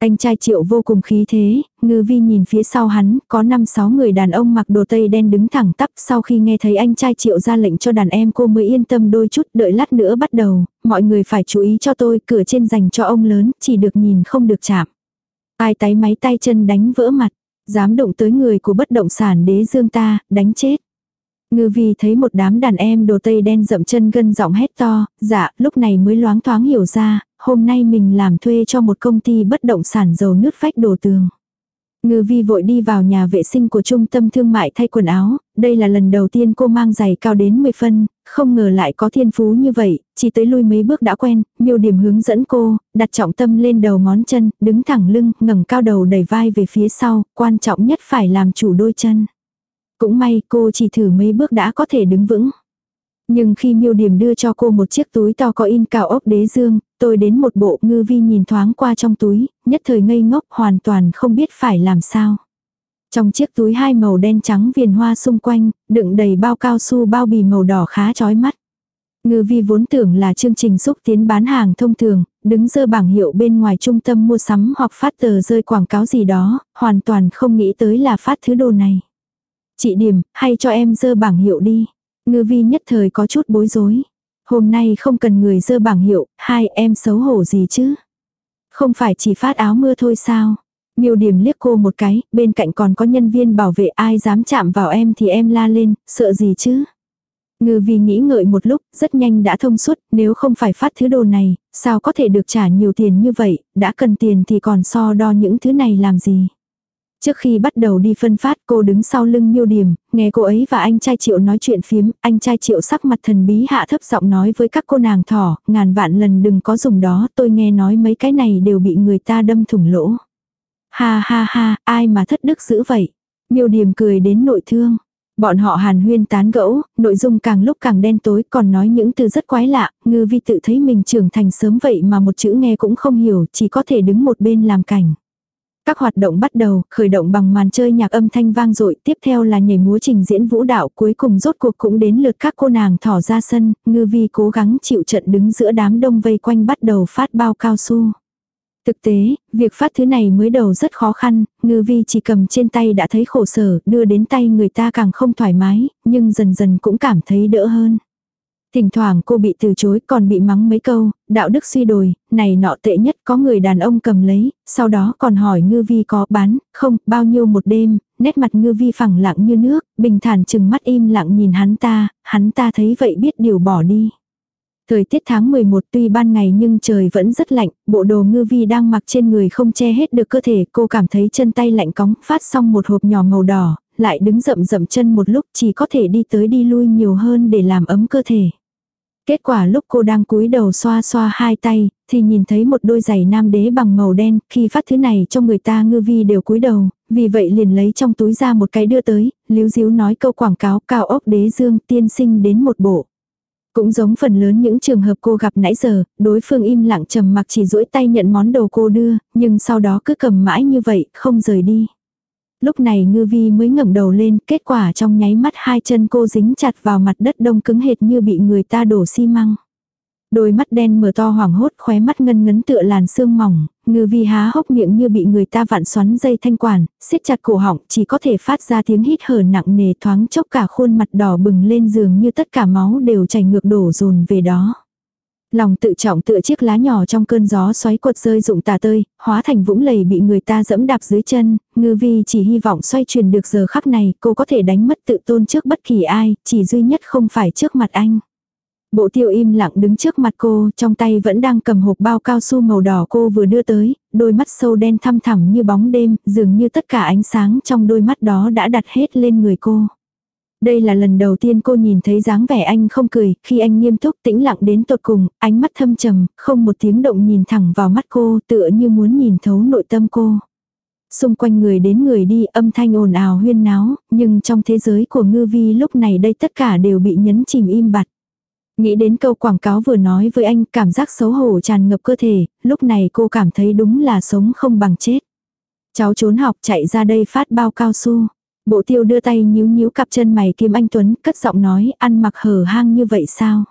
Anh trai triệu vô cùng khí thế, ngư vi nhìn phía sau hắn, có 5-6 người đàn ông mặc đồ tây đen đứng thẳng tắp sau khi nghe thấy anh trai triệu ra lệnh cho đàn em cô mới yên tâm đôi chút đợi lát nữa bắt đầu, mọi người phải chú ý cho tôi, cửa trên dành cho ông lớn, chỉ được nhìn không được chạm. Ai tái máy tay chân đánh vỡ mặt, dám động tới người của bất động sản đế dương ta, đánh chết. Ngư vi thấy một đám đàn em đồ tây đen rậm chân gân giọng hét to, dạ, lúc này mới loáng thoáng hiểu ra, hôm nay mình làm thuê cho một công ty bất động sản dầu nước vách đổ tường. Ngư vi vội đi vào nhà vệ sinh của trung tâm thương mại thay quần áo, đây là lần đầu tiên cô mang giày cao đến 10 phân, không ngờ lại có thiên phú như vậy, chỉ tới lui mấy bước đã quen, miêu điểm hướng dẫn cô, đặt trọng tâm lên đầu ngón chân, đứng thẳng lưng, ngẩng cao đầu đẩy vai về phía sau, quan trọng nhất phải làm chủ đôi chân. Cũng may cô chỉ thử mấy bước đã có thể đứng vững. Nhưng khi miêu điểm đưa cho cô một chiếc túi to có in cao ốc đế dương, tôi đến một bộ ngư vi nhìn thoáng qua trong túi, nhất thời ngây ngốc hoàn toàn không biết phải làm sao. Trong chiếc túi hai màu đen trắng viền hoa xung quanh, đựng đầy bao cao su bao bì màu đỏ khá chói mắt. Ngư vi vốn tưởng là chương trình xúc tiến bán hàng thông thường, đứng dơ bảng hiệu bên ngoài trung tâm mua sắm hoặc phát tờ rơi quảng cáo gì đó, hoàn toàn không nghĩ tới là phát thứ đồ này. Chị Điểm, hay cho em dơ bảng hiệu đi. Ngư vi nhất thời có chút bối rối. Hôm nay không cần người dơ bảng hiệu, hai em xấu hổ gì chứ. Không phải chỉ phát áo mưa thôi sao. Miêu điểm liếc cô một cái, bên cạnh còn có nhân viên bảo vệ ai dám chạm vào em thì em la lên, sợ gì chứ. Ngư vi nghĩ ngợi một lúc, rất nhanh đã thông suốt, nếu không phải phát thứ đồ này, sao có thể được trả nhiều tiền như vậy, đã cần tiền thì còn so đo những thứ này làm gì. Trước khi bắt đầu đi phân phát cô đứng sau lưng miêu điểm, nghe cô ấy và anh trai triệu nói chuyện phiếm, anh trai triệu sắc mặt thần bí hạ thấp giọng nói với các cô nàng thỏ, ngàn vạn lần đừng có dùng đó, tôi nghe nói mấy cái này đều bị người ta đâm thủng lỗ. Ha ha ha, ai mà thất đức dữ vậy. Miêu điểm cười đến nội thương. Bọn họ hàn huyên tán gẫu, nội dung càng lúc càng đen tối còn nói những từ rất quái lạ, ngư vi tự thấy mình trưởng thành sớm vậy mà một chữ nghe cũng không hiểu, chỉ có thể đứng một bên làm cảnh. Các hoạt động bắt đầu, khởi động bằng màn chơi nhạc âm thanh vang dội, tiếp theo là nhảy múa trình diễn vũ đạo, cuối cùng rốt cuộc cũng đến lượt các cô nàng thỏ ra sân, ngư vi cố gắng chịu trận đứng giữa đám đông vây quanh bắt đầu phát bao cao su. Thực tế, việc phát thứ này mới đầu rất khó khăn, ngư vi chỉ cầm trên tay đã thấy khổ sở, đưa đến tay người ta càng không thoải mái, nhưng dần dần cũng cảm thấy đỡ hơn. Thỉnh thoảng cô bị từ chối còn bị mắng mấy câu, đạo đức suy đồi, này nọ tệ nhất có người đàn ông cầm lấy, sau đó còn hỏi ngư vi có bán, không, bao nhiêu một đêm, nét mặt ngư vi phẳng lặng như nước, bình thản chừng mắt im lặng nhìn hắn ta, hắn ta thấy vậy biết điều bỏ đi. Thời tiết tháng 11 tuy ban ngày nhưng trời vẫn rất lạnh, bộ đồ ngư vi đang mặc trên người không che hết được cơ thể, cô cảm thấy chân tay lạnh cóng, phát xong một hộp nhỏ màu đỏ, lại đứng rậm rậm chân một lúc chỉ có thể đi tới đi lui nhiều hơn để làm ấm cơ thể. Kết quả lúc cô đang cúi đầu xoa xoa hai tay, thì nhìn thấy một đôi giày nam đế bằng màu đen, khi phát thứ này cho người ta ngư vi đều cúi đầu, vì vậy liền lấy trong túi ra một cái đưa tới, liếu díu nói câu quảng cáo cao ốc đế dương tiên sinh đến một bộ. Cũng giống phần lớn những trường hợp cô gặp nãy giờ, đối phương im lặng trầm mặc chỉ duỗi tay nhận món đồ cô đưa, nhưng sau đó cứ cầm mãi như vậy, không rời đi. Lúc này ngư vi mới ngẩng đầu lên, kết quả trong nháy mắt hai chân cô dính chặt vào mặt đất đông cứng hệt như bị người ta đổ xi măng. Đôi mắt đen mở to hoảng hốt khóe mắt ngân ngấn tựa làn sương mỏng, ngư vi há hốc miệng như bị người ta vặn xoắn dây thanh quản, siết chặt cổ họng chỉ có thể phát ra tiếng hít hở nặng nề thoáng chốc cả khuôn mặt đỏ bừng lên giường như tất cả máu đều chảy ngược đổ dồn về đó. Lòng tự trọng tựa chiếc lá nhỏ trong cơn gió xoáy quật rơi rụng tà tơi, hóa thành vũng lầy bị người ta dẫm đạp dưới chân, ngư vi chỉ hy vọng xoay chuyển được giờ khắc này, cô có thể đánh mất tự tôn trước bất kỳ ai, chỉ duy nhất không phải trước mặt anh. Bộ tiêu im lặng đứng trước mặt cô, trong tay vẫn đang cầm hộp bao cao su màu đỏ cô vừa đưa tới, đôi mắt sâu đen thăm thẳm như bóng đêm, dường như tất cả ánh sáng trong đôi mắt đó đã đặt hết lên người cô. Đây là lần đầu tiên cô nhìn thấy dáng vẻ anh không cười, khi anh nghiêm túc tĩnh lặng đến tột cùng, ánh mắt thâm trầm, không một tiếng động nhìn thẳng vào mắt cô, tựa như muốn nhìn thấu nội tâm cô. Xung quanh người đến người đi âm thanh ồn ào huyên náo, nhưng trong thế giới của ngư vi lúc này đây tất cả đều bị nhấn chìm im bặt. Nghĩ đến câu quảng cáo vừa nói với anh cảm giác xấu hổ tràn ngập cơ thể, lúc này cô cảm thấy đúng là sống không bằng chết. Cháu trốn học chạy ra đây phát bao cao su. Bộ tiêu đưa tay nhíu nhíu cặp chân mày kim anh Tuấn, cất giọng nói, ăn mặc hở hang như vậy sao?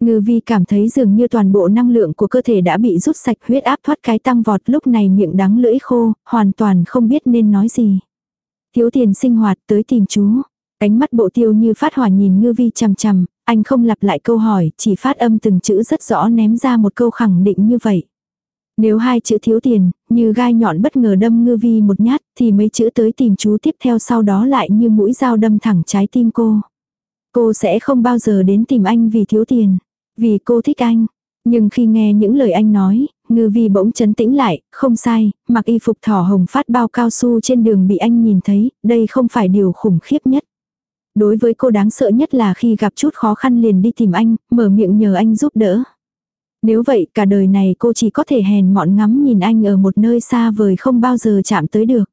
Ngư vi cảm thấy dường như toàn bộ năng lượng của cơ thể đã bị rút sạch huyết áp thoát cái tăng vọt lúc này miệng đắng lưỡi khô, hoàn toàn không biết nên nói gì. Thiếu tiền sinh hoạt tới tìm chú. Cánh mắt bộ tiêu như phát hỏa nhìn ngư vi chằm chằm, anh không lặp lại câu hỏi, chỉ phát âm từng chữ rất rõ ném ra một câu khẳng định như vậy. Nếu hai chữ thiếu tiền, như gai nhọn bất ngờ đâm ngư vi một nhát, thì mấy chữ tới tìm chú tiếp theo sau đó lại như mũi dao đâm thẳng trái tim cô. Cô sẽ không bao giờ đến tìm anh vì thiếu tiền. Vì cô thích anh. Nhưng khi nghe những lời anh nói, ngư vi bỗng chấn tĩnh lại, không sai, mặc y phục thỏ hồng phát bao cao su trên đường bị anh nhìn thấy, đây không phải điều khủng khiếp nhất. Đối với cô đáng sợ nhất là khi gặp chút khó khăn liền đi tìm anh, mở miệng nhờ anh giúp đỡ. Nếu vậy cả đời này cô chỉ có thể hèn mọn ngắm nhìn anh ở một nơi xa vời không bao giờ chạm tới được.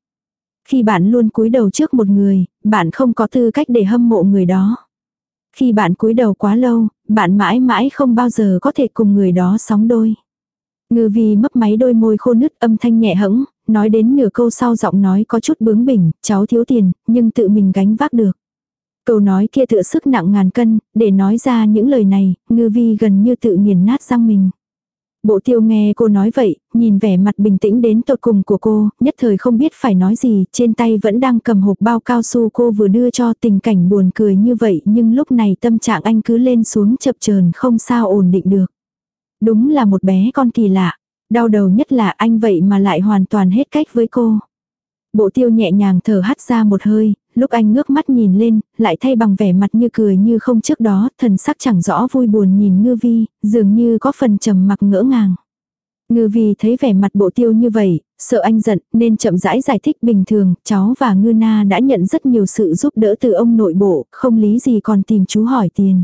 Khi bạn luôn cúi đầu trước một người, bạn không có tư cách để hâm mộ người đó. Khi bạn cúi đầu quá lâu, bạn mãi mãi không bao giờ có thể cùng người đó sóng đôi. Ngư vi mấp máy đôi môi khô nứt âm thanh nhẹ hững, nói đến nửa câu sau giọng nói có chút bướng bỉnh, cháu thiếu tiền, nhưng tự mình gánh vác được. Câu nói kia tựa sức nặng ngàn cân, để nói ra những lời này, ngư vi gần như tự nghiền nát răng mình. Bộ tiêu nghe cô nói vậy, nhìn vẻ mặt bình tĩnh đến tột cùng của cô, nhất thời không biết phải nói gì, trên tay vẫn đang cầm hộp bao cao su cô vừa đưa cho tình cảnh buồn cười như vậy nhưng lúc này tâm trạng anh cứ lên xuống chập chờn không sao ổn định được. Đúng là một bé con kỳ lạ, đau đầu nhất là anh vậy mà lại hoàn toàn hết cách với cô. Bộ tiêu nhẹ nhàng thở hắt ra một hơi, lúc anh ngước mắt nhìn lên, lại thay bằng vẻ mặt như cười như không trước đó, thần sắc chẳng rõ vui buồn nhìn ngư vi, dường như có phần trầm mặc ngỡ ngàng. Ngư vi thấy vẻ mặt bộ tiêu như vậy, sợ anh giận nên chậm rãi giải thích bình thường, cháu và ngư na đã nhận rất nhiều sự giúp đỡ từ ông nội bộ, không lý gì còn tìm chú hỏi tiền.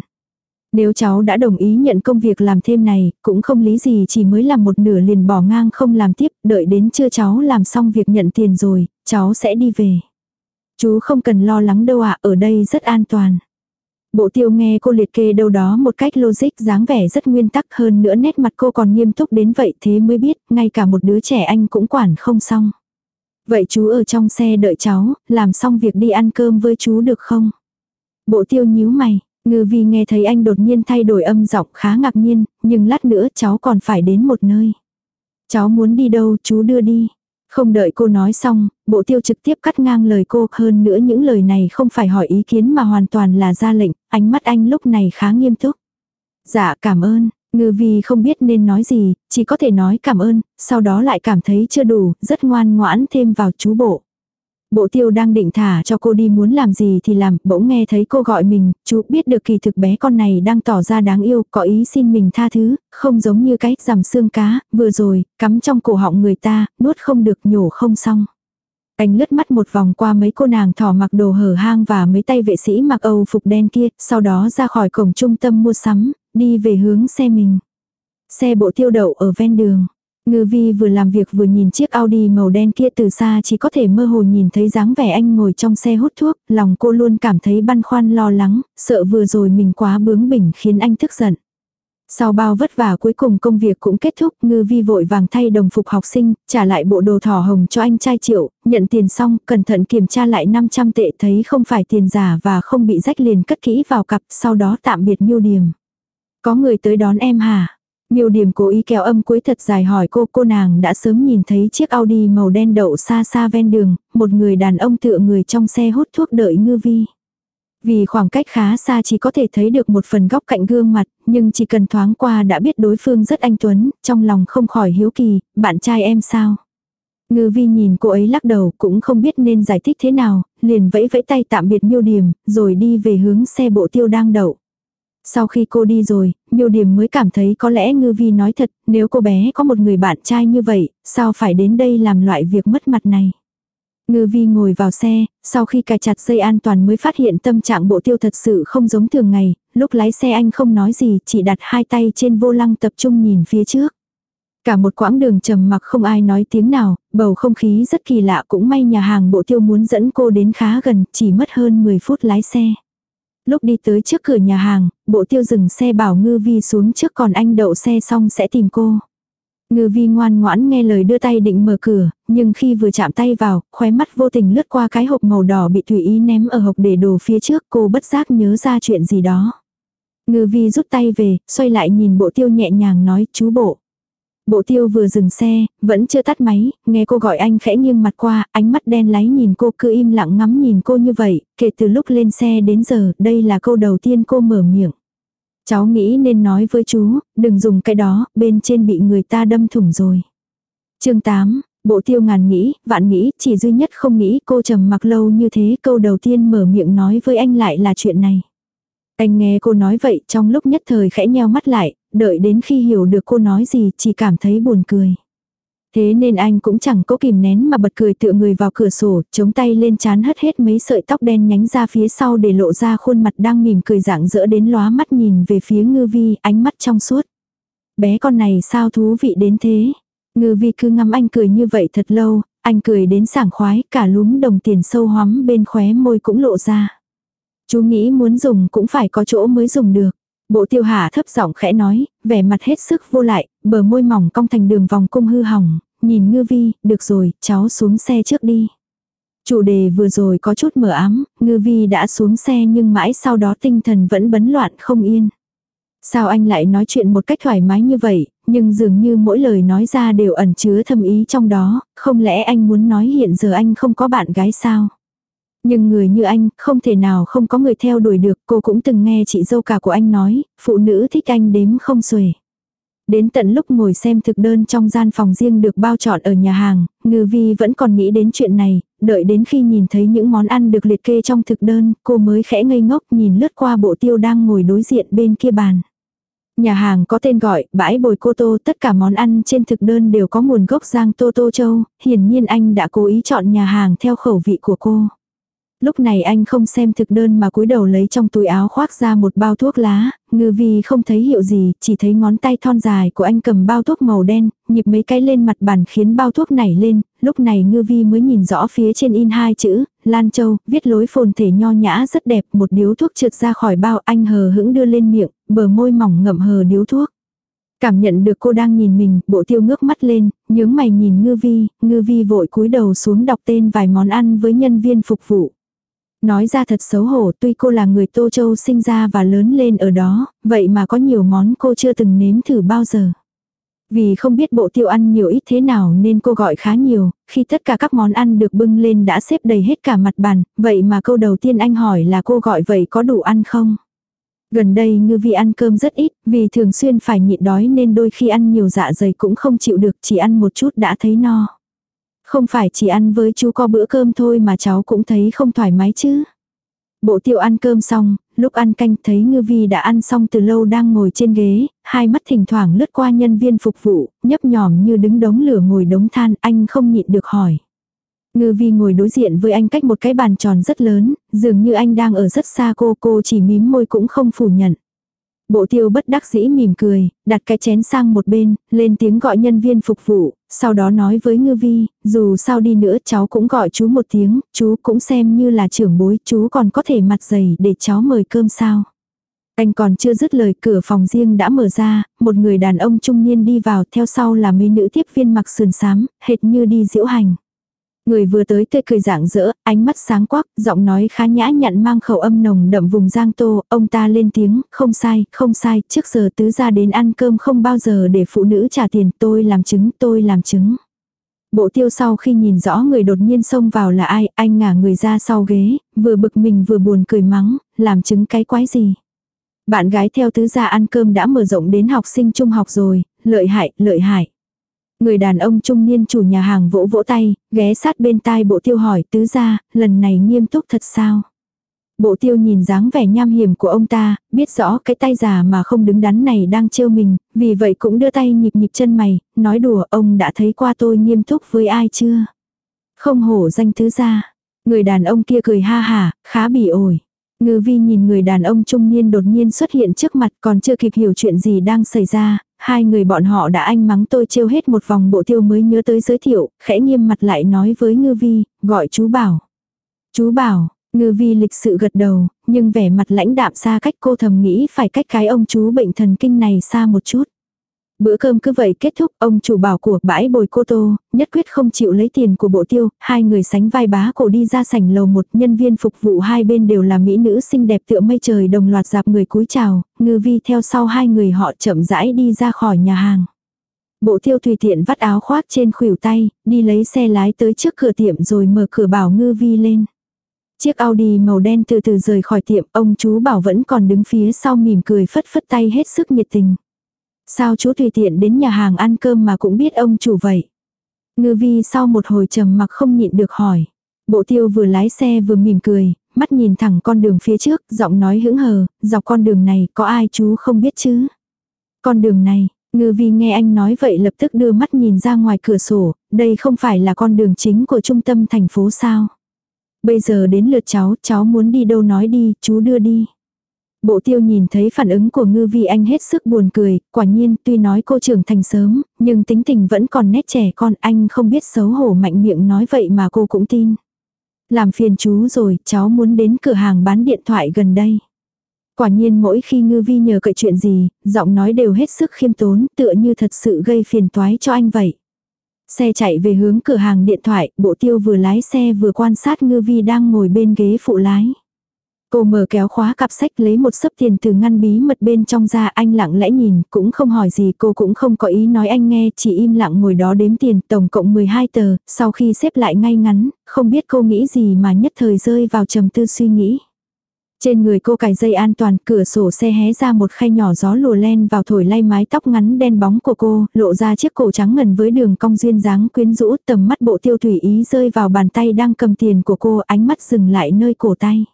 Nếu cháu đã đồng ý nhận công việc làm thêm này, cũng không lý gì chỉ mới làm một nửa liền bỏ ngang không làm tiếp, đợi đến chưa cháu làm xong việc nhận tiền rồi, cháu sẽ đi về. Chú không cần lo lắng đâu ạ, ở đây rất an toàn. Bộ tiêu nghe cô liệt kê đâu đó một cách logic dáng vẻ rất nguyên tắc hơn nữa nét mặt cô còn nghiêm túc đến vậy thế mới biết ngay cả một đứa trẻ anh cũng quản không xong. Vậy chú ở trong xe đợi cháu, làm xong việc đi ăn cơm với chú được không? Bộ tiêu nhíu mày, ngư vì nghe thấy anh đột nhiên thay đổi âm giọng khá ngạc nhiên, nhưng lát nữa cháu còn phải đến một nơi. Cháu muốn đi đâu chú đưa đi. Không đợi cô nói xong, bộ tiêu trực tiếp cắt ngang lời cô hơn nữa những lời này không phải hỏi ý kiến mà hoàn toàn là ra lệnh, ánh mắt anh lúc này khá nghiêm túc. Dạ cảm ơn, ngư vi không biết nên nói gì, chỉ có thể nói cảm ơn, sau đó lại cảm thấy chưa đủ, rất ngoan ngoãn thêm vào chú bộ. Bộ tiêu đang định thả cho cô đi muốn làm gì thì làm, bỗng nghe thấy cô gọi mình, chú biết được kỳ thực bé con này đang tỏ ra đáng yêu, có ý xin mình tha thứ, không giống như cái rằm xương cá, vừa rồi, cắm trong cổ họng người ta, nuốt không được nhổ không xong. Anh lướt mắt một vòng qua mấy cô nàng thỏ mặc đồ hở hang và mấy tay vệ sĩ mặc âu phục đen kia, sau đó ra khỏi cổng trung tâm mua sắm, đi về hướng xe mình. Xe bộ tiêu đậu ở ven đường. Ngư vi vừa làm việc vừa nhìn chiếc Audi màu đen kia từ xa chỉ có thể mơ hồ nhìn thấy dáng vẻ anh ngồi trong xe hút thuốc, lòng cô luôn cảm thấy băn khoăn lo lắng, sợ vừa rồi mình quá bướng bỉnh khiến anh tức giận. Sau bao vất vả cuối cùng công việc cũng kết thúc, ngư vi vội vàng thay đồng phục học sinh, trả lại bộ đồ thỏ hồng cho anh trai triệu, nhận tiền xong, cẩn thận kiểm tra lại 500 tệ thấy không phải tiền giả và không bị rách liền cất kỹ vào cặp, sau đó tạm biệt miêu điểm. Có người tới đón em hả? Miêu điểm cố ý kéo âm cuối thật dài hỏi cô, cô nàng đã sớm nhìn thấy chiếc Audi màu đen đậu xa xa ven đường, một người đàn ông tựa người trong xe hút thuốc đợi ngư vi. Vì khoảng cách khá xa chỉ có thể thấy được một phần góc cạnh gương mặt, nhưng chỉ cần thoáng qua đã biết đối phương rất anh Tuấn, trong lòng không khỏi hiếu kỳ, bạn trai em sao? Ngư vi nhìn cô ấy lắc đầu cũng không biết nên giải thích thế nào, liền vẫy vẫy tay tạm biệt miêu điểm, rồi đi về hướng xe bộ tiêu đang đậu. Sau khi cô đi rồi, miêu điểm mới cảm thấy có lẽ ngư vi nói thật, nếu cô bé có một người bạn trai như vậy, sao phải đến đây làm loại việc mất mặt này. Ngư vi ngồi vào xe, sau khi cài chặt dây an toàn mới phát hiện tâm trạng bộ tiêu thật sự không giống thường ngày, lúc lái xe anh không nói gì, chỉ đặt hai tay trên vô lăng tập trung nhìn phía trước. Cả một quãng đường trầm mặc không ai nói tiếng nào, bầu không khí rất kỳ lạ cũng may nhà hàng bộ tiêu muốn dẫn cô đến khá gần, chỉ mất hơn 10 phút lái xe. Lúc đi tới trước cửa nhà hàng, bộ tiêu dừng xe bảo ngư vi xuống trước còn anh đậu xe xong sẽ tìm cô. Ngư vi ngoan ngoãn nghe lời đưa tay định mở cửa, nhưng khi vừa chạm tay vào, khóe mắt vô tình lướt qua cái hộp màu đỏ bị Thủy Ý ném ở hộp để đồ phía trước cô bất giác nhớ ra chuyện gì đó. Ngư vi rút tay về, xoay lại nhìn bộ tiêu nhẹ nhàng nói chú bộ. Bộ tiêu vừa dừng xe, vẫn chưa tắt máy, nghe cô gọi anh khẽ nghiêng mặt qua, ánh mắt đen láy nhìn cô cứ im lặng ngắm nhìn cô như vậy, kể từ lúc lên xe đến giờ, đây là câu đầu tiên cô mở miệng. Cháu nghĩ nên nói với chú, đừng dùng cái đó, bên trên bị người ta đâm thủng rồi. chương 8, bộ tiêu ngàn nghĩ, vạn nghĩ, chỉ duy nhất không nghĩ cô trầm mặc lâu như thế câu đầu tiên mở miệng nói với anh lại là chuyện này. Anh nghe cô nói vậy trong lúc nhất thời khẽ nheo mắt lại, đợi đến khi hiểu được cô nói gì chỉ cảm thấy buồn cười. Thế nên anh cũng chẳng có kìm nén mà bật cười tựa người vào cửa sổ, chống tay lên chán hất hết mấy sợi tóc đen nhánh ra phía sau để lộ ra khuôn mặt đang mỉm cười dạng dỡ đến lóa mắt nhìn về phía ngư vi, ánh mắt trong suốt. Bé con này sao thú vị đến thế? Ngư vi cứ ngắm anh cười như vậy thật lâu, anh cười đến sảng khoái, cả lúm đồng tiền sâu hóm bên khóe môi cũng lộ ra. Chú nghĩ muốn dùng cũng phải có chỗ mới dùng được. Bộ tiêu hà thấp giọng khẽ nói, vẻ mặt hết sức vô lại, bờ môi mỏng cong thành đường vòng cung hư hỏng, nhìn ngư vi, được rồi, cháu xuống xe trước đi. Chủ đề vừa rồi có chút mở ám, ngư vi đã xuống xe nhưng mãi sau đó tinh thần vẫn bấn loạn không yên. Sao anh lại nói chuyện một cách thoải mái như vậy, nhưng dường như mỗi lời nói ra đều ẩn chứa thâm ý trong đó, không lẽ anh muốn nói hiện giờ anh không có bạn gái sao? Nhưng người như anh, không thể nào không có người theo đuổi được, cô cũng từng nghe chị dâu cả của anh nói, phụ nữ thích anh đếm không xuể. Đến tận lúc ngồi xem thực đơn trong gian phòng riêng được bao trọn ở nhà hàng, ngư vi vẫn còn nghĩ đến chuyện này, đợi đến khi nhìn thấy những món ăn được liệt kê trong thực đơn, cô mới khẽ ngây ngốc nhìn lướt qua bộ tiêu đang ngồi đối diện bên kia bàn. Nhà hàng có tên gọi bãi bồi cô tô, tất cả món ăn trên thực đơn đều có nguồn gốc Giang Tô Tô Châu, hiển nhiên anh đã cố ý chọn nhà hàng theo khẩu vị của cô. Lúc này anh không xem thực đơn mà cúi đầu lấy trong túi áo khoác ra một bao thuốc lá, ngư vi không thấy hiệu gì, chỉ thấy ngón tay thon dài của anh cầm bao thuốc màu đen, nhịp mấy cái lên mặt bàn khiến bao thuốc nảy lên, lúc này ngư vi mới nhìn rõ phía trên in hai chữ, Lan Châu, viết lối phồn thể nho nhã rất đẹp, một điếu thuốc trượt ra khỏi bao anh hờ hững đưa lên miệng, bờ môi mỏng ngậm hờ điếu thuốc. Cảm nhận được cô đang nhìn mình, bộ tiêu ngước mắt lên, nhướng mày nhìn ngư vi, ngư vi vội cúi đầu xuống đọc tên vài món ăn với nhân viên phục vụ. Nói ra thật xấu hổ tuy cô là người Tô Châu sinh ra và lớn lên ở đó, vậy mà có nhiều món cô chưa từng nếm thử bao giờ. Vì không biết bộ tiêu ăn nhiều ít thế nào nên cô gọi khá nhiều, khi tất cả các món ăn được bưng lên đã xếp đầy hết cả mặt bàn, vậy mà câu đầu tiên anh hỏi là cô gọi vậy có đủ ăn không? Gần đây ngư vi ăn cơm rất ít, vì thường xuyên phải nhịn đói nên đôi khi ăn nhiều dạ dày cũng không chịu được, chỉ ăn một chút đã thấy no. Không phải chỉ ăn với chú có bữa cơm thôi mà cháu cũng thấy không thoải mái chứ. Bộ tiêu ăn cơm xong, lúc ăn canh thấy ngư vi đã ăn xong từ lâu đang ngồi trên ghế, hai mắt thỉnh thoảng lướt qua nhân viên phục vụ, nhấp nhòm như đứng đống lửa ngồi đống than, anh không nhịn được hỏi. Ngư vi ngồi đối diện với anh cách một cái bàn tròn rất lớn, dường như anh đang ở rất xa cô, cô chỉ mím môi cũng không phủ nhận. Bộ tiêu bất đắc dĩ mỉm cười, đặt cái chén sang một bên, lên tiếng gọi nhân viên phục vụ, sau đó nói với ngư vi, dù sao đi nữa cháu cũng gọi chú một tiếng, chú cũng xem như là trưởng bối, chú còn có thể mặt dày để cháu mời cơm sao. Anh còn chưa dứt lời cửa phòng riêng đã mở ra, một người đàn ông trung niên đi vào theo sau là mấy nữ tiếp viên mặc sườn xám, hệt như đi diễu hành. Người vừa tới tươi cười dạng dỡ, ánh mắt sáng quắc, giọng nói khá nhã nhặn mang khẩu âm nồng đậm vùng giang tô, ông ta lên tiếng, không sai, không sai, trước giờ tứ ra đến ăn cơm không bao giờ để phụ nữ trả tiền, tôi làm chứng, tôi làm chứng. Bộ tiêu sau khi nhìn rõ người đột nhiên xông vào là ai, anh ngả người ra sau ghế, vừa bực mình vừa buồn cười mắng, làm chứng cái quái gì. Bạn gái theo tứ gia ăn cơm đã mở rộng đến học sinh trung học rồi, lợi hại, lợi hại. Người đàn ông trung niên chủ nhà hàng vỗ vỗ tay, ghé sát bên tai bộ tiêu hỏi tứ ra, lần này nghiêm túc thật sao? Bộ tiêu nhìn dáng vẻ nham hiểm của ông ta, biết rõ cái tay già mà không đứng đắn này đang trêu mình, vì vậy cũng đưa tay nhịp nhịp chân mày, nói đùa ông đã thấy qua tôi nghiêm túc với ai chưa? Không hổ danh tứ ra. Người đàn ông kia cười ha hả, khá bỉ ổi. Ngư vi nhìn người đàn ông trung niên đột nhiên xuất hiện trước mặt còn chưa kịp hiểu chuyện gì đang xảy ra, hai người bọn họ đã anh mắng tôi trêu hết một vòng bộ tiêu mới nhớ tới giới thiệu, khẽ nghiêm mặt lại nói với ngư vi, gọi chú bảo. Chú bảo, ngư vi lịch sự gật đầu, nhưng vẻ mặt lãnh đạm xa cách cô thầm nghĩ phải cách cái ông chú bệnh thần kinh này xa một chút. Bữa cơm cứ vậy kết thúc, ông chủ bảo của bãi bồi cô tô, nhất quyết không chịu lấy tiền của bộ tiêu, hai người sánh vai bá cổ đi ra sảnh lầu một, nhân viên phục vụ hai bên đều là mỹ nữ xinh đẹp tựa mây trời đồng loạt dạp người cúi chào, ngư vi theo sau hai người họ chậm rãi đi ra khỏi nhà hàng. Bộ tiêu tùy tiện vắt áo khoác trên khuỷu tay, đi lấy xe lái tới trước cửa tiệm rồi mở cửa bảo ngư vi lên. Chiếc Audi màu đen từ từ rời khỏi tiệm, ông chú bảo vẫn còn đứng phía sau mỉm cười phất phất tay hết sức nhiệt tình. Sao chú tùy tiện đến nhà hàng ăn cơm mà cũng biết ông chủ vậy? Ngư vi sau một hồi trầm mặc không nhịn được hỏi. Bộ tiêu vừa lái xe vừa mỉm cười, mắt nhìn thẳng con đường phía trước, giọng nói hững hờ, dọc con đường này có ai chú không biết chứ? Con đường này, ngư vi nghe anh nói vậy lập tức đưa mắt nhìn ra ngoài cửa sổ, đây không phải là con đường chính của trung tâm thành phố sao? Bây giờ đến lượt cháu, cháu muốn đi đâu nói đi, chú đưa đi. Bộ tiêu nhìn thấy phản ứng của ngư vi anh hết sức buồn cười, quả nhiên tuy nói cô trưởng thành sớm, nhưng tính tình vẫn còn nét trẻ con anh không biết xấu hổ mạnh miệng nói vậy mà cô cũng tin. Làm phiền chú rồi, cháu muốn đến cửa hàng bán điện thoại gần đây. Quả nhiên mỗi khi ngư vi nhờ cậy chuyện gì, giọng nói đều hết sức khiêm tốn, tựa như thật sự gây phiền toái cho anh vậy. Xe chạy về hướng cửa hàng điện thoại, bộ tiêu vừa lái xe vừa quan sát ngư vi đang ngồi bên ghế phụ lái. Cô mở kéo khóa cặp sách lấy một sấp tiền từ ngăn bí mật bên trong ra anh lặng lẽ nhìn, cũng không hỏi gì cô cũng không có ý nói anh nghe, chỉ im lặng ngồi đó đếm tiền, tổng cộng 12 tờ, sau khi xếp lại ngay ngắn, không biết cô nghĩ gì mà nhất thời rơi vào trầm tư suy nghĩ. Trên người cô cài dây an toàn, cửa sổ xe hé ra một khay nhỏ gió lùa len vào thổi lay mái tóc ngắn đen bóng của cô, lộ ra chiếc cổ trắng ngần với đường cong duyên dáng quyến rũ, tầm mắt bộ tiêu thủy ý rơi vào bàn tay đang cầm tiền của cô, ánh mắt dừng lại nơi cổ tay.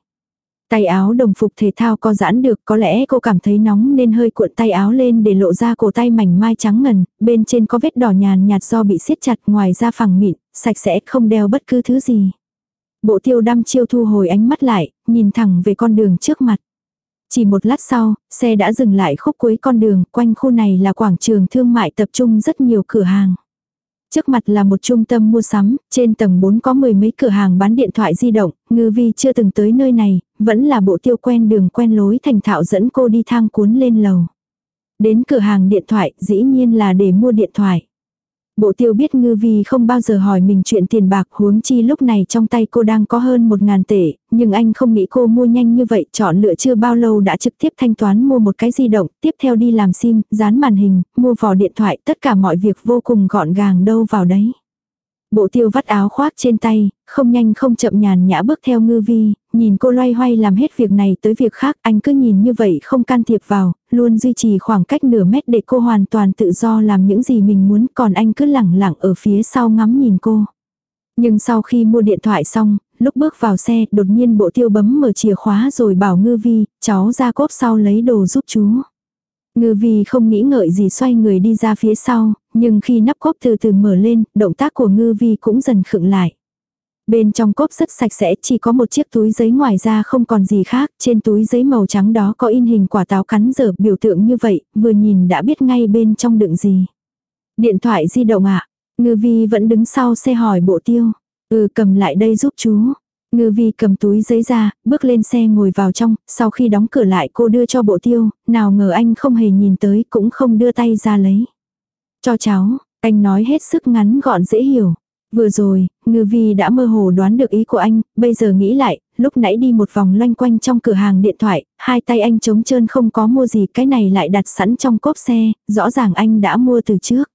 Tay áo đồng phục thể thao có giãn được, có lẽ cô cảm thấy nóng nên hơi cuộn tay áo lên để lộ ra cổ tay mảnh mai trắng ngần, bên trên có vết đỏ nhàn nhạt do bị siết chặt ngoài ra phẳng mịn, sạch sẽ không đeo bất cứ thứ gì. Bộ tiêu đăm chiêu thu hồi ánh mắt lại, nhìn thẳng về con đường trước mặt. Chỉ một lát sau, xe đã dừng lại khúc cuối con đường, quanh khu này là quảng trường thương mại tập trung rất nhiều cửa hàng. Trước mặt là một trung tâm mua sắm, trên tầng 4 có mười mấy cửa hàng bán điện thoại di động, ngư vi chưa từng tới nơi này, vẫn là bộ tiêu quen đường quen lối thành thạo dẫn cô đi thang cuốn lên lầu. Đến cửa hàng điện thoại dĩ nhiên là để mua điện thoại. Bộ tiêu biết ngư vi không bao giờ hỏi mình chuyện tiền bạc huống chi lúc này trong tay cô đang có hơn một ngàn tệ, nhưng anh không nghĩ cô mua nhanh như vậy, chọn lựa chưa bao lâu đã trực tiếp thanh toán mua một cái di động, tiếp theo đi làm sim, dán màn hình, mua vỏ điện thoại, tất cả mọi việc vô cùng gọn gàng đâu vào đấy. Bộ tiêu vắt áo khoác trên tay, không nhanh không chậm nhàn nhã bước theo ngư vi, nhìn cô loay hoay làm hết việc này tới việc khác, anh cứ nhìn như vậy không can thiệp vào, luôn duy trì khoảng cách nửa mét để cô hoàn toàn tự do làm những gì mình muốn, còn anh cứ lẳng lặng ở phía sau ngắm nhìn cô. Nhưng sau khi mua điện thoại xong, lúc bước vào xe, đột nhiên bộ tiêu bấm mở chìa khóa rồi bảo ngư vi, cháu ra cốp sau lấy đồ giúp chú. Ngư vi không nghĩ ngợi gì xoay người đi ra phía sau, nhưng khi nắp cốp từ từ mở lên, động tác của ngư vi cũng dần khựng lại. Bên trong cốp rất sạch sẽ, chỉ có một chiếc túi giấy ngoài ra không còn gì khác, trên túi giấy màu trắng đó có in hình quả táo cắn dở biểu tượng như vậy, vừa nhìn đã biết ngay bên trong đựng gì. Điện thoại di động ạ, ngư vi vẫn đứng sau xe hỏi bộ tiêu. Ừ cầm lại đây giúp chú. Ngư vi cầm túi giấy ra, bước lên xe ngồi vào trong, sau khi đóng cửa lại cô đưa cho bộ tiêu, nào ngờ anh không hề nhìn tới cũng không đưa tay ra lấy. Cho cháu, anh nói hết sức ngắn gọn dễ hiểu. Vừa rồi, ngư vi đã mơ hồ đoán được ý của anh, bây giờ nghĩ lại, lúc nãy đi một vòng loanh quanh trong cửa hàng điện thoại, hai tay anh trống trơn không có mua gì, cái này lại đặt sẵn trong cốp xe, rõ ràng anh đã mua từ trước.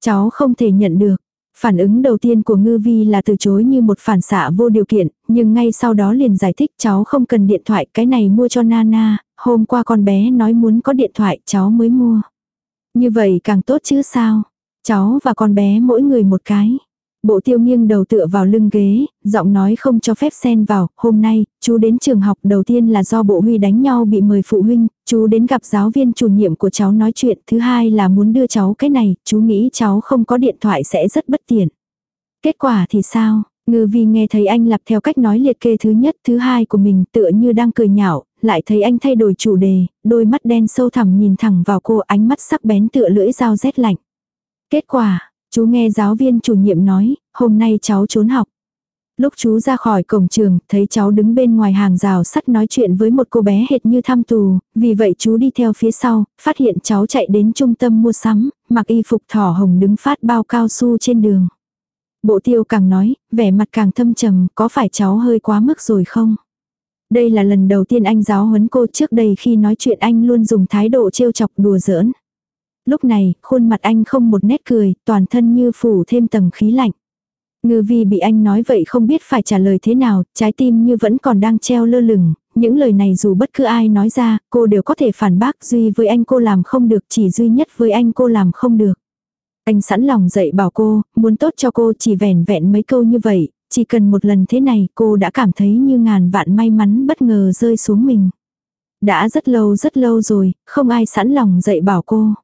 Cháu không thể nhận được. Phản ứng đầu tiên của ngư vi là từ chối như một phản xạ vô điều kiện, nhưng ngay sau đó liền giải thích cháu không cần điện thoại, cái này mua cho Nana, hôm qua con bé nói muốn có điện thoại cháu mới mua. Như vậy càng tốt chứ sao? Cháu và con bé mỗi người một cái. Bộ tiêu nghiêng đầu tựa vào lưng ghế, giọng nói không cho phép xen vào, hôm nay, chú đến trường học đầu tiên là do bộ huy đánh nhau bị mời phụ huynh, chú đến gặp giáo viên chủ nhiệm của cháu nói chuyện, thứ hai là muốn đưa cháu cái này, chú nghĩ cháu không có điện thoại sẽ rất bất tiện. Kết quả thì sao? Ngư vi nghe thấy anh lặp theo cách nói liệt kê thứ nhất thứ hai của mình tựa như đang cười nhạo, lại thấy anh thay đổi chủ đề, đôi mắt đen sâu thẳm nhìn thẳng vào cô ánh mắt sắc bén tựa lưỡi dao rét lạnh. Kết quả, chú nghe giáo viên chủ nhiệm nói, hôm nay cháu trốn học. Lúc chú ra khỏi cổng trường, thấy cháu đứng bên ngoài hàng rào sắt nói chuyện với một cô bé hệt như thăm tù, vì vậy chú đi theo phía sau, phát hiện cháu chạy đến trung tâm mua sắm, mặc y phục thỏ hồng đứng phát bao cao su trên đường. Bộ tiêu càng nói, vẻ mặt càng thâm trầm, có phải cháu hơi quá mức rồi không? Đây là lần đầu tiên anh giáo huấn cô trước đây khi nói chuyện anh luôn dùng thái độ trêu chọc đùa giỡn. Lúc này, khuôn mặt anh không một nét cười, toàn thân như phủ thêm tầng khí lạnh. Ngư vi bị anh nói vậy không biết phải trả lời thế nào, trái tim như vẫn còn đang treo lơ lửng, những lời này dù bất cứ ai nói ra, cô đều có thể phản bác duy với anh cô làm không được chỉ duy nhất với anh cô làm không được. Anh sẵn lòng dạy bảo cô, muốn tốt cho cô chỉ vẻn vẹn mấy câu như vậy, chỉ cần một lần thế này cô đã cảm thấy như ngàn vạn may mắn bất ngờ rơi xuống mình. Đã rất lâu rất lâu rồi, không ai sẵn lòng dạy bảo cô.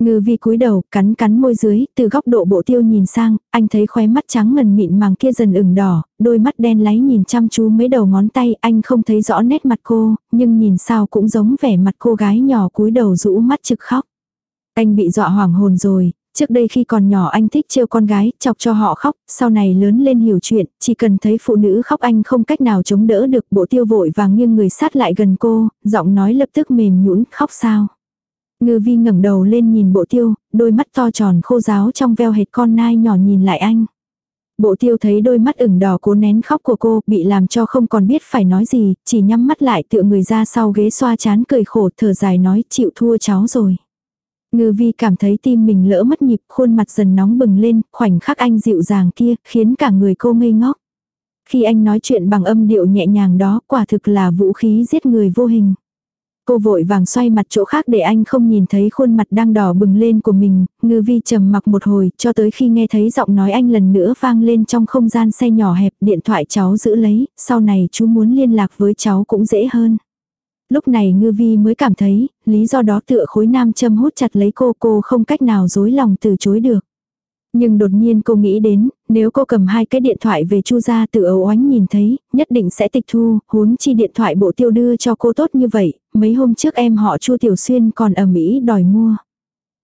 Ngư vi cúi đầu, cắn cắn môi dưới, từ góc độ bộ tiêu nhìn sang, anh thấy khóe mắt trắng ngần mịn màng kia dần ửng đỏ, đôi mắt đen láy nhìn chăm chú mấy đầu ngón tay, anh không thấy rõ nét mặt cô, nhưng nhìn sao cũng giống vẻ mặt cô gái nhỏ cúi đầu rũ mắt trực khóc. Anh bị dọa hoảng hồn rồi, trước đây khi còn nhỏ anh thích trêu con gái, chọc cho họ khóc, sau này lớn lên hiểu chuyện, chỉ cần thấy phụ nữ khóc anh không cách nào chống đỡ được bộ tiêu vội và nghiêng người sát lại gần cô, giọng nói lập tức mềm nhũn khóc sao. Ngư vi ngẩng đầu lên nhìn bộ tiêu, đôi mắt to tròn khô giáo trong veo hệt con nai nhỏ nhìn lại anh. Bộ tiêu thấy đôi mắt ửng đỏ cố nén khóc của cô bị làm cho không còn biết phải nói gì, chỉ nhắm mắt lại tựa người ra sau ghế xoa chán cười khổ thở dài nói chịu thua cháu rồi. Ngư vi cảm thấy tim mình lỡ mất nhịp khuôn mặt dần nóng bừng lên, khoảnh khắc anh dịu dàng kia khiến cả người cô ngây ngốc. Khi anh nói chuyện bằng âm điệu nhẹ nhàng đó quả thực là vũ khí giết người vô hình. Cô vội vàng xoay mặt chỗ khác để anh không nhìn thấy khuôn mặt đang đỏ bừng lên của mình, ngư vi trầm mặc một hồi cho tới khi nghe thấy giọng nói anh lần nữa vang lên trong không gian xe nhỏ hẹp điện thoại cháu giữ lấy, sau này chú muốn liên lạc với cháu cũng dễ hơn. Lúc này ngư vi mới cảm thấy, lý do đó tựa khối nam châm hút chặt lấy cô cô không cách nào dối lòng từ chối được. Nhưng đột nhiên cô nghĩ đến, nếu cô cầm hai cái điện thoại về chu ra tự ấu oánh nhìn thấy, nhất định sẽ tịch thu, huống chi điện thoại bộ tiêu đưa cho cô tốt như vậy, mấy hôm trước em họ chu Tiểu Xuyên còn ở Mỹ đòi mua.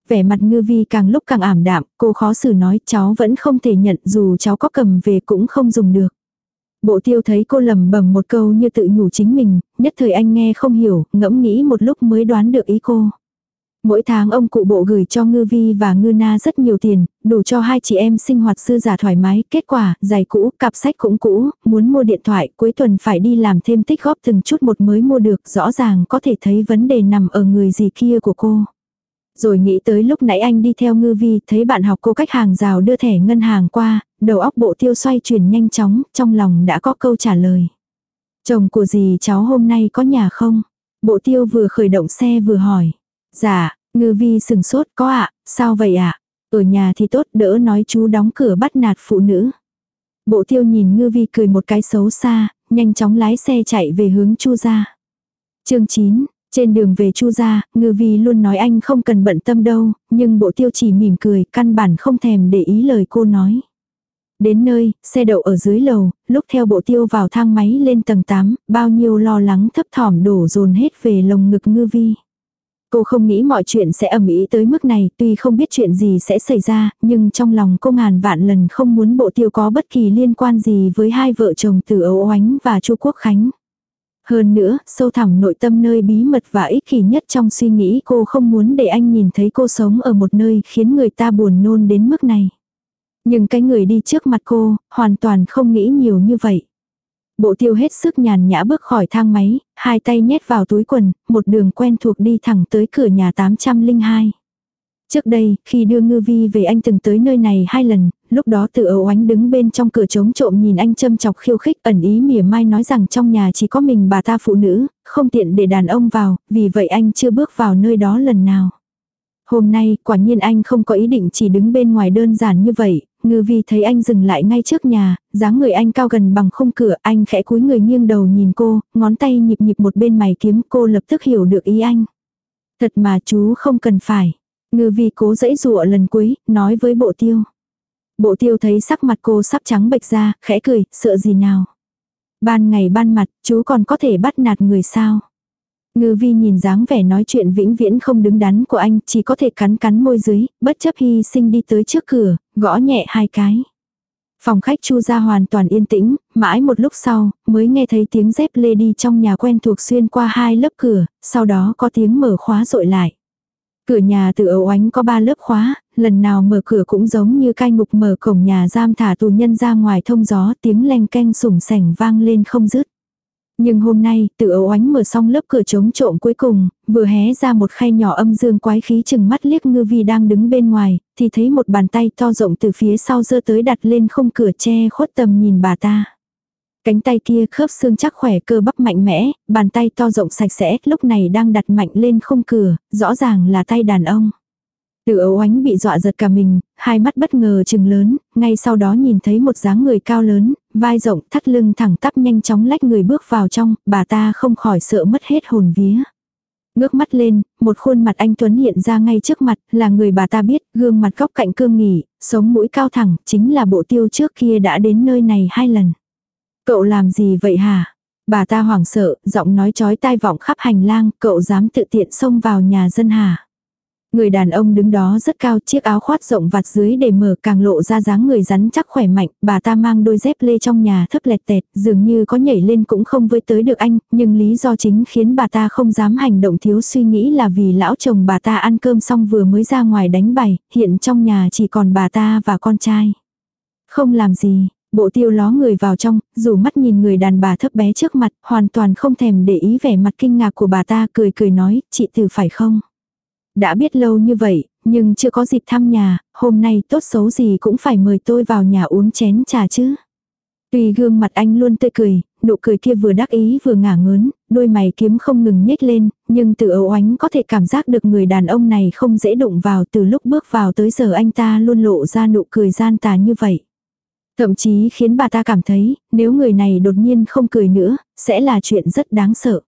Vẻ mặt ngư vi càng lúc càng ảm đạm, cô khó xử nói cháu vẫn không thể nhận dù cháu có cầm về cũng không dùng được. Bộ tiêu thấy cô lầm bầm một câu như tự nhủ chính mình, nhất thời anh nghe không hiểu, ngẫm nghĩ một lúc mới đoán được ý cô. Mỗi tháng ông cụ bộ gửi cho Ngư Vi và Ngư Na rất nhiều tiền, đủ cho hai chị em sinh hoạt sư giả thoải mái. Kết quả, giày cũ, cặp sách cũng cũ, muốn mua điện thoại, cuối tuần phải đi làm thêm tích góp từng chút một mới mua được. Rõ ràng có thể thấy vấn đề nằm ở người gì kia của cô. Rồi nghĩ tới lúc nãy anh đi theo Ngư Vi, thấy bạn học cô cách hàng rào đưa thẻ ngân hàng qua, đầu óc bộ tiêu xoay chuyển nhanh chóng, trong lòng đã có câu trả lời. Chồng của dì cháu hôm nay có nhà không? Bộ tiêu vừa khởi động xe vừa hỏi. Dạ, ngư vi sừng sốt có ạ, sao vậy ạ? Ở nhà thì tốt đỡ nói chú đóng cửa bắt nạt phụ nữ. Bộ tiêu nhìn ngư vi cười một cái xấu xa, nhanh chóng lái xe chạy về hướng chu gia. chương 9, trên đường về chu gia, ngư vi luôn nói anh không cần bận tâm đâu, nhưng bộ tiêu chỉ mỉm cười, căn bản không thèm để ý lời cô nói. Đến nơi, xe đậu ở dưới lầu, lúc theo bộ tiêu vào thang máy lên tầng 8, bao nhiêu lo lắng thấp thỏm đổ dồn hết về lồng ngực ngư vi. Cô không nghĩ mọi chuyện sẽ ầm ĩ tới mức này, tuy không biết chuyện gì sẽ xảy ra, nhưng trong lòng cô ngàn vạn lần không muốn bộ tiêu có bất kỳ liên quan gì với hai vợ chồng từ Âu Oánh và Chu Quốc Khánh. Hơn nữa, sâu thẳm nội tâm nơi bí mật và ích kỷ nhất trong suy nghĩ cô không muốn để anh nhìn thấy cô sống ở một nơi khiến người ta buồn nôn đến mức này. Nhưng cái người đi trước mặt cô, hoàn toàn không nghĩ nhiều như vậy. Bộ tiêu hết sức nhàn nhã bước khỏi thang máy, hai tay nhét vào túi quần, một đường quen thuộc đi thẳng tới cửa nhà 802. Trước đây, khi đưa ngư vi về anh từng tới nơi này hai lần, lúc đó tự ấu ánh đứng bên trong cửa trống trộm nhìn anh châm chọc khiêu khích ẩn ý mỉa mai nói rằng trong nhà chỉ có mình bà ta phụ nữ, không tiện để đàn ông vào, vì vậy anh chưa bước vào nơi đó lần nào. Hôm nay, quả nhiên anh không có ý định chỉ đứng bên ngoài đơn giản như vậy, ngư vi thấy anh dừng lại ngay trước nhà, dáng người anh cao gần bằng khung cửa, anh khẽ cúi người nghiêng đầu nhìn cô, ngón tay nhịp nhịp một bên mày kiếm cô lập tức hiểu được ý anh. Thật mà chú không cần phải. Ngư vi cố dãy dụa lần cuối, nói với bộ tiêu. Bộ tiêu thấy sắc mặt cô sắp trắng bệch ra, khẽ cười, sợ gì nào. Ban ngày ban mặt, chú còn có thể bắt nạt người sao. Ngư vi nhìn dáng vẻ nói chuyện vĩnh viễn không đứng đắn của anh, chỉ có thể cắn cắn môi dưới, bất chấp hy sinh đi tới trước cửa, gõ nhẹ hai cái. Phòng khách chu ra hoàn toàn yên tĩnh, mãi một lúc sau, mới nghe thấy tiếng dép lê đi trong nhà quen thuộc xuyên qua hai lớp cửa, sau đó có tiếng mở khóa rội lại. Cửa nhà từ ấu ánh có ba lớp khóa, lần nào mở cửa cũng giống như cai ngục mở cổng nhà giam thả tù nhân ra ngoài thông gió tiếng len canh sủng sảnh vang lên không dứt. Nhưng hôm nay, tự ấu ánh mở xong lớp cửa chống trộm cuối cùng, vừa hé ra một khay nhỏ âm dương quái khí chừng mắt liếc ngư vi đang đứng bên ngoài, thì thấy một bàn tay to rộng từ phía sau dơ tới đặt lên khung cửa che khuất tầm nhìn bà ta. Cánh tay kia khớp xương chắc khỏe cơ bắp mạnh mẽ, bàn tay to rộng sạch sẽ, lúc này đang đặt mạnh lên khung cửa, rõ ràng là tay đàn ông. Từ ấu ánh bị dọa giật cả mình, hai mắt bất ngờ trừng lớn, ngay sau đó nhìn thấy một dáng người cao lớn, vai rộng thắt lưng thẳng tắp nhanh chóng lách người bước vào trong, bà ta không khỏi sợ mất hết hồn vía. Ngước mắt lên, một khuôn mặt anh Tuấn hiện ra ngay trước mặt, là người bà ta biết, gương mặt góc cạnh cương nghỉ, sống mũi cao thẳng, chính là bộ tiêu trước kia đã đến nơi này hai lần. Cậu làm gì vậy hả? Bà ta hoảng sợ, giọng nói chói tai vọng khắp hành lang, cậu dám tự tiện xông vào nhà dân hả? Người đàn ông đứng đó rất cao, chiếc áo khoát rộng vạt dưới để mở càng lộ ra dáng người rắn chắc khỏe mạnh, bà ta mang đôi dép lê trong nhà thấp lẹt tẹt, dường như có nhảy lên cũng không với tới được anh, nhưng lý do chính khiến bà ta không dám hành động thiếu suy nghĩ là vì lão chồng bà ta ăn cơm xong vừa mới ra ngoài đánh bài, hiện trong nhà chỉ còn bà ta và con trai. Không làm gì, Bộ tiêu ló người vào trong, dù mắt nhìn người đàn bà thấp bé trước mặt, hoàn toàn không thèm để ý vẻ mặt kinh ngạc của bà ta cười cười nói, chị từ phải không? Đã biết lâu như vậy, nhưng chưa có dịp thăm nhà, hôm nay tốt xấu gì cũng phải mời tôi vào nhà uống chén trà chứ. Tuy gương mặt anh luôn tươi cười, nụ cười kia vừa đắc ý vừa ngả ngớn, đôi mày kiếm không ngừng nhếch lên, nhưng từ ấu ánh có thể cảm giác được người đàn ông này không dễ đụng vào từ lúc bước vào tới giờ anh ta luôn lộ ra nụ cười gian tà như vậy. Thậm chí khiến bà ta cảm thấy, nếu người này đột nhiên không cười nữa, sẽ là chuyện rất đáng sợ.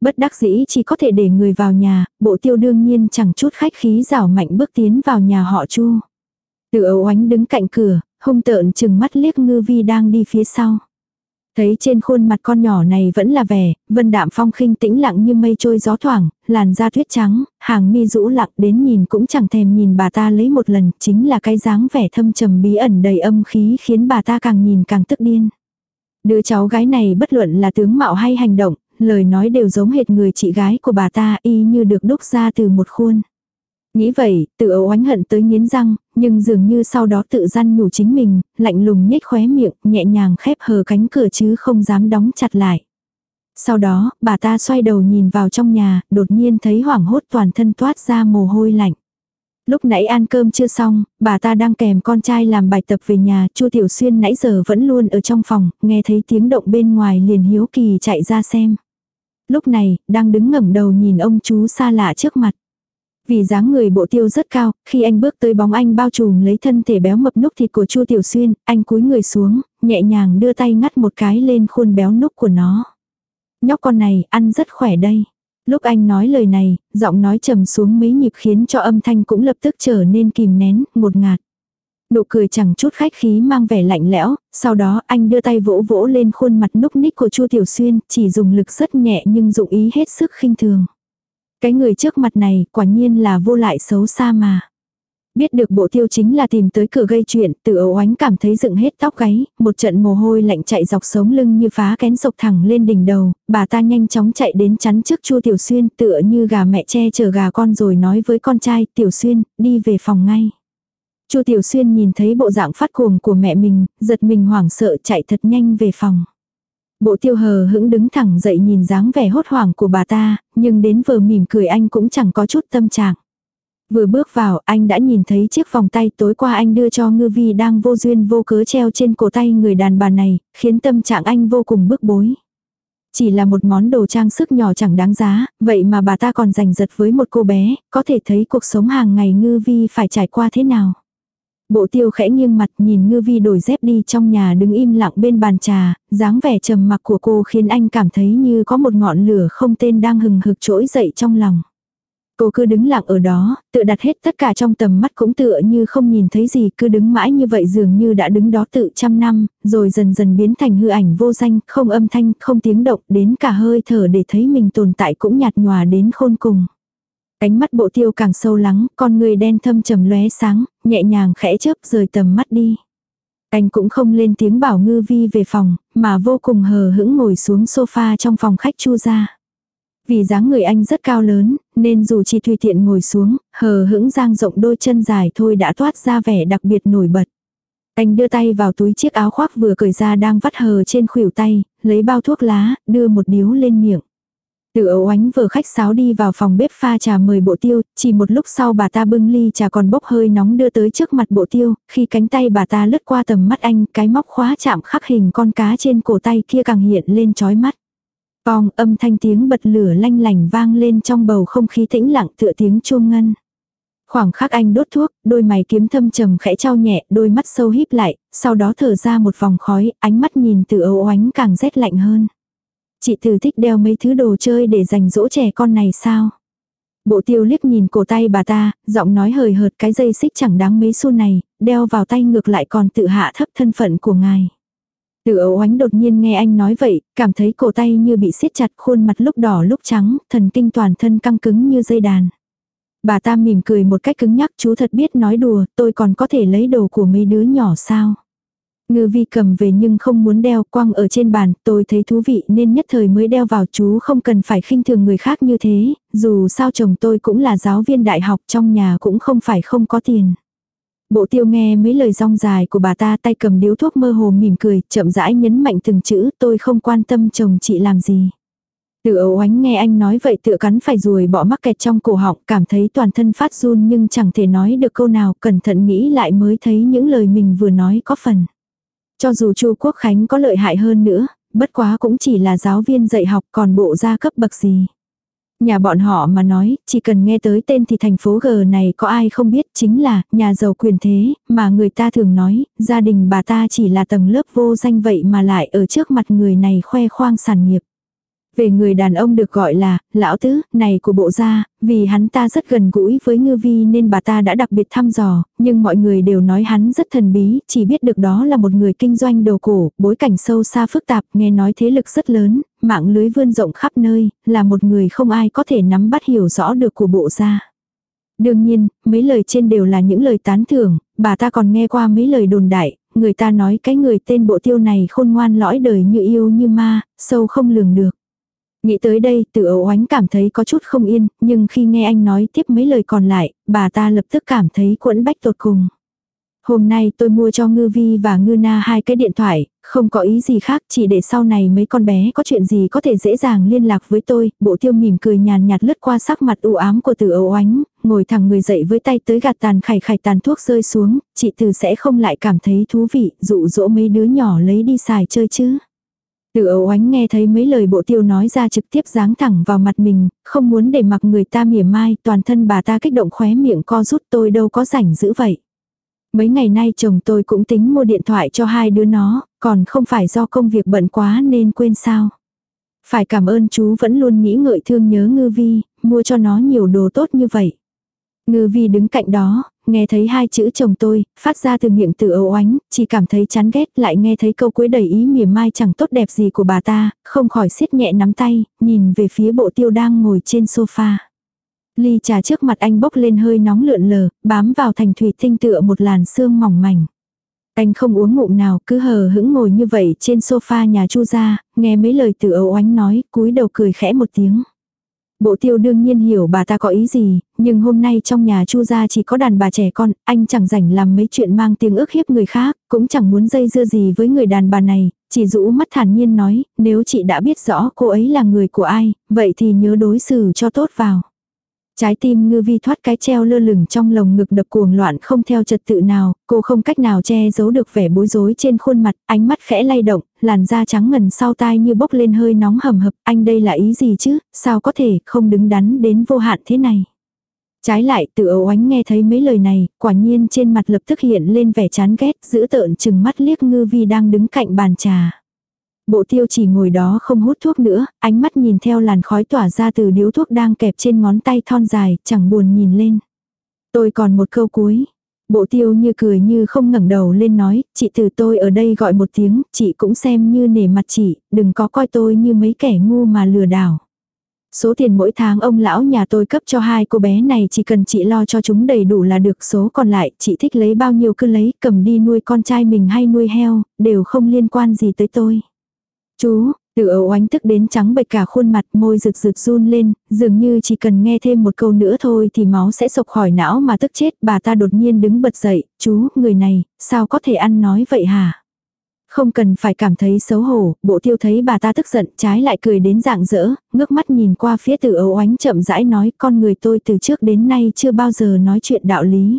Bất đắc dĩ chỉ có thể để người vào nhà, bộ tiêu đương nhiên chẳng chút khách khí rảo mạnh bước tiến vào nhà họ chu. Từ ấu ánh đứng cạnh cửa, hung tợn chừng mắt liếc ngư vi đang đi phía sau. Thấy trên khuôn mặt con nhỏ này vẫn là vẻ, vân đạm phong khinh tĩnh lặng như mây trôi gió thoảng, làn da tuyết trắng, hàng mi rũ lặng đến nhìn cũng chẳng thèm nhìn bà ta lấy một lần, chính là cái dáng vẻ thâm trầm bí ẩn đầy âm khí khiến bà ta càng nhìn càng tức điên. Đứa cháu gái này bất luận là tướng mạo hay hành động, lời nói đều giống hệt người chị gái của bà ta y như được đúc ra từ một khuôn. Nghĩ vậy, tự ấu oánh hận tới nghiến răng, nhưng dường như sau đó tự răn nhủ chính mình, lạnh lùng nhếch khóe miệng, nhẹ nhàng khép hờ cánh cửa chứ không dám đóng chặt lại. Sau đó, bà ta xoay đầu nhìn vào trong nhà, đột nhiên thấy hoảng hốt toàn thân toát ra mồ hôi lạnh. Lúc nãy ăn cơm chưa xong, bà ta đang kèm con trai làm bài tập về nhà, Chu Tiểu Xuyên nãy giờ vẫn luôn ở trong phòng, nghe thấy tiếng động bên ngoài liền hiếu kỳ chạy ra xem. Lúc này, đang đứng ngẩng đầu nhìn ông chú xa lạ trước mặt. Vì dáng người bộ tiêu rất cao, khi anh bước tới bóng anh bao trùm lấy thân thể béo mập núc thịt của Chu Tiểu Xuyên, anh cúi người xuống, nhẹ nhàng đưa tay ngắt một cái lên khuôn béo núc của nó. Nhóc con này, ăn rất khỏe đây. Lúc anh nói lời này, giọng nói trầm xuống mấy nhịp khiến cho âm thanh cũng lập tức trở nên kìm nén, một ngạt. Nụ cười chẳng chút khách khí mang vẻ lạnh lẽo, sau đó anh đưa tay vỗ vỗ lên khuôn mặt núc ních của Chu Tiểu Xuyên, chỉ dùng lực rất nhẹ nhưng dụng ý hết sức khinh thường. Cái người trước mặt này quả nhiên là vô lại xấu xa mà. Biết được bộ tiêu chính là tìm tới cửa gây chuyện, tự ấu ánh cảm thấy dựng hết tóc gáy, một trận mồ hôi lạnh chạy dọc sống lưng như phá kén sộc thẳng lên đỉnh đầu, bà ta nhanh chóng chạy đến chắn trước chua Tiểu Xuyên tựa như gà mẹ che chở gà con rồi nói với con trai, Tiểu Xuyên, đi về phòng ngay. Chu Tiểu Xuyên nhìn thấy bộ dạng phát cuồng của mẹ mình, giật mình hoảng sợ chạy thật nhanh về phòng. Bộ tiêu hờ hững đứng thẳng dậy nhìn dáng vẻ hốt hoảng của bà ta, nhưng đến vừa mỉm cười anh cũng chẳng có chút tâm trạng. Vừa bước vào anh đã nhìn thấy chiếc vòng tay tối qua anh đưa cho ngư vi đang vô duyên vô cớ treo trên cổ tay người đàn bà này, khiến tâm trạng anh vô cùng bức bối. Chỉ là một món đồ trang sức nhỏ chẳng đáng giá, vậy mà bà ta còn giành giật với một cô bé, có thể thấy cuộc sống hàng ngày ngư vi phải trải qua thế nào. Bộ tiêu khẽ nghiêng mặt nhìn ngư vi đổi dép đi trong nhà đứng im lặng bên bàn trà, dáng vẻ trầm mặc của cô khiến anh cảm thấy như có một ngọn lửa không tên đang hừng hực trỗi dậy trong lòng. Cô cứ đứng lặng ở đó, tự đặt hết tất cả trong tầm mắt cũng tựa như không nhìn thấy gì, cứ đứng mãi như vậy dường như đã đứng đó tự trăm năm, rồi dần dần biến thành hư ảnh vô danh, không âm thanh, không tiếng động, đến cả hơi thở để thấy mình tồn tại cũng nhạt nhòa đến khôn cùng. Cánh mắt bộ tiêu càng sâu lắng, con người đen thâm trầm lóe sáng, nhẹ nhàng khẽ chớp rời tầm mắt đi. Anh cũng không lên tiếng bảo ngư vi về phòng, mà vô cùng hờ hững ngồi xuống sofa trong phòng khách chu ra. Vì dáng người anh rất cao lớn, nên dù chỉ tùy tiện ngồi xuống, hờ hững giang rộng đôi chân dài thôi đã toát ra vẻ đặc biệt nổi bật. Anh đưa tay vào túi chiếc áo khoác vừa cởi ra đang vắt hờ trên khuỷu tay, lấy bao thuốc lá, đưa một điếu lên miệng. Từ ấu ánh vừa khách sáo đi vào phòng bếp pha trà mời bộ tiêu, chỉ một lúc sau bà ta bưng ly trà còn bốc hơi nóng đưa tới trước mặt bộ tiêu, khi cánh tay bà ta lướt qua tầm mắt anh, cái móc khóa chạm khắc hình con cá trên cổ tay kia càng hiện lên chói mắt. Vòng âm thanh tiếng bật lửa lanh lành vang lên trong bầu không khí tĩnh lặng tựa tiếng chuông ngân. Khoảng khắc anh đốt thuốc, đôi mày kiếm thâm trầm khẽ trao nhẹ, đôi mắt sâu híp lại, sau đó thở ra một vòng khói, ánh mắt nhìn từ ấu oánh càng rét lạnh hơn. Chị từ thích đeo mấy thứ đồ chơi để dành dỗ trẻ con này sao? Bộ tiêu liếc nhìn cổ tay bà ta, giọng nói hời hợt cái dây xích chẳng đáng mấy xu này, đeo vào tay ngược lại còn tự hạ thấp thân phận của ngài. Từ ấu oánh đột nhiên nghe anh nói vậy, cảm thấy cổ tay như bị siết chặt khuôn mặt lúc đỏ lúc trắng, thần kinh toàn thân căng cứng như dây đàn. Bà ta mỉm cười một cách cứng nhắc chú thật biết nói đùa, tôi còn có thể lấy đồ của mấy đứa nhỏ sao. Ngư vi cầm về nhưng không muốn đeo quăng ở trên bàn, tôi thấy thú vị nên nhất thời mới đeo vào chú không cần phải khinh thường người khác như thế, dù sao chồng tôi cũng là giáo viên đại học trong nhà cũng không phải không có tiền. Bộ tiêu nghe mấy lời rong dài của bà ta tay cầm điếu thuốc mơ hồ mỉm cười, chậm rãi nhấn mạnh từng chữ tôi không quan tâm chồng chị làm gì. Tự ấu ánh nghe anh nói vậy tựa cắn phải ruồi bỏ mắc kẹt trong cổ họng, cảm thấy toàn thân phát run nhưng chẳng thể nói được câu nào, cẩn thận nghĩ lại mới thấy những lời mình vừa nói có phần. Cho dù Chu Quốc Khánh có lợi hại hơn nữa, bất quá cũng chỉ là giáo viên dạy học còn bộ gia cấp bậc gì. Nhà bọn họ mà nói, chỉ cần nghe tới tên thì thành phố G này có ai không biết chính là nhà giàu quyền thế, mà người ta thường nói, gia đình bà ta chỉ là tầng lớp vô danh vậy mà lại ở trước mặt người này khoe khoang sản nghiệp. Về người đàn ông được gọi là, lão tứ, này của bộ gia, vì hắn ta rất gần gũi với ngư vi nên bà ta đã đặc biệt thăm dò, nhưng mọi người đều nói hắn rất thần bí, chỉ biết được đó là một người kinh doanh đồ cổ, bối cảnh sâu xa phức tạp, nghe nói thế lực rất lớn, mạng lưới vươn rộng khắp nơi, là một người không ai có thể nắm bắt hiểu rõ được của bộ gia. Đương nhiên, mấy lời trên đều là những lời tán thưởng, bà ta còn nghe qua mấy lời đồn đại, người ta nói cái người tên bộ tiêu này khôn ngoan lõi đời như yêu như ma, sâu không lường được. Nghĩ tới đây, tự ấu oánh cảm thấy có chút không yên, nhưng khi nghe anh nói tiếp mấy lời còn lại, bà ta lập tức cảm thấy quẫn bách tột cùng. Hôm nay tôi mua cho Ngư Vi và Ngư Na hai cái điện thoại, không có ý gì khác, chỉ để sau này mấy con bé có chuyện gì có thể dễ dàng liên lạc với tôi. Bộ tiêu mỉm cười nhàn nhạt lướt qua sắc mặt u ám của từ ấu oánh, ngồi thẳng người dậy với tay tới gạt tàn khải khải tàn thuốc rơi xuống, chị từ sẽ không lại cảm thấy thú vị, dụ dỗ mấy đứa nhỏ lấy đi xài chơi chứ. Từ ấu ánh nghe thấy mấy lời bộ tiêu nói ra trực tiếp giáng thẳng vào mặt mình, không muốn để mặc người ta mỉa mai, toàn thân bà ta kích động khóe miệng co rút tôi đâu có rảnh giữ vậy. Mấy ngày nay chồng tôi cũng tính mua điện thoại cho hai đứa nó, còn không phải do công việc bận quá nên quên sao. Phải cảm ơn chú vẫn luôn nghĩ ngợi thương nhớ ngư vi, mua cho nó nhiều đồ tốt như vậy. Ngư vi đứng cạnh đó, nghe thấy hai chữ chồng tôi, phát ra từ miệng từ ấu oánh, chỉ cảm thấy chán ghét, lại nghe thấy câu cuối đầy ý mỉa mai chẳng tốt đẹp gì của bà ta, không khỏi siết nhẹ nắm tay, nhìn về phía bộ tiêu đang ngồi trên sofa. Ly trà trước mặt anh bốc lên hơi nóng lượn lờ, bám vào thành thủy tinh tựa một làn xương mỏng mảnh. Anh không uống ngụm nào, cứ hờ hững ngồi như vậy trên sofa nhà chu gia, nghe mấy lời từ ấu oánh nói, cúi đầu cười khẽ một tiếng. Bộ tiêu đương nhiên hiểu bà ta có ý gì, nhưng hôm nay trong nhà chu gia chỉ có đàn bà trẻ con, anh chẳng rảnh làm mấy chuyện mang tiếng ước hiếp người khác, cũng chẳng muốn dây dưa gì với người đàn bà này, chỉ rũ mắt thản nhiên nói, nếu chị đã biết rõ cô ấy là người của ai, vậy thì nhớ đối xử cho tốt vào. Trái tim ngư vi thoát cái treo lơ lửng trong lồng ngực đập cuồng loạn không theo trật tự nào, cô không cách nào che giấu được vẻ bối rối trên khuôn mặt, ánh mắt khẽ lay động, làn da trắng ngần sau tai như bốc lên hơi nóng hầm hập, anh đây là ý gì chứ, sao có thể không đứng đắn đến vô hạn thế này. Trái lại tự ấu ánh nghe thấy mấy lời này, quả nhiên trên mặt lập tức hiện lên vẻ chán ghét, giữ tợn chừng mắt liếc ngư vi đang đứng cạnh bàn trà. Bộ tiêu chỉ ngồi đó không hút thuốc nữa, ánh mắt nhìn theo làn khói tỏa ra từ điếu thuốc đang kẹp trên ngón tay thon dài, chẳng buồn nhìn lên. Tôi còn một câu cuối. Bộ tiêu như cười như không ngẩng đầu lên nói, chị từ tôi ở đây gọi một tiếng, chị cũng xem như nể mặt chị, đừng có coi tôi như mấy kẻ ngu mà lừa đảo. Số tiền mỗi tháng ông lão nhà tôi cấp cho hai cô bé này chỉ cần chị lo cho chúng đầy đủ là được số còn lại, chị thích lấy bao nhiêu cứ lấy, cầm đi nuôi con trai mình hay nuôi heo, đều không liên quan gì tới tôi. Chú, từ ấu oánh tức đến trắng bệch cả khuôn mặt môi rực rực run lên, dường như chỉ cần nghe thêm một câu nữa thôi thì máu sẽ sộc khỏi não mà tức chết. Bà ta đột nhiên đứng bật dậy, chú, người này, sao có thể ăn nói vậy hả? Không cần phải cảm thấy xấu hổ, bộ tiêu thấy bà ta tức giận trái lại cười đến dạng dỡ, ngước mắt nhìn qua phía từ ấu oánh chậm rãi nói con người tôi từ trước đến nay chưa bao giờ nói chuyện đạo lý.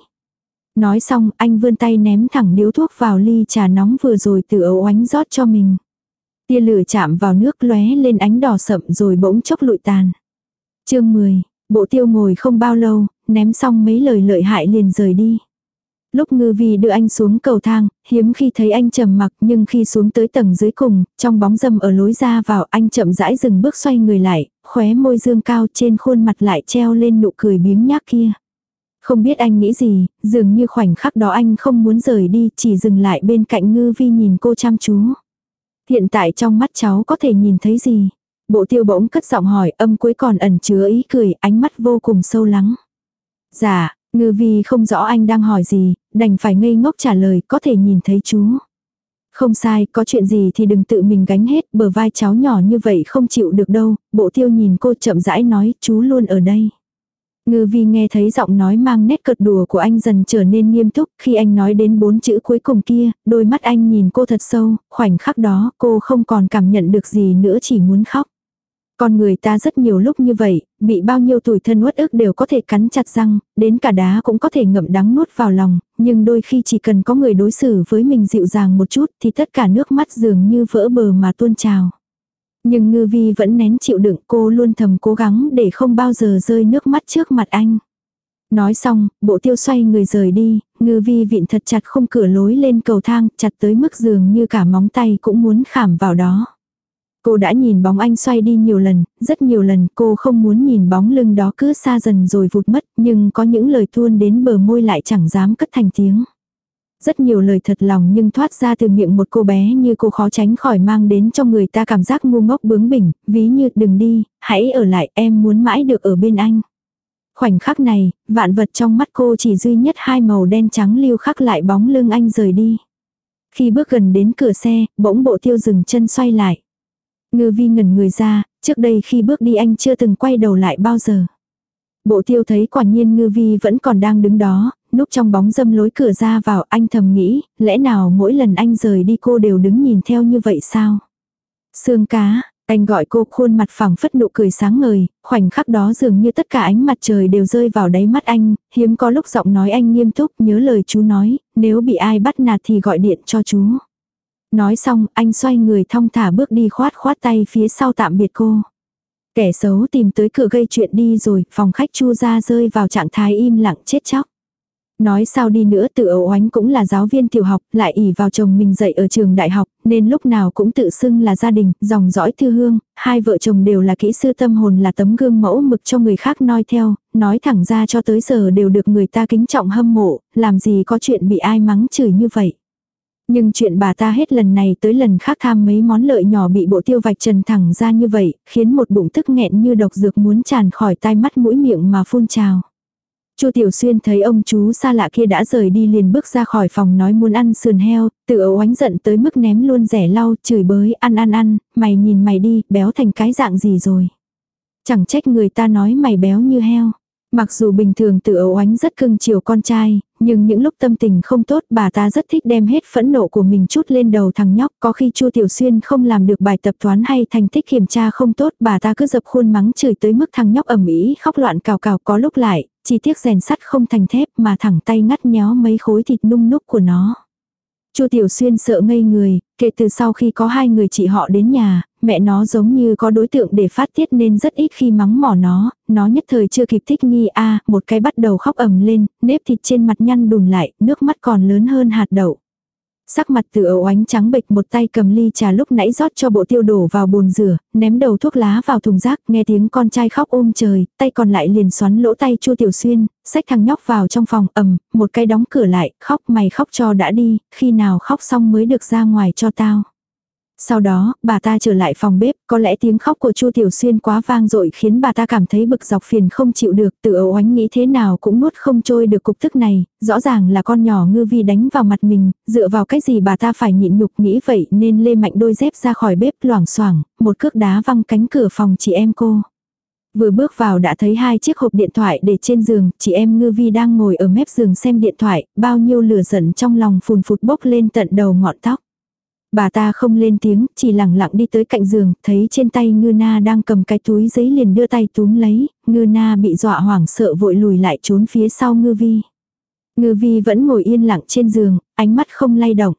Nói xong anh vươn tay ném thẳng điếu thuốc vào ly trà nóng vừa rồi từ ấu oánh rót cho mình. Tia lửa chạm vào nước lóe lên ánh đỏ sậm rồi bỗng chốc lụi tàn. chương 10, bộ tiêu ngồi không bao lâu, ném xong mấy lời lợi hại liền rời đi. Lúc ngư vi đưa anh xuống cầu thang, hiếm khi thấy anh trầm mặc nhưng khi xuống tới tầng dưới cùng, trong bóng dâm ở lối ra vào anh chậm rãi dừng bước xoay người lại, khóe môi dương cao trên khuôn mặt lại treo lên nụ cười biếng nhác kia. Không biết anh nghĩ gì, dường như khoảnh khắc đó anh không muốn rời đi, chỉ dừng lại bên cạnh ngư vi nhìn cô chăm chú. Hiện tại trong mắt cháu có thể nhìn thấy gì? Bộ tiêu bỗng cất giọng hỏi âm cuối còn ẩn chứa ý cười, ánh mắt vô cùng sâu lắng. Dạ, ngư vi không rõ anh đang hỏi gì, đành phải ngây ngốc trả lời có thể nhìn thấy chú. Không sai, có chuyện gì thì đừng tự mình gánh hết, bờ vai cháu nhỏ như vậy không chịu được đâu, bộ tiêu nhìn cô chậm rãi nói, chú luôn ở đây. Ngư vi nghe thấy giọng nói mang nét cợt đùa của anh dần trở nên nghiêm túc, khi anh nói đến bốn chữ cuối cùng kia, đôi mắt anh nhìn cô thật sâu, khoảnh khắc đó cô không còn cảm nhận được gì nữa chỉ muốn khóc. Con người ta rất nhiều lúc như vậy, bị bao nhiêu tuổi thân uất ức đều có thể cắn chặt răng, đến cả đá cũng có thể ngậm đắng nuốt vào lòng, nhưng đôi khi chỉ cần có người đối xử với mình dịu dàng một chút thì tất cả nước mắt dường như vỡ bờ mà tuôn trào. Nhưng ngư vi vẫn nén chịu đựng cô luôn thầm cố gắng để không bao giờ rơi nước mắt trước mặt anh. Nói xong, bộ tiêu xoay người rời đi, ngư vi vịn thật chặt không cửa lối lên cầu thang, chặt tới mức giường như cả móng tay cũng muốn khảm vào đó. Cô đã nhìn bóng anh xoay đi nhiều lần, rất nhiều lần cô không muốn nhìn bóng lưng đó cứ xa dần rồi vụt mất, nhưng có những lời tuôn đến bờ môi lại chẳng dám cất thành tiếng. Rất nhiều lời thật lòng nhưng thoát ra từ miệng một cô bé như cô khó tránh khỏi mang đến cho người ta cảm giác ngu ngốc bướng bỉnh, ví như đừng đi, hãy ở lại em muốn mãi được ở bên anh. Khoảnh khắc này, vạn vật trong mắt cô chỉ duy nhất hai màu đen trắng lưu khắc lại bóng lưng anh rời đi. Khi bước gần đến cửa xe, bỗng bộ tiêu dừng chân xoay lại. Ngư vi ngẩn người ra, trước đây khi bước đi anh chưa từng quay đầu lại bao giờ. Bộ tiêu thấy quả nhiên ngư vi vẫn còn đang đứng đó, núp trong bóng dâm lối cửa ra vào anh thầm nghĩ, lẽ nào mỗi lần anh rời đi cô đều đứng nhìn theo như vậy sao? Sương cá, anh gọi cô khuôn mặt phẳng phất nụ cười sáng ngời, khoảnh khắc đó dường như tất cả ánh mặt trời đều rơi vào đáy mắt anh, hiếm có lúc giọng nói anh nghiêm túc nhớ lời chú nói, nếu bị ai bắt nạt thì gọi điện cho chú. Nói xong, anh xoay người thong thả bước đi khoát khoát tay phía sau tạm biệt cô. Kẻ xấu tìm tới cửa gây chuyện đi rồi, phòng khách chu ra rơi vào trạng thái im lặng chết chóc. Nói sao đi nữa tự ấu oánh cũng là giáo viên tiểu học, lại ỉ vào chồng mình dạy ở trường đại học, nên lúc nào cũng tự xưng là gia đình, dòng dõi thư hương, hai vợ chồng đều là kỹ sư tâm hồn là tấm gương mẫu mực cho người khác noi theo, nói thẳng ra cho tới giờ đều được người ta kính trọng hâm mộ, làm gì có chuyện bị ai mắng chửi như vậy. Nhưng chuyện bà ta hết lần này tới lần khác tham mấy món lợi nhỏ bị bộ tiêu vạch trần thẳng ra như vậy, khiến một bụng tức nghẹn như độc dược muốn tràn khỏi tai mắt mũi miệng mà phun trào. Chu Tiểu Xuyên thấy ông chú xa lạ kia đã rời đi liền bước ra khỏi phòng nói muốn ăn sườn heo, tự ấu oánh giận tới mức ném luôn rẻ lau, chửi bới, ăn ăn ăn, mày nhìn mày đi, béo thành cái dạng gì rồi. Chẳng trách người ta nói mày béo như heo. Mặc dù bình thường tự ấu oánh rất cưng chiều con trai, nhưng những lúc tâm tình không tốt bà ta rất thích đem hết phẫn nộ của mình chút lên đầu thằng nhóc. Có khi Chu Tiểu Xuyên không làm được bài tập toán hay thành tích kiểm tra không tốt bà ta cứ dập khuôn mắng chửi tới mức thằng nhóc ẩm ý khóc loạn cào cào có lúc lại, chỉ tiếc rèn sắt không thành thép mà thẳng tay ngắt nhéo mấy khối thịt nung núc của nó. Chu Tiểu Xuyên sợ ngây người, kể từ sau khi có hai người chị họ đến nhà, mẹ nó giống như có đối tượng để phát tiết nên rất ít khi mắng mỏ nó, nó nhất thời chưa kịp thích nghi a một cái bắt đầu khóc ầm lên, nếp thịt trên mặt nhăn đùn lại, nước mắt còn lớn hơn hạt đậu. Sắc mặt từ ấu ánh trắng bệch một tay cầm ly trà lúc nãy rót cho bộ tiêu đổ vào bồn rửa, ném đầu thuốc lá vào thùng rác, nghe tiếng con trai khóc ôm trời, tay còn lại liền xoắn lỗ tay chua tiểu xuyên, xách thằng nhóc vào trong phòng ầm, một cái đóng cửa lại, khóc mày khóc cho đã đi, khi nào khóc xong mới được ra ngoài cho tao. Sau đó, bà ta trở lại phòng bếp, có lẽ tiếng khóc của Chu Tiểu Xuyên quá vang dội khiến bà ta cảm thấy bực dọc phiền không chịu được, tự ấu oánh nghĩ thế nào cũng nuốt không trôi được cục tức này, rõ ràng là con nhỏ ngư vi đánh vào mặt mình, dựa vào cái gì bà ta phải nhịn nhục nghĩ vậy nên lê mạnh đôi dép ra khỏi bếp loảng xoảng một cước đá văng cánh cửa phòng chị em cô. Vừa bước vào đã thấy hai chiếc hộp điện thoại để trên giường, chị em ngư vi đang ngồi ở mép giường xem điện thoại, bao nhiêu lửa giận trong lòng phùn phụt bốc lên tận đầu ngọn tóc. Bà ta không lên tiếng, chỉ lặng lặng đi tới cạnh giường, thấy trên tay ngư na đang cầm cái túi giấy liền đưa tay túm lấy, ngư na bị dọa hoảng sợ vội lùi lại trốn phía sau ngư vi. Ngư vi vẫn ngồi yên lặng trên giường, ánh mắt không lay động.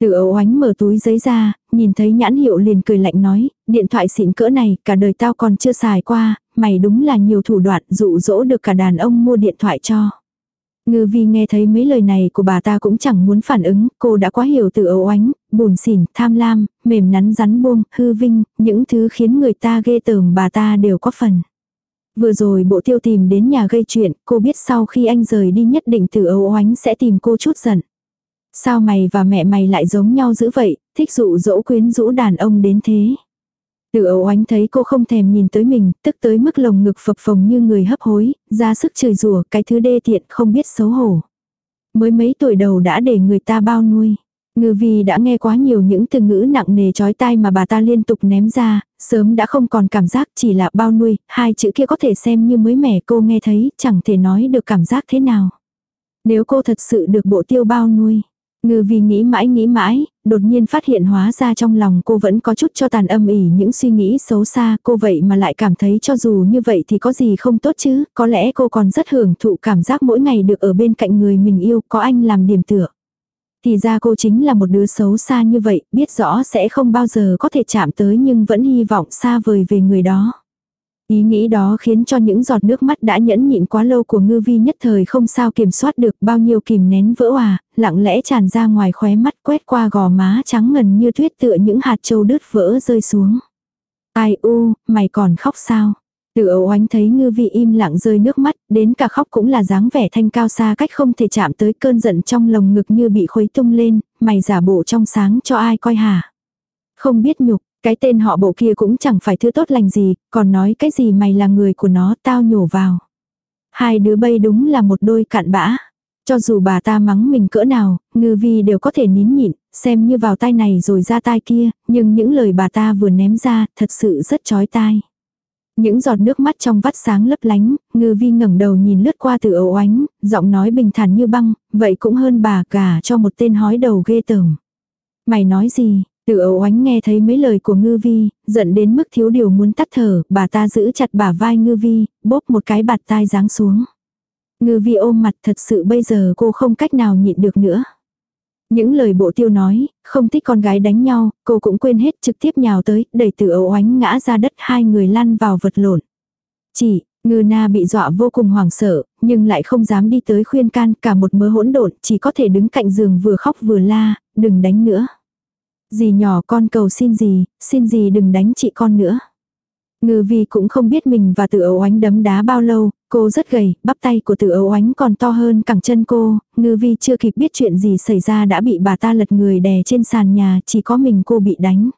Từ ấu Ánh mở túi giấy ra, nhìn thấy nhãn hiệu liền cười lạnh nói, điện thoại xịn cỡ này, cả đời tao còn chưa xài qua, mày đúng là nhiều thủ đoạn dụ dỗ được cả đàn ông mua điện thoại cho. Ngư vi nghe thấy mấy lời này của bà ta cũng chẳng muốn phản ứng, cô đã quá hiểu từ ấu oánh, buồn xỉn, tham lam, mềm nắn rắn buông, hư vinh, những thứ khiến người ta ghê tởm bà ta đều có phần. Vừa rồi bộ tiêu tìm đến nhà gây chuyện, cô biết sau khi anh rời đi nhất định từ ấu oánh sẽ tìm cô chút giận. Sao mày và mẹ mày lại giống nhau dữ vậy, thích dụ dỗ quyến rũ đàn ông đến thế. Từ ấu oánh thấy cô không thèm nhìn tới mình, tức tới mức lồng ngực phập phồng như người hấp hối, ra sức chửi rủa cái thứ đê tiện không biết xấu hổ. Mới mấy tuổi đầu đã để người ta bao nuôi. Ngư vi đã nghe quá nhiều những từ ngữ nặng nề chói tai mà bà ta liên tục ném ra, sớm đã không còn cảm giác chỉ là bao nuôi, hai chữ kia có thể xem như mới mẻ cô nghe thấy, chẳng thể nói được cảm giác thế nào. Nếu cô thật sự được bộ tiêu bao nuôi, Ngư vi nghĩ mãi nghĩ mãi, đột nhiên phát hiện hóa ra trong lòng cô vẫn có chút cho tàn âm ỉ những suy nghĩ xấu xa cô vậy mà lại cảm thấy cho dù như vậy thì có gì không tốt chứ, có lẽ cô còn rất hưởng thụ cảm giác mỗi ngày được ở bên cạnh người mình yêu có anh làm điểm tựa. Thì ra cô chính là một đứa xấu xa như vậy, biết rõ sẽ không bao giờ có thể chạm tới nhưng vẫn hy vọng xa vời về người đó. Ý nghĩ đó khiến cho những giọt nước mắt đã nhẫn nhịn quá lâu của ngư vi nhất thời không sao kiểm soát được bao nhiêu kìm nén vỡ hòa, lặng lẽ tràn ra ngoài khóe mắt quét qua gò má trắng ngần như tuyết tựa những hạt châu đứt vỡ rơi xuống. Ai u, mày còn khóc sao? Từ ấu oánh thấy ngư vi im lặng rơi nước mắt, đến cả khóc cũng là dáng vẻ thanh cao xa cách không thể chạm tới cơn giận trong lồng ngực như bị khuấy tung lên, mày giả bộ trong sáng cho ai coi hả? Không biết nhục, cái tên họ bộ kia cũng chẳng phải thứ tốt lành gì, còn nói cái gì mày là người của nó tao nhổ vào. Hai đứa bay đúng là một đôi cạn bã. Cho dù bà ta mắng mình cỡ nào, ngư vi đều có thể nín nhịn, xem như vào tai này rồi ra tai kia, nhưng những lời bà ta vừa ném ra thật sự rất chói tai. Những giọt nước mắt trong vắt sáng lấp lánh, ngư vi ngẩng đầu nhìn lướt qua từ ấu oánh, giọng nói bình thản như băng, vậy cũng hơn bà cả cho một tên hói đầu ghê tởm. Mày nói gì, từ ấu oánh nghe thấy mấy lời của ngư vi, giận đến mức thiếu điều muốn tắt thở, bà ta giữ chặt bả vai ngư vi, bóp một cái bạt tai giáng xuống. Ngư vi ôm mặt thật sự bây giờ cô không cách nào nhịn được nữa. Những lời bộ tiêu nói, không thích con gái đánh nhau, cô cũng quên hết trực tiếp nhào tới, đẩy từ ấu oánh ngã ra đất hai người lăn vào vật lộn. Chỉ, ngư na bị dọa vô cùng hoảng sợ, nhưng lại không dám đi tới khuyên can cả một mớ hỗn độn, chỉ có thể đứng cạnh giường vừa khóc vừa la, đừng đánh nữa. Dì nhỏ con cầu xin gì, xin gì đừng đánh chị con nữa. Ngư vi cũng không biết mình và tự ấu oánh đấm đá bao lâu, cô rất gầy, bắp tay của tự ấu oánh còn to hơn cẳng chân cô, ngư vi chưa kịp biết chuyện gì xảy ra đã bị bà ta lật người đè trên sàn nhà, chỉ có mình cô bị đánh.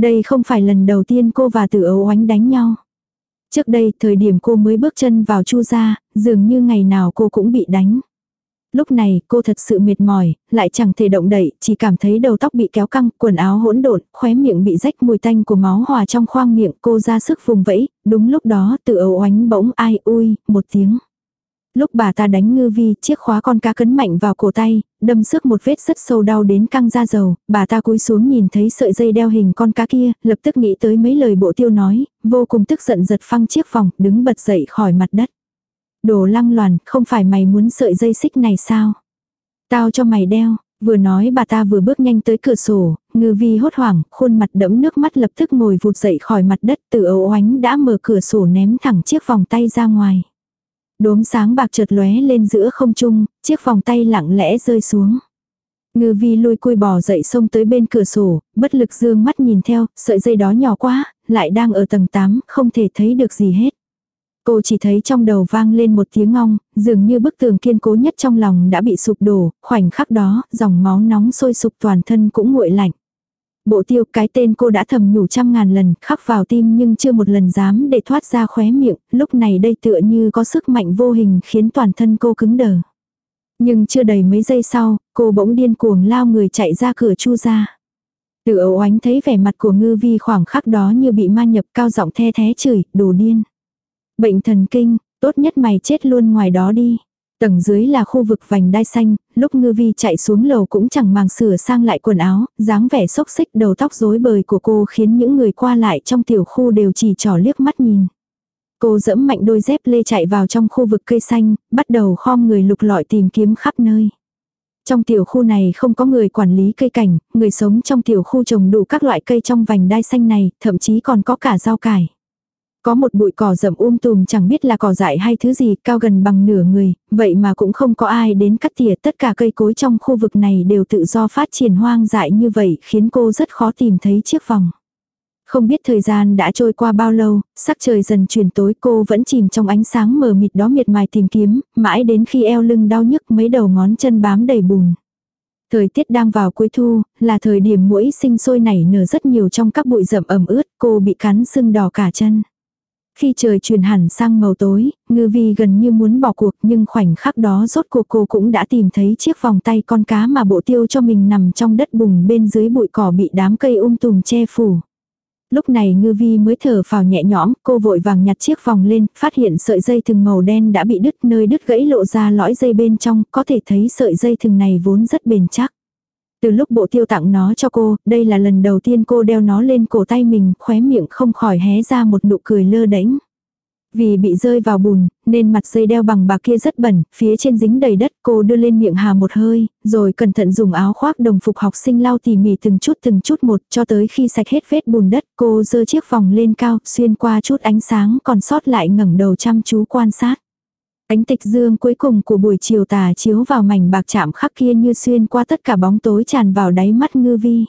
Đây không phải lần đầu tiên cô và tự ấu oánh đánh nhau. Trước đây, thời điểm cô mới bước chân vào chu gia, dường như ngày nào cô cũng bị đánh. Lúc này cô thật sự mệt mỏi, lại chẳng thể động đậy, chỉ cảm thấy đầu tóc bị kéo căng, quần áo hỗn độn, khóe miệng bị rách mùi tanh của máu hòa trong khoang miệng, cô ra sức vùng vẫy, đúng lúc đó tự ấu oánh bỗng ai ui, một tiếng. Lúc bà ta đánh ngư vi, chiếc khóa con cá cấn mạnh vào cổ tay, đâm sức một vết rất sâu đau đến căng da dầu, bà ta cúi xuống nhìn thấy sợi dây đeo hình con cá kia, lập tức nghĩ tới mấy lời bộ tiêu nói, vô cùng tức giận giật phăng chiếc vòng, đứng bật dậy khỏi mặt đất. Đồ lăng loàn, không phải mày muốn sợi dây xích này sao? Tao cho mày đeo, vừa nói bà ta vừa bước nhanh tới cửa sổ, ngư vi hốt hoảng, khuôn mặt đẫm nước mắt lập tức ngồi vụt dậy khỏi mặt đất từ ấu oánh đã mở cửa sổ ném thẳng chiếc vòng tay ra ngoài. Đốm sáng bạc chợt lóe lên giữa không trung, chiếc vòng tay lặng lẽ rơi xuống. Ngư vi lôi cui bò dậy xông tới bên cửa sổ, bất lực dương mắt nhìn theo, sợi dây đó nhỏ quá, lại đang ở tầng 8, không thể thấy được gì hết. Cô chỉ thấy trong đầu vang lên một tiếng ngong, dường như bức tường kiên cố nhất trong lòng đã bị sụp đổ, khoảnh khắc đó, dòng máu nóng sôi sụp toàn thân cũng nguội lạnh. Bộ tiêu cái tên cô đã thầm nhủ trăm ngàn lần, khắc vào tim nhưng chưa một lần dám để thoát ra khóe miệng, lúc này đây tựa như có sức mạnh vô hình khiến toàn thân cô cứng đờ. Nhưng chưa đầy mấy giây sau, cô bỗng điên cuồng lao người chạy ra cửa chu ra. tự ấu ánh thấy vẻ mặt của ngư vi khoảng khắc đó như bị ma nhập cao giọng the thế chửi, đồ điên. Bệnh thần kinh, tốt nhất mày chết luôn ngoài đó đi. Tầng dưới là khu vực vành đai xanh, lúc ngư vi chạy xuống lầu cũng chẳng màng sửa sang lại quần áo, dáng vẻ xốc xích đầu tóc rối bời của cô khiến những người qua lại trong tiểu khu đều chỉ trỏ liếc mắt nhìn. Cô dẫm mạnh đôi dép lê chạy vào trong khu vực cây xanh, bắt đầu khom người lục lọi tìm kiếm khắp nơi. Trong tiểu khu này không có người quản lý cây cảnh, người sống trong tiểu khu trồng đủ các loại cây trong vành đai xanh này, thậm chí còn có cả rau cải. Có một bụi cỏ rậm um tùm chẳng biết là cỏ dại hay thứ gì cao gần bằng nửa người, vậy mà cũng không có ai đến cắt tỉa tất cả cây cối trong khu vực này đều tự do phát triển hoang dại như vậy khiến cô rất khó tìm thấy chiếc vòng. Không biết thời gian đã trôi qua bao lâu, sắc trời dần chuyển tối cô vẫn chìm trong ánh sáng mờ mịt đó miệt mài tìm kiếm, mãi đến khi eo lưng đau nhức mấy đầu ngón chân bám đầy bùn. Thời tiết đang vào cuối thu, là thời điểm mũi sinh sôi nảy nở rất nhiều trong các bụi rậm ẩm ướt, cô bị cắn sưng đỏ cả chân. Khi trời chuyển hẳn sang màu tối, ngư vi gần như muốn bỏ cuộc nhưng khoảnh khắc đó rốt cuộc cô cũng đã tìm thấy chiếc vòng tay con cá mà bộ tiêu cho mình nằm trong đất bùn bên dưới bụi cỏ bị đám cây um tùm che phủ. Lúc này ngư vi mới thở phào nhẹ nhõm, cô vội vàng nhặt chiếc vòng lên, phát hiện sợi dây thừng màu đen đã bị đứt nơi đứt gãy lộ ra lõi dây bên trong, có thể thấy sợi dây thừng này vốn rất bền chắc. Từ lúc bộ tiêu tặng nó cho cô, đây là lần đầu tiên cô đeo nó lên cổ tay mình, khóe miệng không khỏi hé ra một nụ cười lơ đễnh. Vì bị rơi vào bùn, nên mặt dây đeo bằng bạc kia rất bẩn, phía trên dính đầy đất cô đưa lên miệng hà một hơi, rồi cẩn thận dùng áo khoác đồng phục học sinh lau tỉ mỉ từng chút từng chút một cho tới khi sạch hết vết bùn đất cô dơ chiếc vòng lên cao, xuyên qua chút ánh sáng còn sót lại ngẩng đầu chăm chú quan sát. Ánh tịch dương cuối cùng của buổi chiều tà chiếu vào mảnh bạc chạm khắc kia như xuyên qua tất cả bóng tối tràn vào đáy mắt ngư vi.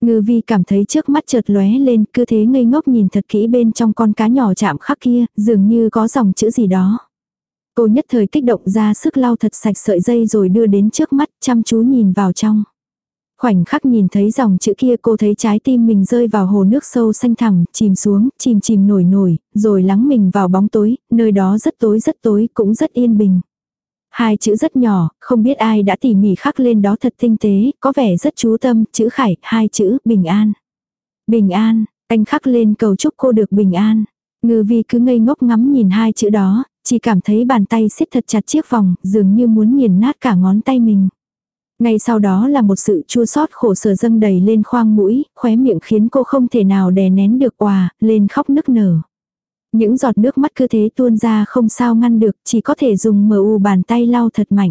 Ngư vi cảm thấy trước mắt chợt lóe lên, cứ thế ngây ngốc nhìn thật kỹ bên trong con cá nhỏ chạm khắc kia, dường như có dòng chữ gì đó. Cô nhất thời kích động ra sức lau thật sạch sợi dây rồi đưa đến trước mắt, chăm chú nhìn vào trong. Khoảnh khắc nhìn thấy dòng chữ kia cô thấy trái tim mình rơi vào hồ nước sâu xanh thẳm, chìm xuống, chìm chìm nổi nổi, rồi lắng mình vào bóng tối, nơi đó rất tối rất tối, cũng rất yên bình. Hai chữ rất nhỏ, không biết ai đã tỉ mỉ khắc lên đó thật tinh tế, có vẻ rất chú tâm, chữ khải, hai chữ, bình an. Bình an, anh khắc lên cầu chúc cô được bình an. Ngư vi cứ ngây ngốc ngắm nhìn hai chữ đó, chỉ cảm thấy bàn tay siết thật chặt chiếc vòng, dường như muốn nghiền nát cả ngón tay mình. Ngay sau đó là một sự chua xót khổ sở dâng đầy lên khoang mũi, khóe miệng khiến cô không thể nào đè nén được quà, lên khóc nức nở. Những giọt nước mắt cứ thế tuôn ra không sao ngăn được, chỉ có thể dùng mờ u bàn tay lau thật mạnh.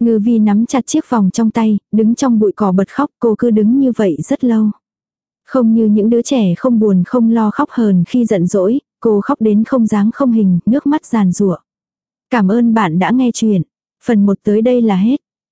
Ngư vi nắm chặt chiếc vòng trong tay, đứng trong bụi cỏ bật khóc, cô cứ đứng như vậy rất lâu. Không như những đứa trẻ không buồn không lo khóc hờn khi giận dỗi, cô khóc đến không dáng không hình, nước mắt giàn rủa. Cảm ơn bạn đã nghe chuyện. Phần 1 tới đây là hết.